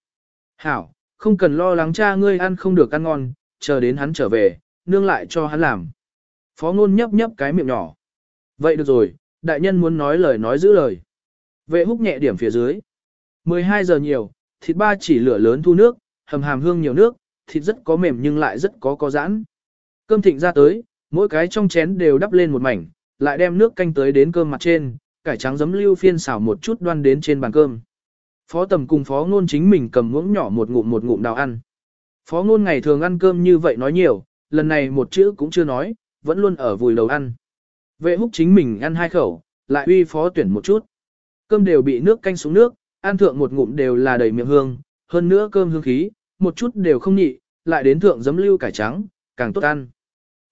Hảo, không cần lo lắng cha ngươi ăn không được ăn ngon, chờ đến hắn trở về, nương lại cho hắn làm. Phó ngôn nhấp nhấp cái miệng nhỏ. Vậy được rồi, đại nhân muốn nói lời nói giữ lời. Vệ húc nhẹ điểm phía dưới. 12 giờ nhiều, thịt ba chỉ lửa lớn thu nước, hầm hàm hương nhiều nước, thịt rất có mềm nhưng lại rất có có giãn. Cơm thịnh ra tới, mỗi cái trong chén đều đắp lên một mảnh, lại đem nước canh tới đến cơm mặt trên, cải trắng giấm lưu phiên xào một chút đoan đến trên bàn cơm. Phó tầm cùng phó ngôn chính mình cầm muỗng nhỏ một ngụm một ngụm đào ăn. Phó ngôn ngày thường ăn cơm như vậy nói nhiều, lần này một chữ cũng chưa nói, vẫn luôn ở vùi đầu ăn. Vệ húc chính mình ăn hai khẩu, lại uy phó tuyển một chút. Cơm đều bị nước canh xuống nước, ăn thượng một ngụm đều là đầy miệng hương, hơn nữa cơm hương khí, một chút đều không nhị, lại đến thượng giấm lưu cải trắng, càng tốt ăn.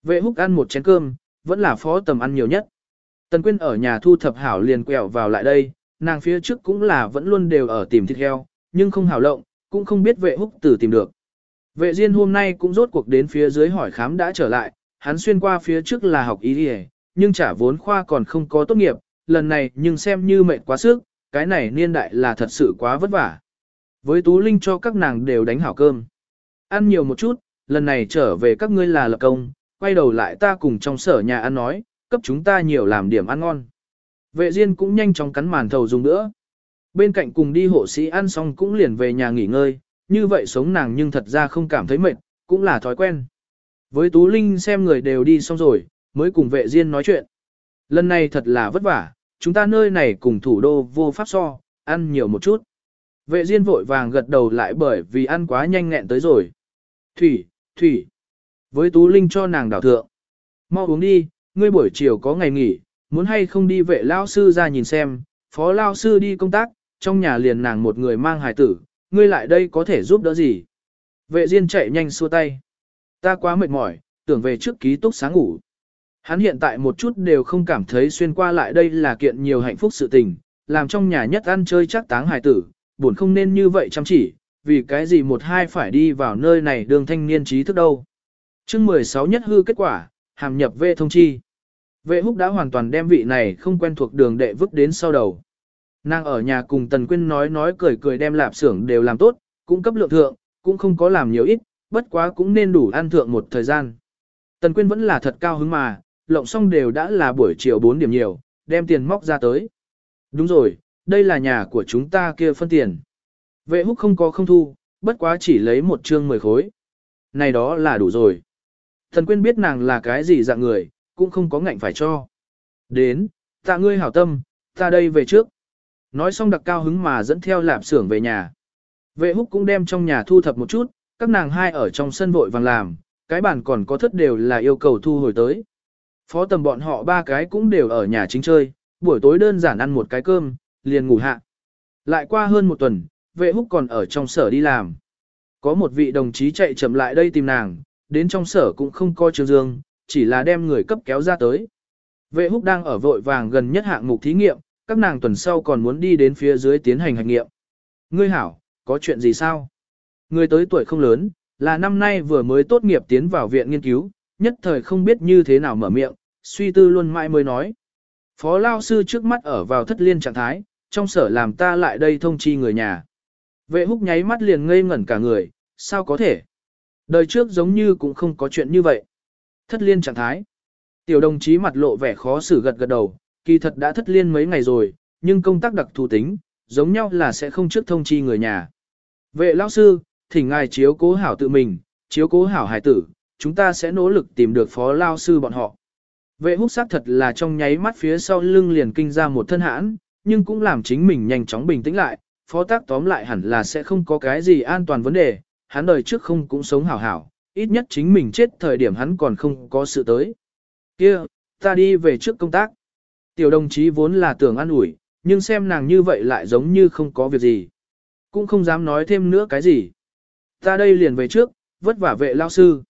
Vệ húc ăn một chén cơm, vẫn là phó tầm ăn nhiều nhất. Tần Quyên ở nhà thu thập hảo liền quẹo vào lại đây, nàng phía trước cũng là vẫn luôn đều ở tìm thịt heo, nhưng không hảo lộng, cũng không biết vệ húc tử tìm được. Vệ Diên hôm nay cũng rốt cuộc đến phía dưới hỏi khám đã trở lại, hắn xuyên qua phía trước là học y đi nhưng trả vốn khoa còn không có tốt nghiệp, lần này nhưng xem như mệt quá sức, cái này niên đại là thật sự quá vất vả. Với Tú Linh cho các nàng đều đánh hảo cơm. Ăn nhiều một chút, lần này trở về các ngươi là lập công, quay đầu lại ta cùng trong sở nhà ăn nói, cấp chúng ta nhiều làm điểm ăn ngon. Vệ Diên cũng nhanh chóng cắn màn thầu dùng nữa. Bên cạnh cùng đi hộ sĩ ăn xong cũng liền về nhà nghỉ ngơi, như vậy sống nàng nhưng thật ra không cảm thấy mệt, cũng là thói quen. Với Tú Linh xem người đều đi xong rồi, mới cùng vệ Diên nói chuyện. Lần này thật là vất vả, chúng ta nơi này cùng thủ đô vô pháp so, ăn nhiều một chút. Vệ Diên vội vàng gật đầu lại bởi vì ăn quá nhanh nghẹn tới rồi. Thủy, Thủy. Với Tú Linh cho nàng đảo thượng. Mau uống đi, ngươi buổi chiều có ngày nghỉ, muốn hay không đi vệ lao sư ra nhìn xem, phó lao sư đi công tác, trong nhà liền nàng một người mang hài tử, ngươi lại đây có thể giúp đỡ gì. Vệ Diên chạy nhanh xua tay. Ta quá mệt mỏi, tưởng về trước ký túc sáng ngủ. Hắn hiện tại một chút đều không cảm thấy xuyên qua lại đây là kiện nhiều hạnh phúc sự tình, làm trong nhà nhất ăn chơi chắc táng hài tử, buồn không nên như vậy chăm chỉ, vì cái gì một hai phải đi vào nơi này đường thanh niên trí thức đâu chương 16 nhất hư kết quả, hàm nhập vệ thông chi. Vệ húc đã hoàn toàn đem vị này không quen thuộc đường đệ vứt đến sau đầu. Nàng ở nhà cùng Tần Quyên nói nói cười cười đem lạp xưởng đều làm tốt, cũng cấp lượng thượng, cũng không có làm nhiều ít, bất quá cũng nên đủ ăn thượng một thời gian. Tần Quyên vẫn là thật cao hứng mà, lộng xong đều đã là buổi chiều 4 điểm nhiều, đem tiền móc ra tới. Đúng rồi, đây là nhà của chúng ta kia phân tiền. Vệ húc không có không thu, bất quá chỉ lấy một chương 10 khối. Này đó là đủ rồi. Thần Quyên biết nàng là cái gì dạng người, cũng không có ngạnh phải cho. Đến, tạ ngươi hảo tâm, ta đây về trước. Nói xong đặc cao hứng mà dẫn theo lạp xưởng về nhà. Vệ húc cũng đem trong nhà thu thập một chút, các nàng hai ở trong sân vội vàng làm, cái bàn còn có thất đều là yêu cầu thu hồi tới. Phó tầm bọn họ ba cái cũng đều ở nhà chính chơi, buổi tối đơn giản ăn một cái cơm, liền ngủ hạ. Lại qua hơn một tuần, vệ húc còn ở trong sở đi làm. Có một vị đồng chí chạy chậm lại đây tìm nàng, đến trong sở cũng không coi trường dương, chỉ là đem người cấp kéo ra tới. Vệ húc đang ở vội vàng gần nhất hạng mục thí nghiệm, các nàng tuần sau còn muốn đi đến phía dưới tiến hành hành nghiệm. Ngươi hảo, có chuyện gì sao? Người tới tuổi không lớn, là năm nay vừa mới tốt nghiệp tiến vào viện nghiên cứu, nhất thời không biết như thế nào mở miệng, suy tư luôn mãi mới nói. Phó lao sư trước mắt ở vào thất liên trạng thái, trong sở làm ta lại đây thông chi người nhà. Vệ húc nháy mắt liền ngây ngẩn cả người, sao có thể? Đời trước giống như cũng không có chuyện như vậy. Thất liên trạng thái. Tiểu đồng chí mặt lộ vẻ khó xử gật gật đầu, kỳ thật đã thất liên mấy ngày rồi, nhưng công tác đặc thù tính, giống nhau là sẽ không trước thông chi người nhà. Vệ lão sư, thỉnh ngài chiếu cố hảo tự mình, chiếu cố hảo hải tử, chúng ta sẽ nỗ lực tìm được phó lao sư bọn họ. Vệ húc sát thật là trong nháy mắt phía sau lưng liền kinh ra một thân hãn, nhưng cũng làm chính mình nhanh chóng bình tĩnh lại, phó tác tóm lại hẳn là sẽ không có cái gì an toàn vấn đề, hắn đời trước không cũng sống hảo hảo, ít nhất chính mình chết thời điểm hắn còn không có sự tới. Kia, ta đi về trước công tác. Tiểu đồng chí vốn là tưởng an ủi, nhưng xem nàng như vậy lại giống như không có việc gì. Cũng không dám nói thêm nữa cái gì. Ta đây liền về trước, vất vả vệ lao sư.